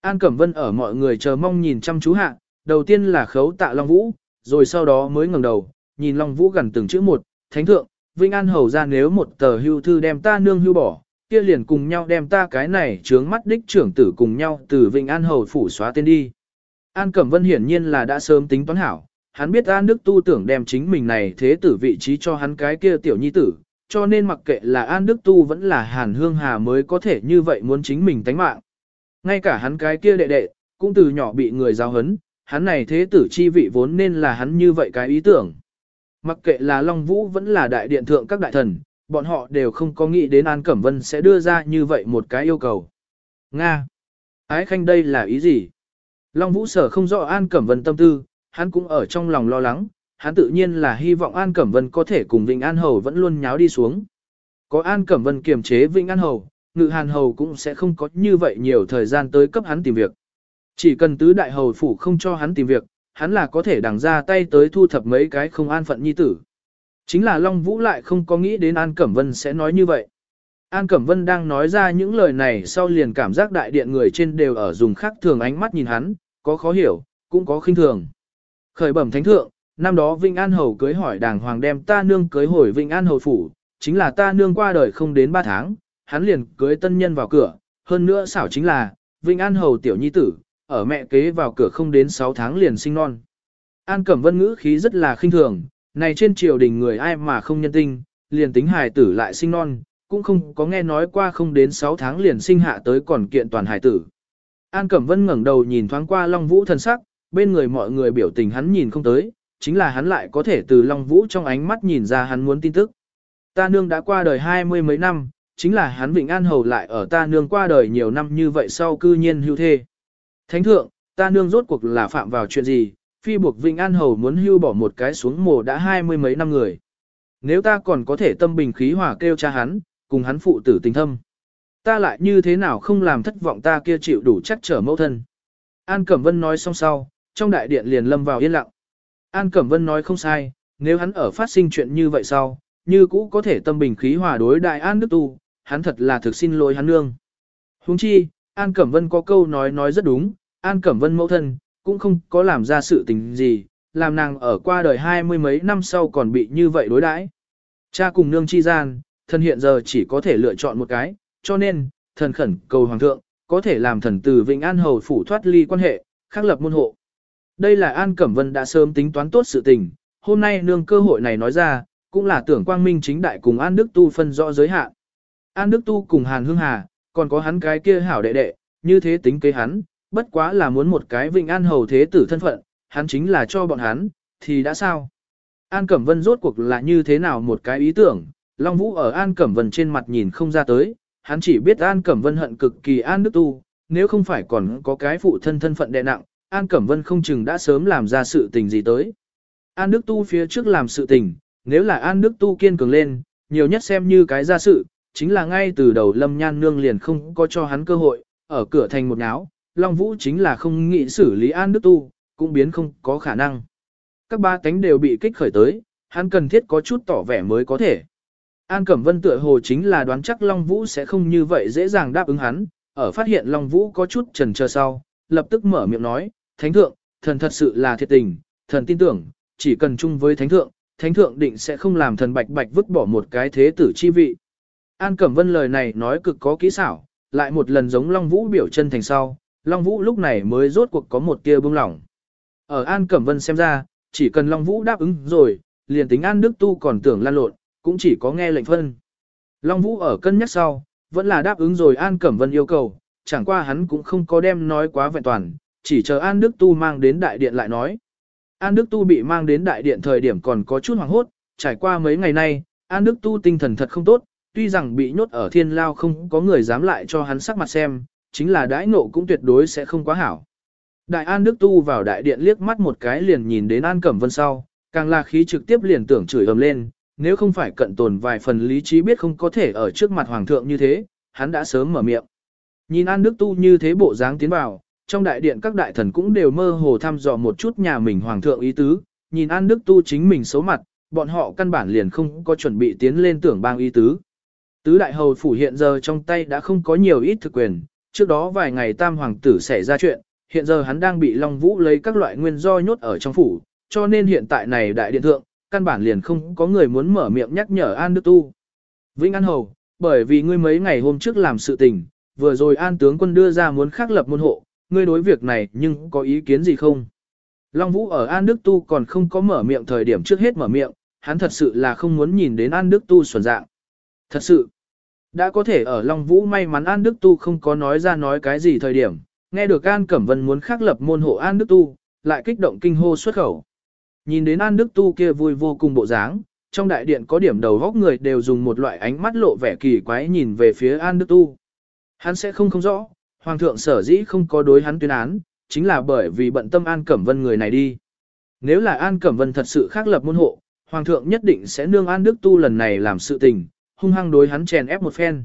An Cẩm Vân ở mọi người chờ mong nhìn chăm chú hạ, đầu tiên là khấu tạ Long Vũ, rồi sau đó mới ngẩng đầu, nhìn Long Vũ gần từng chữ một, thánh thượng, Vinh An hầu ra nếu một tờ hưu thư đem ta nương hưu bỏ, kia liền cùng nhau đem ta cái này trướng mắt đích trưởng tử cùng nhau từ Vinh An hầu phủ xóa tên đi. An Cẩm Vân hiển nhiên là đã sớm tính toán hảo, hắn biết An Đức Tu tưởng đem chính mình này thế tử vị trí cho hắn cái kia tiểu nhi tử, cho nên mặc kệ là An Đức Tu vẫn là Hàn Hương Hà mới có thể như vậy muốn chính mình tánh mạng. Ngay cả hắn cái kia đệ đệ, cũng từ nhỏ bị người giao hấn, hắn này thế tử chi vị vốn nên là hắn như vậy cái ý tưởng. Mặc kệ là Long Vũ vẫn là đại điện thượng các đại thần, bọn họ đều không có nghĩ đến An Cẩm Vân sẽ đưa ra như vậy một cái yêu cầu. Nga! Ái Khanh đây là ý gì? Long Vũ sở không rõ An Cẩm Vân tâm tư, hắn cũng ở trong lòng lo lắng, hắn tự nhiên là hy vọng An Cẩm Vân có thể cùng Vĩnh An Hầu vẫn luôn nháo đi xuống. Có An Cẩm Vân kiềm chế Vĩnh An Hầu, Ngự Hàn Hầu cũng sẽ không có như vậy nhiều thời gian tới cấp hắn tìm việc. Chỉ cần tứ đại hầu phủ không cho hắn tìm việc, hắn là có thể đằng ra tay tới thu thập mấy cái không an phận nhi tử. Chính là Long Vũ lại không có nghĩ đến An Cẩm Vân sẽ nói như vậy. An Cẩm Vân đang nói ra những lời này sau liền cảm giác đại điện người trên đều ở dùng khác thường ánh mắt nhìn hắn, có khó hiểu, cũng có khinh thường. Khởi bẩm thánh thượng, năm đó Vinh An Hầu cưới hỏi đàng hoàng đem ta nương cưới hồi Vinh An Hầu phủ, chính là ta nương qua đời không đến 3 tháng, hắn liền cưới tân nhân vào cửa, hơn nữa xảo chính là, Vinh An Hầu tiểu nhi tử, ở mẹ kế vào cửa không đến 6 tháng liền sinh non. An Cẩm Vân ngữ khí rất là khinh thường, này trên triều đình người ai mà không nhân tinh, liền tính hài tử lại sinh non, cũng không có nghe nói qua không đến 6 tháng liền sinh hạ tới còn kiện toàn hài tử. An Cẩm Vân ngẩng đầu nhìn thoáng qua Long Vũ thần sắc, bên người mọi người biểu tình hắn nhìn không tới, chính là hắn lại có thể từ Long Vũ trong ánh mắt nhìn ra hắn muốn tin tức. Ta nương đã qua đời hai mươi mấy năm, chính là hắn Vịnh An Hầu lại ở ta nương qua đời nhiều năm như vậy sau cư nhiên hưu thê. Thánh thượng, ta nương rốt cuộc là phạm vào chuyện gì, phi buộc Vịnh An Hầu muốn hưu bỏ một cái xuống mồ đã hai mươi mấy năm người. Nếu ta còn có thể tâm bình khí hòa kêu cha hắn, cùng hắn phụ tử tình thâm. Ta lại như thế nào không làm thất vọng ta kia chịu đủ chắc trở mẫu thân. An Cẩm Vân nói xong sau, trong đại điện liền lâm vào yên lặng. An Cẩm Vân nói không sai, nếu hắn ở phát sinh chuyện như vậy sau, như cũ có thể tâm bình khí hòa đối đại An Đức Tu, hắn thật là thực xin lỗi hắn nương. Huống chi, An Cẩm Vân có câu nói nói rất đúng, An Cẩm Vân mẫu thân, cũng không có làm ra sự tình gì, làm nàng ở qua đời hai mươi mấy năm sau còn bị như vậy đối đãi. Cha cùng nương chi gian, thần hiện giờ chỉ có thể lựa chọn một cái, cho nên, thần khẩn cầu hoàng thượng, có thể làm thần từ Vĩnh An Hầu phủ thoát ly quan hệ, khắc lập môn hộ. Đây là An Cẩm Vân đã sớm tính toán tốt sự tình, hôm nay nương cơ hội này nói ra, cũng là tưởng quang minh chính đại cùng An Đức Tu phân rõ giới hạn. An Đức Tu cùng Hàn Hương Hà, còn có hắn cái kia hảo đệ đệ, như thế tính kế hắn, bất quá là muốn một cái vinh An Hầu thế tử thân phận, hắn chính là cho bọn hắn, thì đã sao? An Cẩm Vân rốt cuộc là như thế nào một cái ý tưởng, Long Vũ ở An Cẩm Vân trên mặt nhìn không ra tới, hắn chỉ biết An Cẩm Vân hận cực kỳ An Đức Tu, nếu không phải còn có cái phụ thân thân phận đệ nặng, An Cẩm Vân không chừng đã sớm làm ra sự tình gì tới. An Đức Tu phía trước làm sự tình, nếu là An Đức Tu kiên cường lên, nhiều nhất xem như cái ra sự, chính là ngay từ đầu Lâm Nhan Nương liền không có cho hắn cơ hội, ở cửa thành một náo, Long Vũ chính là không nghĩ xử lý An Đức Tu, cũng biến không có khả năng. Các ba cánh đều bị kích khởi tới, hắn cần thiết có chút tỏ vẻ mới có thể. An Cẩm Vân tựa hồ chính là đoán chắc Long Vũ sẽ không như vậy dễ dàng đáp ứng hắn, ở phát hiện Long Vũ có chút chần chờ sau, lập tức mở miệng nói, Thánh Thượng, thần thật sự là thiệt tình, thần tin tưởng, chỉ cần chung với Thánh Thượng, Thánh Thượng định sẽ không làm thần bạch bạch vứt bỏ một cái thế tử chi vị. An Cẩm Vân lời này nói cực có kỹ xảo, lại một lần giống Long Vũ biểu chân thành sau, Long Vũ lúc này mới rốt cuộc có một tia bông lỏng. Ở An Cẩm Vân xem ra, chỉ cần Long Vũ đáp ứng rồi, liền tính An Đức Tu còn tưởng lan lộn, cũng chỉ có nghe lệnh phân. Long Vũ ở cân nhắc sau, vẫn là đáp ứng rồi An Cẩm Vân yêu cầu, chẳng qua hắn cũng không có đem nói quá vẹn toàn, chỉ chờ An Đức Tu mang đến đại điện lại nói. An Đức Tu bị mang đến đại điện thời điểm còn có chút hoảng hốt, trải qua mấy ngày nay, An Đức Tu tinh thần thật không tốt, tuy rằng bị nhốt ở thiên lao không có người dám lại cho hắn sắc mặt xem, chính là đãi nộ cũng tuyệt đối sẽ không quá hảo. Đại An Đức Tu vào đại điện liếc mắt một cái liền nhìn đến An Cẩm Vân sau, càng là khí trực tiếp liền tưởng chửi ầm lên, nếu không phải cận tồn vài phần lý trí biết không có thể ở trước mặt Hoàng thượng như thế, hắn đã sớm mở miệng. Nhìn An Đức Tu như thế bộ dáng tiến vào, trong đại điện các đại thần cũng đều mơ hồ thăm dò một chút nhà mình Hoàng thượng ý tứ, nhìn An Đức Tu chính mình xấu mặt, bọn họ căn bản liền không có chuẩn bị tiến lên tưởng bang ý tứ. Tứ đại hầu phủ hiện giờ trong tay đã không có nhiều ít thực quyền, trước đó vài ngày tam hoàng tử xảy ra chuyện, hiện giờ hắn đang bị Long Vũ lấy các loại nguyên do nhốt ở trong phủ, cho nên hiện tại này đại điện thượng, căn bản liền không có người muốn mở miệng nhắc nhở An Đức Tu. Vĩnh An Hầu, bởi vì ngươi mấy ngày hôm trước làm sự tình, vừa rồi An tướng quân đưa ra muốn khắc lập môn hộ, ngươi đối việc này nhưng có ý kiến gì không? Long Vũ ở An Đức Tu còn không có mở miệng thời điểm trước hết mở miệng, hắn thật sự là không muốn nhìn đến An Đức Tu xuẩn dạng. Thật sự, đã có thể ở Long Vũ may mắn An Đức Tu không có nói ra nói cái gì thời điểm, nghe được An Cẩm Vân muốn khắc lập môn hộ An Đức Tu, lại kích động kinh hô xuất khẩu. Nhìn đến An Đức Tu kia vui vô cùng bộ dáng, trong đại điện có điểm đầu góc người đều dùng một loại ánh mắt lộ vẻ kỳ quái nhìn về phía An Đức Tu. Hắn sẽ không không rõ, Hoàng thượng sở dĩ không có đối hắn tuyên án, chính là bởi vì bận tâm An Cẩm Vân người này đi. Nếu là An Cẩm Vân thật sự khác lập môn hộ, Hoàng thượng nhất định sẽ nương An Đức Tu lần này làm sự tình, hung hăng đối hắn chèn ép một phen.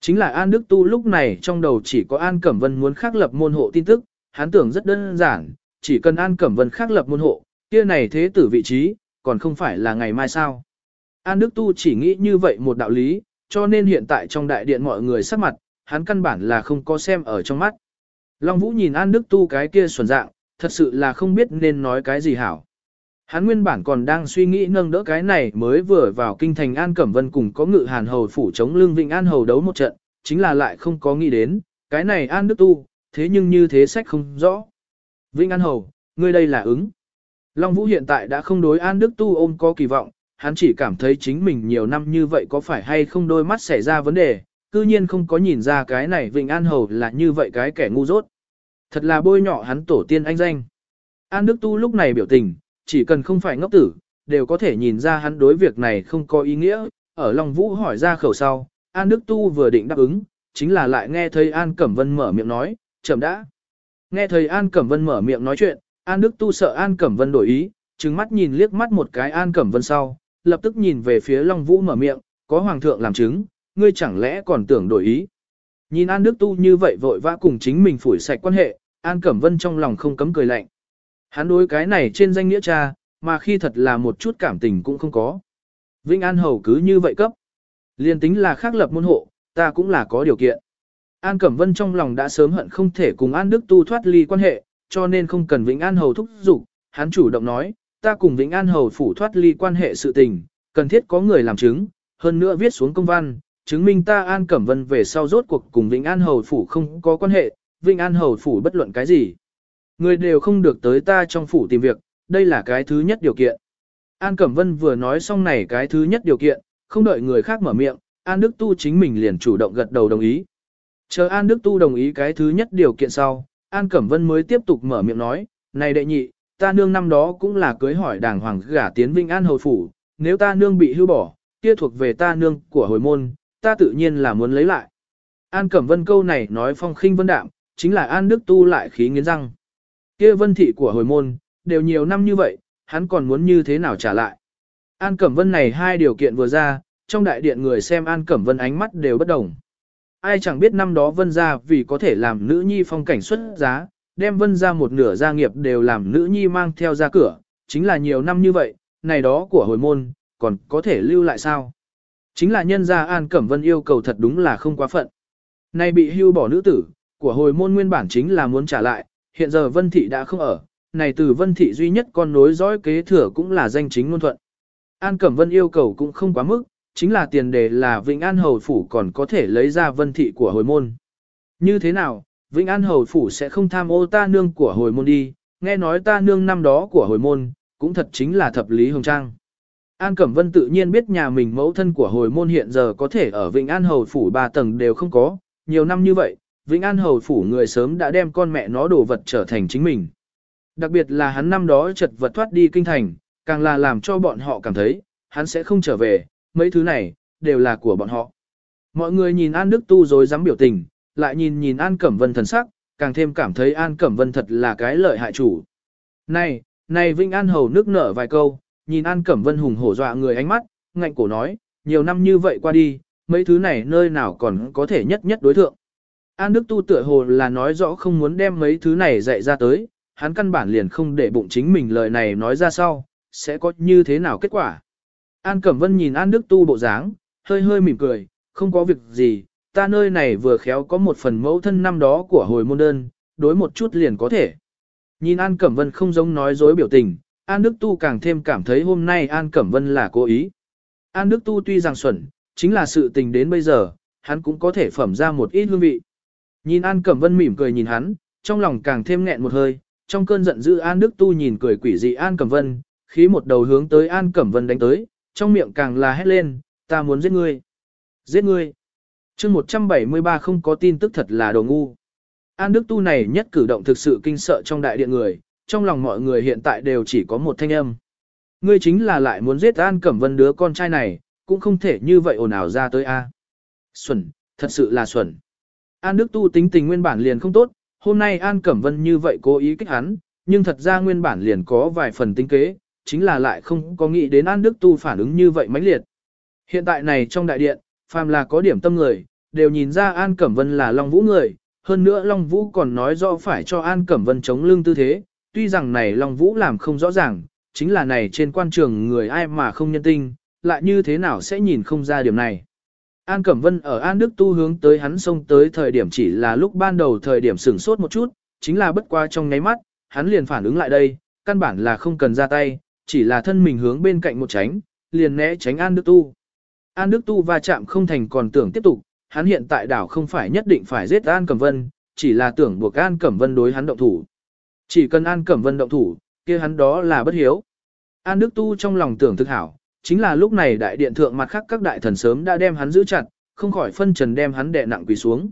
Chính là An Đức Tu lúc này trong đầu chỉ có An Cẩm Vân muốn khắc lập môn hộ tin tức, hắn tưởng rất đơn giản, chỉ cần An Cẩm Vân khắc lập môn hộ, kia này thế tử vị trí, còn không phải là ngày mai sao. An Đức Tu chỉ nghĩ như vậy một đạo lý, cho nên hiện tại trong đại điện mọi người sắc mặt, hắn căn bản là không có xem ở trong mắt. Long Vũ nhìn An Đức Tu cái kia xuẩn dạng, thật sự là không biết nên nói cái gì hảo. Hắn nguyên bản còn đang suy nghĩ nâng đỡ cái này mới vừa vào kinh thành An Cẩm Vân cùng có ngự hàn hầu phủ chống lương Vịnh An hầu đấu một trận, chính là lại không có nghĩ đến, cái này An Đức Tu, thế nhưng như thế sách không rõ. Vịnh An hầu, ngươi đây là ứng. Long Vũ hiện tại đã không đối An Đức Tu ôm có kỳ vọng, hắn chỉ cảm thấy chính mình nhiều năm như vậy có phải hay không đôi mắt xảy ra vấn đề, cư nhiên không có nhìn ra cái này Vịnh An hầu là như vậy cái kẻ ngu dốt. Thật là bôi nhọ hắn tổ tiên anh danh. An Đức Tu lúc này biểu tình, chỉ cần không phải ngốc tử, đều có thể nhìn ra hắn đối việc này không có ý nghĩa. Ở Long Vũ hỏi ra khẩu sau, An Đức Tu vừa định đáp ứng, chính là lại nghe thấy An Cẩm Vân mở miệng nói, chậm đã. Nghe thấy An Cẩm Vân mở miệng nói chuyện, An Đức Tu sợ An Cẩm Vân đổi ý, trừng mắt nhìn liếc mắt một cái An Cẩm Vân sau, lập tức nhìn về phía Long Vũ mở miệng, có Hoàng thượng làm chứng, ngươi chẳng lẽ còn tưởng đổi ý. Nhìn An Đức Tu như vậy vội vã cùng chính mình phủi sạch quan hệ, An Cẩm Vân trong lòng không cấm cười lạnh. Hắn đối cái này trên danh nghĩa cha, mà khi thật là một chút cảm tình cũng không có. Vinh An Hầu cứ như vậy cấp. Liên tính là khác lập môn hộ, ta cũng là có điều kiện. An Cẩm Vân trong lòng đã sớm hận không thể cùng An Đức Tu thoát ly quan hệ, cho nên không cần Vĩnh An Hầu thúc giục, hắn chủ động nói, ta cùng Vĩnh An Hầu phủ thoát ly quan hệ sự tình, cần thiết có người làm chứng, hơn nữa viết xuống công văn, chứng minh ta An Cẩm Vân về sau rốt cuộc cùng Vĩnh An Hầu phủ không có quan hệ, Vĩnh An Hầu phủ bất luận cái gì. Người đều không được tới ta trong phủ tìm việc, đây là cái thứ nhất điều kiện. An Cẩm Vân vừa nói xong này cái thứ nhất điều kiện, không đợi người khác mở miệng, An Đức Tu chính mình liền chủ động gật đầu đồng ý. Chờ An Đức Tu đồng ý cái thứ nhất điều kiện sau, An Cẩm Vân mới tiếp tục mở miệng nói, này đệ nhị, ta nương năm đó cũng là cưới hỏi đàng hoàng gả tiến Vinh An Hầu Phủ, nếu ta nương bị hưu bỏ, kia thuộc về ta nương của hồi môn, ta tự nhiên là muốn lấy lại. An Cẩm Vân câu này nói phong khinh vân đạm, chính là An Đức Tu lại khí nghiến răng. Kia vân thị của hồi môn, đều nhiều năm như vậy, hắn còn muốn như thế nào trả lại. An Cẩm Vân này hai điều kiện vừa ra, trong đại điện người xem An Cẩm Vân ánh mắt đều bất đồng. Ai chẳng biết năm đó Vân gia vì có thể làm nữ nhi phong cảnh xuất giá, đem Vân gia một nửa gia nghiệp đều làm nữ nhi mang theo ra cửa, chính là nhiều năm như vậy, này đó của hồi môn, còn có thể lưu lại sao? Chính là nhân gia An Cẩm Vân yêu cầu thật đúng là không quá phận. nay bị hưu bỏ nữ tử, của hồi môn nguyên bản chính là muốn trả lại, hiện giờ Vân Thị đã không ở, này từ Vân Thị duy nhất con nối dõi kế thừa cũng là danh chính ngôn thuận. An Cẩm Vân yêu cầu cũng không quá mức, chính là tiền đề là Vĩnh An Hầu Phủ còn có thể lấy ra Vân Thị của hồi môn. Như thế nào, Vĩnh An Hầu Phủ sẽ không tham ô ta nương của hồi môn đi, nghe nói ta nương năm đó của hồi môn, cũng thật chính là thập lý hồng trang. An Cẩm Vân tự nhiên biết nhà mình mẫu thân của hồi môn hiện giờ có thể ở Vĩnh An Hầu Phủ ba tầng đều không có, nhiều năm như vậy, Vĩnh An Hầu Phủ người sớm đã đem con mẹ nó đồ vật trở thành chính mình. Đặc biệt là hắn năm đó chật vật thoát đi kinh thành, càng là làm cho bọn họ cảm thấy, hắn sẽ không trở về, mấy thứ này, đều là của bọn họ. Mọi người nhìn An Đức Tu rồi dám biểu tình, lại nhìn nhìn An Cẩm Vân thần sắc, càng thêm cảm thấy An Cẩm Vân thật là cái lợi hại chủ. Này, này Vĩnh An Hầu nước nở vài câu, nhìn An Cẩm Vân hùng hổ dọa người ánh mắt, ngạnh cổ nói, nhiều năm như vậy qua đi, mấy thứ này nơi nào còn có thể nhất nhất đối thượng. An Đức Tu tựa hồ là nói rõ không muốn đem mấy thứ này dạy ra tới, hắn căn bản liền không để bụng chính mình lời này nói ra sau, sẽ có như thế nào kết quả. An Cẩm Vân nhìn An Đức Tu bộ dáng, hơi hơi mỉm cười, không có việc gì, ta nơi này vừa khéo có một phần mẫu thân năm đó của hồi môn đơn, đối một chút liền có thể. Nhìn An Cẩm Vân không giống nói dối biểu tình, An Đức Tu càng thêm cảm thấy hôm nay An Cẩm Vân là cố ý. An Đức Tu tuy rằng xuẩn, chính là sự tình đến bây giờ, hắn cũng có thể phẩm ra một ít hương vị. Nhìn An Cẩm Vân mỉm cười nhìn hắn, trong lòng càng thêm nghẹn một hơi, trong cơn giận dữ An Đức Tu nhìn cười quỷ dị An Cẩm Vân, khí một đầu hướng tới An Cẩm Vân đánh tới, trong miệng càng là hét lên, ta muốn giết ngươi. Giết ngươi. chương 173 không có tin tức thật là đồ ngu. An Đức Tu này nhất cử động thực sự kinh sợ trong đại điện người, trong lòng mọi người hiện tại đều chỉ có một thanh âm. Ngươi chính là lại muốn giết An Cẩm Vân đứa con trai này, cũng không thể như vậy ồn ào ra tới A. Xuẩn, thật sự là xuẩn. An Đức Tu tính tình nguyên bản liền không tốt, hôm nay An Cẩm Vân như vậy cố ý kích hắn, nhưng thật ra nguyên bản liền có vài phần tính kế, chính là lại không có nghĩ đến An Đức Tu phản ứng như vậy mãnh liệt. Hiện tại này trong đại điện, phàm là có điểm tâm người, đều nhìn ra An Cẩm Vân là Long Vũ người, hơn nữa Long Vũ còn nói rõ phải cho An Cẩm Vân chống lưng tư thế, tuy rằng này Long Vũ làm không rõ ràng, chính là này trên quan trường người ai mà không nhân tinh, lại như thế nào sẽ nhìn không ra điểm này. An Cẩm Vân ở An Đức Tu hướng tới hắn xông tới thời điểm chỉ là lúc ban đầu thời điểm sửng sốt một chút, chính là bất qua trong nháy mắt, hắn liền phản ứng lại đây, căn bản là không cần ra tay, chỉ là thân mình hướng bên cạnh một tránh, liền né tránh An Đức Tu. An Đức Tu va chạm không thành còn tưởng tiếp tục, hắn hiện tại đảo không phải nhất định phải giết An Cẩm Vân, chỉ là tưởng buộc An Cẩm Vân đối hắn động thủ. Chỉ cần An Cẩm Vân động thủ, kia hắn đó là bất hiếu. An Đức Tu trong lòng tưởng thực hảo, chính là lúc này đại điện thượng mặt khác các đại thần sớm đã đem hắn giữ chặt, không khỏi phân trần đem hắn đè nặng quỳ xuống.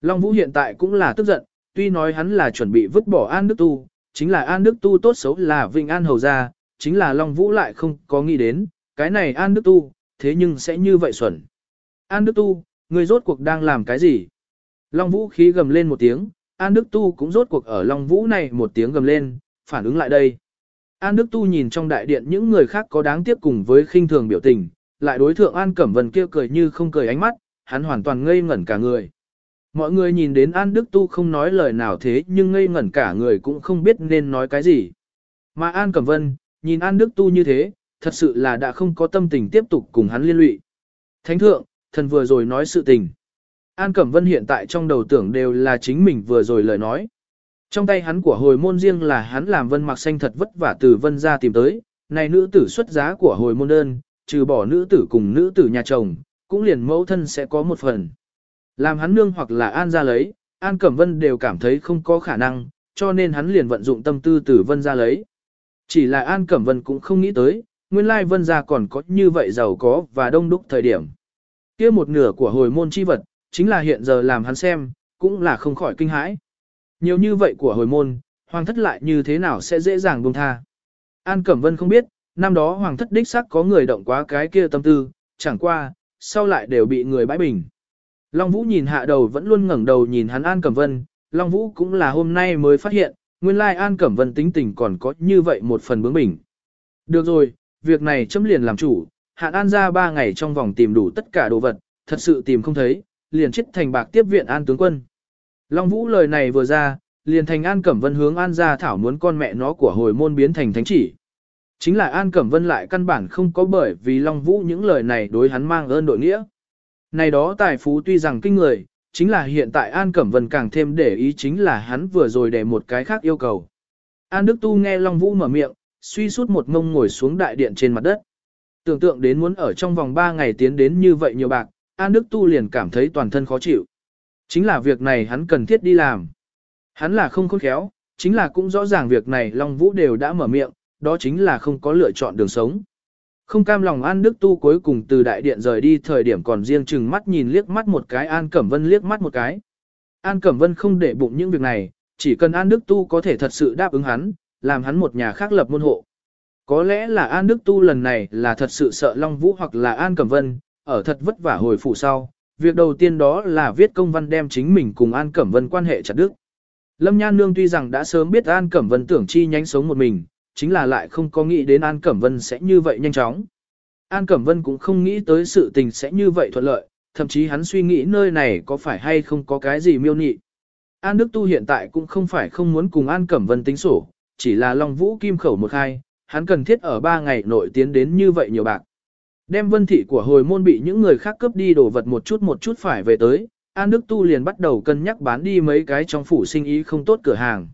Long Vũ hiện tại cũng là tức giận, tuy nói hắn là chuẩn bị vứt bỏ An Đức Tu, chính là An Đức Tu tốt xấu là Vinh An hầu gia, chính là Long Vũ lại không có nghĩ đến, cái này An Đức Tu, thế nhưng sẽ như vậy xuẩn. An Đức Tu, người rốt cuộc đang làm cái gì? Long Vũ khí gầm lên một tiếng, An Đức Tu cũng rốt cuộc ở Long Vũ này một tiếng gầm lên, phản ứng lại đây. An Đức Tu nhìn trong đại điện những người khác có đáng tiếc cùng với khinh thường biểu tình, lại đối thượng An Cẩm Vân kia cười như không cười ánh mắt, hắn hoàn toàn ngây ngẩn cả người. Mọi người nhìn đến An Đức Tu không nói lời nào thế nhưng ngây ngẩn cả người cũng không biết nên nói cái gì. Mà An Cẩm Vân, nhìn An Đức Tu như thế, thật sự là đã không có tâm tình tiếp tục cùng hắn liên lụy. Thánh thượng, thần vừa rồi nói sự tình. An Cẩm Vân hiện tại trong đầu tưởng đều là chính mình vừa rồi lời nói. Trong tay hắn của hồi môn riêng là hắn làm vân mặc xanh thật vất vả từ vân ra tìm tới, này nữ tử xuất giá của hồi môn đơn, trừ bỏ nữ tử cùng nữ tử nhà chồng, cũng liền mẫu thân sẽ có một phần. Làm hắn nương hoặc là An ra lấy, An Cẩm Vân đều cảm thấy không có khả năng, cho nên hắn liền vận dụng tâm tư từ Vân ra lấy. Chỉ là An Cẩm Vân cũng không nghĩ tới, nguyên lai Vân ra còn có như vậy giàu có và đông đúc thời điểm. kia một nửa của hồi môn chi vật, chính là hiện giờ làm hắn xem, cũng là không khỏi kinh hãi. Nhiều như vậy của hồi môn, hoàng thất lại như thế nào sẽ dễ dàng buông tha. An Cẩm Vân không biết, năm đó hoàng thất đích xác có người động quá cái kia tâm tư, chẳng qua, sau lại đều bị người bãi bình. Long Vũ nhìn hạ đầu vẫn luôn ngẩng đầu nhìn hắn An Cẩm Vân, Long Vũ cũng là hôm nay mới phát hiện, nguyên lai An Cẩm Vân tính tình còn có như vậy một phần bướng bỉnh. Được rồi, việc này chấm liền làm chủ, hạn An ra ba ngày trong vòng tìm đủ tất cả đồ vật, thật sự tìm không thấy, liền chết thành bạc tiếp viện An tướng quân. Long Vũ lời này vừa ra, liền thành An Cẩm Vân hướng An gia thảo muốn con mẹ nó của hồi môn biến thành thánh chỉ. Chính là An Cẩm Vân lại căn bản không có bởi vì Long Vũ những lời này đối hắn mang ơn đội nghĩa. Này đó tài phú tuy rằng kinh người, chính là hiện tại An Cẩm Vân càng thêm để ý chính là hắn vừa rồi để một cái khác yêu cầu. An Đức Tu nghe Long Vũ mở miệng, suy sút một mông ngồi xuống đại điện trên mặt đất. Tưởng tượng đến muốn ở trong vòng 3 ngày tiến đến như vậy nhiều bạc, An Đức Tu liền cảm thấy toàn thân khó chịu. Chính là việc này hắn cần thiết đi làm. Hắn là không khôn khéo, chính là cũng rõ ràng việc này Long Vũ đều đã mở miệng, đó chính là không có lựa chọn đường sống. Không cam lòng An Đức Tu cuối cùng từ đại điện rời đi thời điểm còn riêng chừng mắt nhìn liếc mắt một cái An Cẩm Vân liếc mắt một cái. An Cẩm Vân không để bụng những việc này, chỉ cần An Đức Tu có thể thật sự đáp ứng hắn, làm hắn một nhà khác lập môn hộ. Có lẽ là An Đức Tu lần này là thật sự sợ Long Vũ hoặc là An Cẩm Vân, ở thật vất vả hồi phủ sau. Việc đầu tiên đó là viết công văn đem chính mình cùng An Cẩm Vân quan hệ chặt đứt. Lâm Nhan Nương tuy rằng đã sớm biết An Cẩm Vân tưởng chi nhánh sống một mình, chính là lại không có nghĩ đến An Cẩm Vân sẽ như vậy nhanh chóng. An Cẩm Vân cũng không nghĩ tới sự tình sẽ như vậy thuận lợi, thậm chí hắn suy nghĩ nơi này có phải hay không có cái gì miêu nị. An Đức Tu hiện tại cũng không phải không muốn cùng An Cẩm Vân tính sổ, chỉ là Long Vũ Kim khẩu một hai, hắn cần thiết ở ba ngày nội tiến đến như vậy nhiều bạc. Đem vân thị của hồi môn bị những người khác cướp đi đồ vật một chút một chút phải về tới, An Đức Tu liền bắt đầu cân nhắc bán đi mấy cái trong phủ sinh ý không tốt cửa hàng.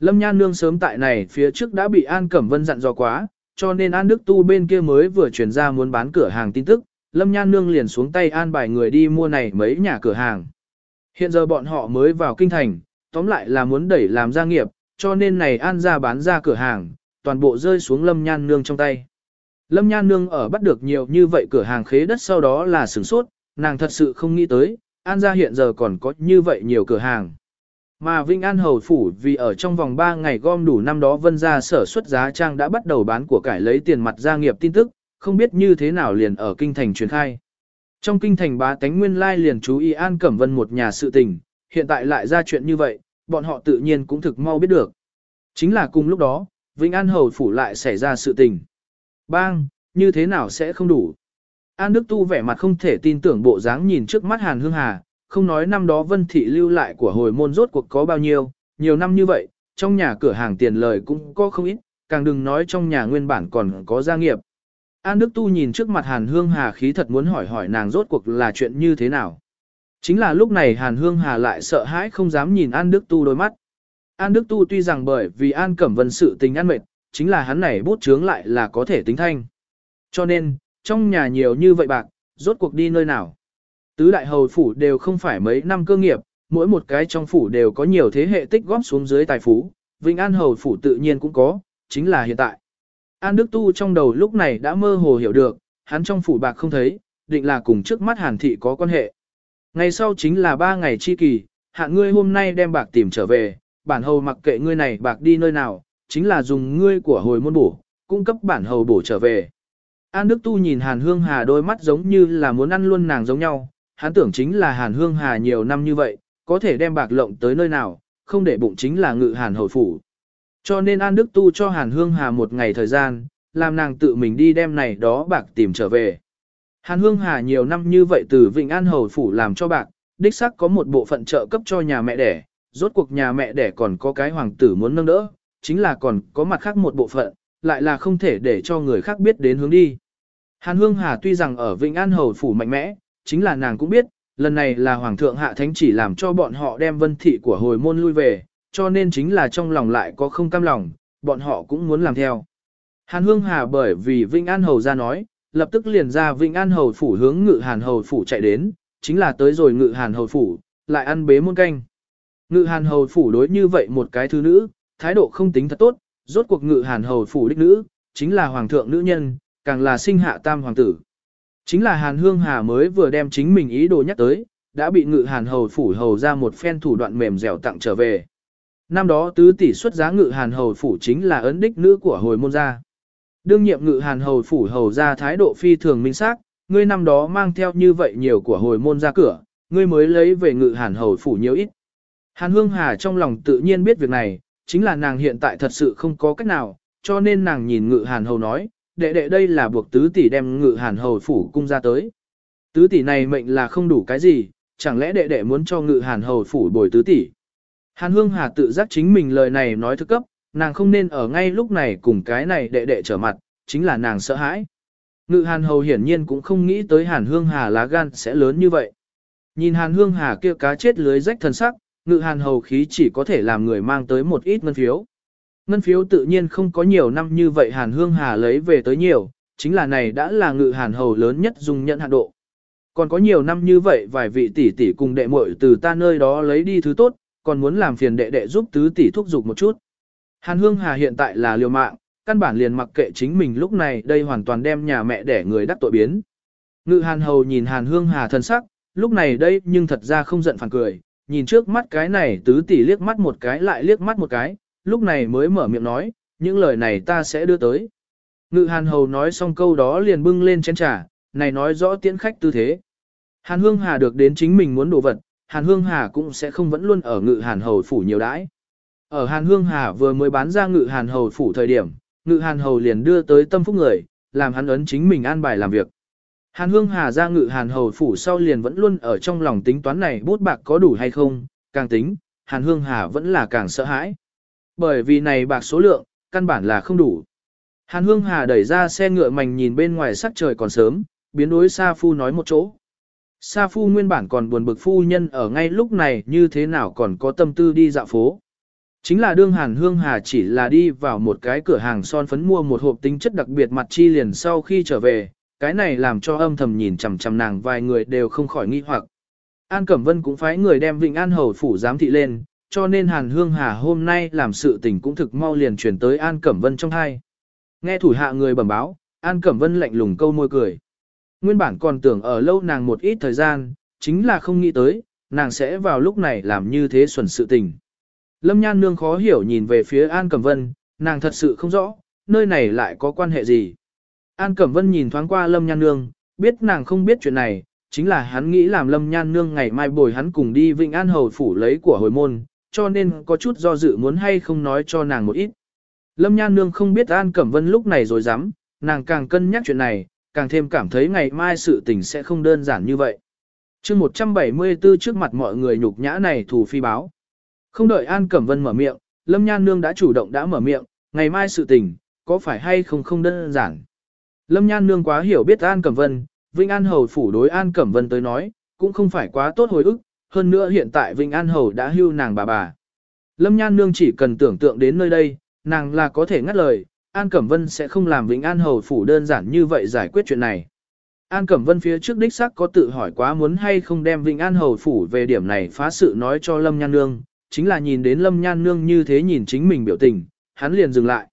Lâm Nhan Nương sớm tại này phía trước đã bị An Cẩm Vân dặn dò quá, cho nên An Đức Tu bên kia mới vừa chuyển ra muốn bán cửa hàng tin tức, Lâm Nhan Nương liền xuống tay an bài người đi mua này mấy nhà cửa hàng. Hiện giờ bọn họ mới vào kinh thành, tóm lại là muốn đẩy làm gia nghiệp, cho nên này An ra bán ra cửa hàng, toàn bộ rơi xuống Lâm Nhan Nương trong tay. Lâm Nhan Nương ở bắt được nhiều như vậy cửa hàng khế đất sau đó là sửng sốt, nàng thật sự không nghĩ tới, An ra hiện giờ còn có như vậy nhiều cửa hàng. Mà Vinh An Hầu Phủ vì ở trong vòng 3 ngày gom đủ năm đó vân ra sở xuất giá trang đã bắt đầu bán của cải lấy tiền mặt gia nghiệp tin tức, không biết như thế nào liền ở kinh thành truyền khai. Trong kinh thành bá tánh nguyên lai liền chú ý An Cẩm Vân một nhà sự tình, hiện tại lại ra chuyện như vậy, bọn họ tự nhiên cũng thực mau biết được. Chính là cùng lúc đó, Vinh An Hầu Phủ lại xảy ra sự tình. Bang, như thế nào sẽ không đủ? An Đức Tu vẻ mặt không thể tin tưởng bộ dáng nhìn trước mắt Hàn Hương Hà, không nói năm đó Vân Thị lưu lại của hồi môn rốt cuộc có bao nhiêu, nhiều năm như vậy, trong nhà cửa hàng tiền lời cũng có không ít, càng đừng nói trong nhà nguyên bản còn có gia nghiệp. An Đức Tu nhìn trước mặt Hàn Hương Hà khí thật muốn hỏi hỏi nàng rốt cuộc là chuyện như thế nào. Chính là lúc này Hàn Hương Hà lại sợ hãi không dám nhìn An Đức Tu đôi mắt. An Đức Tu tuy rằng bởi vì An Cẩm Vân sự tình ăn mệt, chính là hắn này bút chướng lại là có thể tính thanh. Cho nên, trong nhà nhiều như vậy bạc, rốt cuộc đi nơi nào. Tứ đại hầu phủ đều không phải mấy năm cơ nghiệp, mỗi một cái trong phủ đều có nhiều thế hệ tích góp xuống dưới tài phú, Vĩnh An hầu phủ tự nhiên cũng có, chính là hiện tại. An Đức Tu trong đầu lúc này đã mơ hồ hiểu được, hắn trong phủ bạc không thấy, định là cùng trước mắt Hàn thị có quan hệ. Ngày sau chính là ba ngày chi kỳ, hạ ngươi hôm nay đem bạc tìm trở về, bản hầu mặc kệ ngươi này bạc đi nơi nào, chính là dùng ngươi của hồi môn bổ, cung cấp bản hầu bổ trở về. An Đức Tu nhìn Hàn Hương Hà đôi mắt giống như là muốn ăn luôn nàng giống nhau, hắn tưởng chính là Hàn Hương Hà nhiều năm như vậy, có thể đem bạc lộng tới nơi nào, không để bụng chính là ngự Hàn hồi phủ. Cho nên An Đức Tu cho Hàn Hương Hà một ngày thời gian, làm nàng tự mình đi đem này đó bạc tìm trở về. Hàn Hương Hà nhiều năm như vậy từ Vịnh An Hầu Phủ làm cho bạc, đích xác có một bộ phận trợ cấp cho nhà mẹ đẻ, rốt cuộc nhà mẹ đẻ còn có cái hoàng tử muốn nâng đỡ, chính là còn có mặt khác một bộ phận, lại là không thể để cho người khác biết đến hướng đi. Hàn Hương Hà tuy rằng ở Vĩnh An Hầu Phủ mạnh mẽ, chính là nàng cũng biết, lần này là Hoàng thượng Hạ Thánh chỉ làm cho bọn họ đem vân thị của hồi môn lui về, cho nên chính là trong lòng lại có không cam lòng, bọn họ cũng muốn làm theo. Hàn Hương Hà bởi vì Vĩnh An Hầu ra nói, lập tức liền ra Vĩnh An Hầu Phủ hướng Ngự Hàn Hầu Phủ chạy đến, chính là tới rồi Ngự Hàn Hầu Phủ, lại ăn bế muôn canh. Ngự Hàn Hầu Phủ đối như vậy một cái thứ nữ, thái độ không tính thật tốt, rốt cuộc Ngự Hàn Hầu Phủ đích nữ, chính là Hoàng thượng nữ nhân, càng là sinh hạ tam hoàng tử. Chính là Hàn Hương Hà mới vừa đem chính mình ý đồ nhắc tới, đã bị Ngự Hàn Hầu Phủ hầu ra một phen thủ đoạn mềm dẻo tặng trở về. Năm đó tứ tỷ xuất giá ngự hàn hầu phủ chính là ấn đích nữ của hồi môn gia. Đương nhiệm ngự hàn hầu phủ hầu ra thái độ phi thường minh xác, ngươi năm đó mang theo như vậy nhiều của hồi môn ra cửa, ngươi mới lấy về ngự hàn hầu phủ nhiều ít. Hàn Hương Hà trong lòng tự nhiên biết việc này, chính là nàng hiện tại thật sự không có cách nào, cho nên nàng nhìn ngự hàn hầu nói, đệ đệ đây là buộc tứ tỷ đem ngự hàn hầu phủ cung ra tới. Tứ tỷ này mệnh là không đủ cái gì, chẳng lẽ đệ đệ muốn cho ngự hàn hầu phủ bồi tứ tỷ. Hàn Hương Hà tự giác chính mình lời này nói thức cấp, nàng không nên ở ngay lúc này cùng cái này đệ đệ trở mặt, chính là nàng sợ hãi. Ngự Hàn Hầu hiển nhiên cũng không nghĩ tới Hàn Hương Hà lá gan sẽ lớn như vậy. Nhìn Hàn Hương Hà kia cá chết lưới rách thần sắc, Ngự Hàn Hầu khí chỉ có thể làm người mang tới một ít ngân phiếu. Ngân phiếu tự nhiên không có nhiều năm như vậy Hàn Hương Hà lấy về tới nhiều, chính là này đã là Ngự Hàn Hầu lớn nhất dùng nhận hạn độ. Còn có nhiều năm như vậy vài vị tỷ tỷ cùng đệ muội từ ta nơi đó lấy đi thứ tốt, còn muốn làm phiền đệ đệ giúp tứ tỷ thúc giục một chút. Hàn Hương Hà hiện tại là liều mạng, căn bản liền mặc kệ chính mình lúc này đây hoàn toàn đem nhà mẹ để người đắc tội biến. Ngự Hàn Hầu nhìn Hàn Hương Hà thân sắc, lúc này đây nhưng thật ra không giận phản cười, nhìn trước mắt cái này tứ tỷ liếc mắt một cái lại liếc mắt một cái, lúc này mới mở miệng nói, những lời này ta sẽ đưa tới. Ngự Hàn Hầu nói xong câu đó liền bưng lên chén trà, này nói rõ tiễn khách tư thế. Hàn Hương Hà được đến chính mình muốn đồ vật, Hàn Hương Hà cũng sẽ không vẫn luôn ở ngự Hàn Hầu phủ nhiều đãi. Ở Hàn Hương Hà vừa mới bán ra ngự Hàn Hầu phủ thời điểm, ngự Hàn Hầu liền đưa tới tâm phúc người, làm hắn ấn chính mình an bài làm việc. Hàn Hương Hà ra ngự Hàn Hầu phủ sau liền vẫn luôn ở trong lòng tính toán này bút bạc có đủ hay không, càng tính, Hàn Hương Hà vẫn là càng sợ hãi. Bởi vì này bạc số lượng, căn bản là không đủ. Hàn Hương Hà đẩy ra xe ngựa mảnh nhìn bên ngoài sắc trời còn sớm, biến đối Sa Phu nói một chỗ. Sa phu nguyên bản còn buồn bực phu nhân ở ngay lúc này như thế nào còn có tâm tư đi dạo phố. Chính là đương hàn hương hà chỉ là đi vào một cái cửa hàng son phấn mua một hộp tính chất đặc biệt mặt chi liền sau khi trở về, cái này làm cho âm thầm nhìn chằm chằm nàng vài người đều không khỏi nghi hoặc. An Cẩm Vân cũng phái người đem Vịnh An Hầu phủ giám thị lên, cho nên Hàn Hương Hà hôm nay làm sự tình cũng thực mau liền chuyển tới An Cẩm Vân trong hai. Nghe thủ hạ người bẩm báo, An Cẩm Vân lạnh lùng câu môi cười. Nguyên bản còn tưởng ở lâu nàng một ít thời gian, chính là không nghĩ tới, nàng sẽ vào lúc này làm như thế xuẩn sự tình. Lâm Nhan Nương khó hiểu nhìn về phía An Cẩm Vân, nàng thật sự không rõ, nơi này lại có quan hệ gì. An Cẩm Vân nhìn thoáng qua Lâm Nhan Nương, biết nàng không biết chuyện này, chính là hắn nghĩ làm Lâm Nhan Nương ngày mai bồi hắn cùng đi Vịnh An Hầu Phủ lấy của hồi môn, cho nên có chút do dự muốn hay không nói cho nàng một ít. Lâm Nhan Nương không biết An Cẩm Vân lúc này rồi dám, nàng càng cân nhắc chuyện này, càng thêm cảm thấy ngày mai sự tình sẽ không đơn giản như vậy. chương 174 trước mặt mọi người nhục nhã này thủ phi báo. Không đợi An Cẩm Vân mở miệng, Lâm Nhan Nương đã chủ động đã mở miệng, ngày mai sự tình, có phải hay không không đơn giản. Lâm Nhan Nương quá hiểu biết An Cẩm Vân, Vinh An Hầu phủ đối An Cẩm Vân tới nói, cũng không phải quá tốt hồi ức, hơn nữa hiện tại Vinh An Hầu đã hưu nàng bà bà. Lâm Nhan Nương chỉ cần tưởng tượng đến nơi đây, nàng là có thể ngắt lời, An Cẩm Vân sẽ không làm Vĩnh An Hầu Phủ đơn giản như vậy giải quyết chuyện này. An Cẩm Vân phía trước đích xác có tự hỏi quá muốn hay không đem Vĩnh An Hầu Phủ về điểm này phá sự nói cho Lâm Nhan Nương, chính là nhìn đến Lâm Nhan Nương như thế nhìn chính mình biểu tình, hắn liền dừng lại.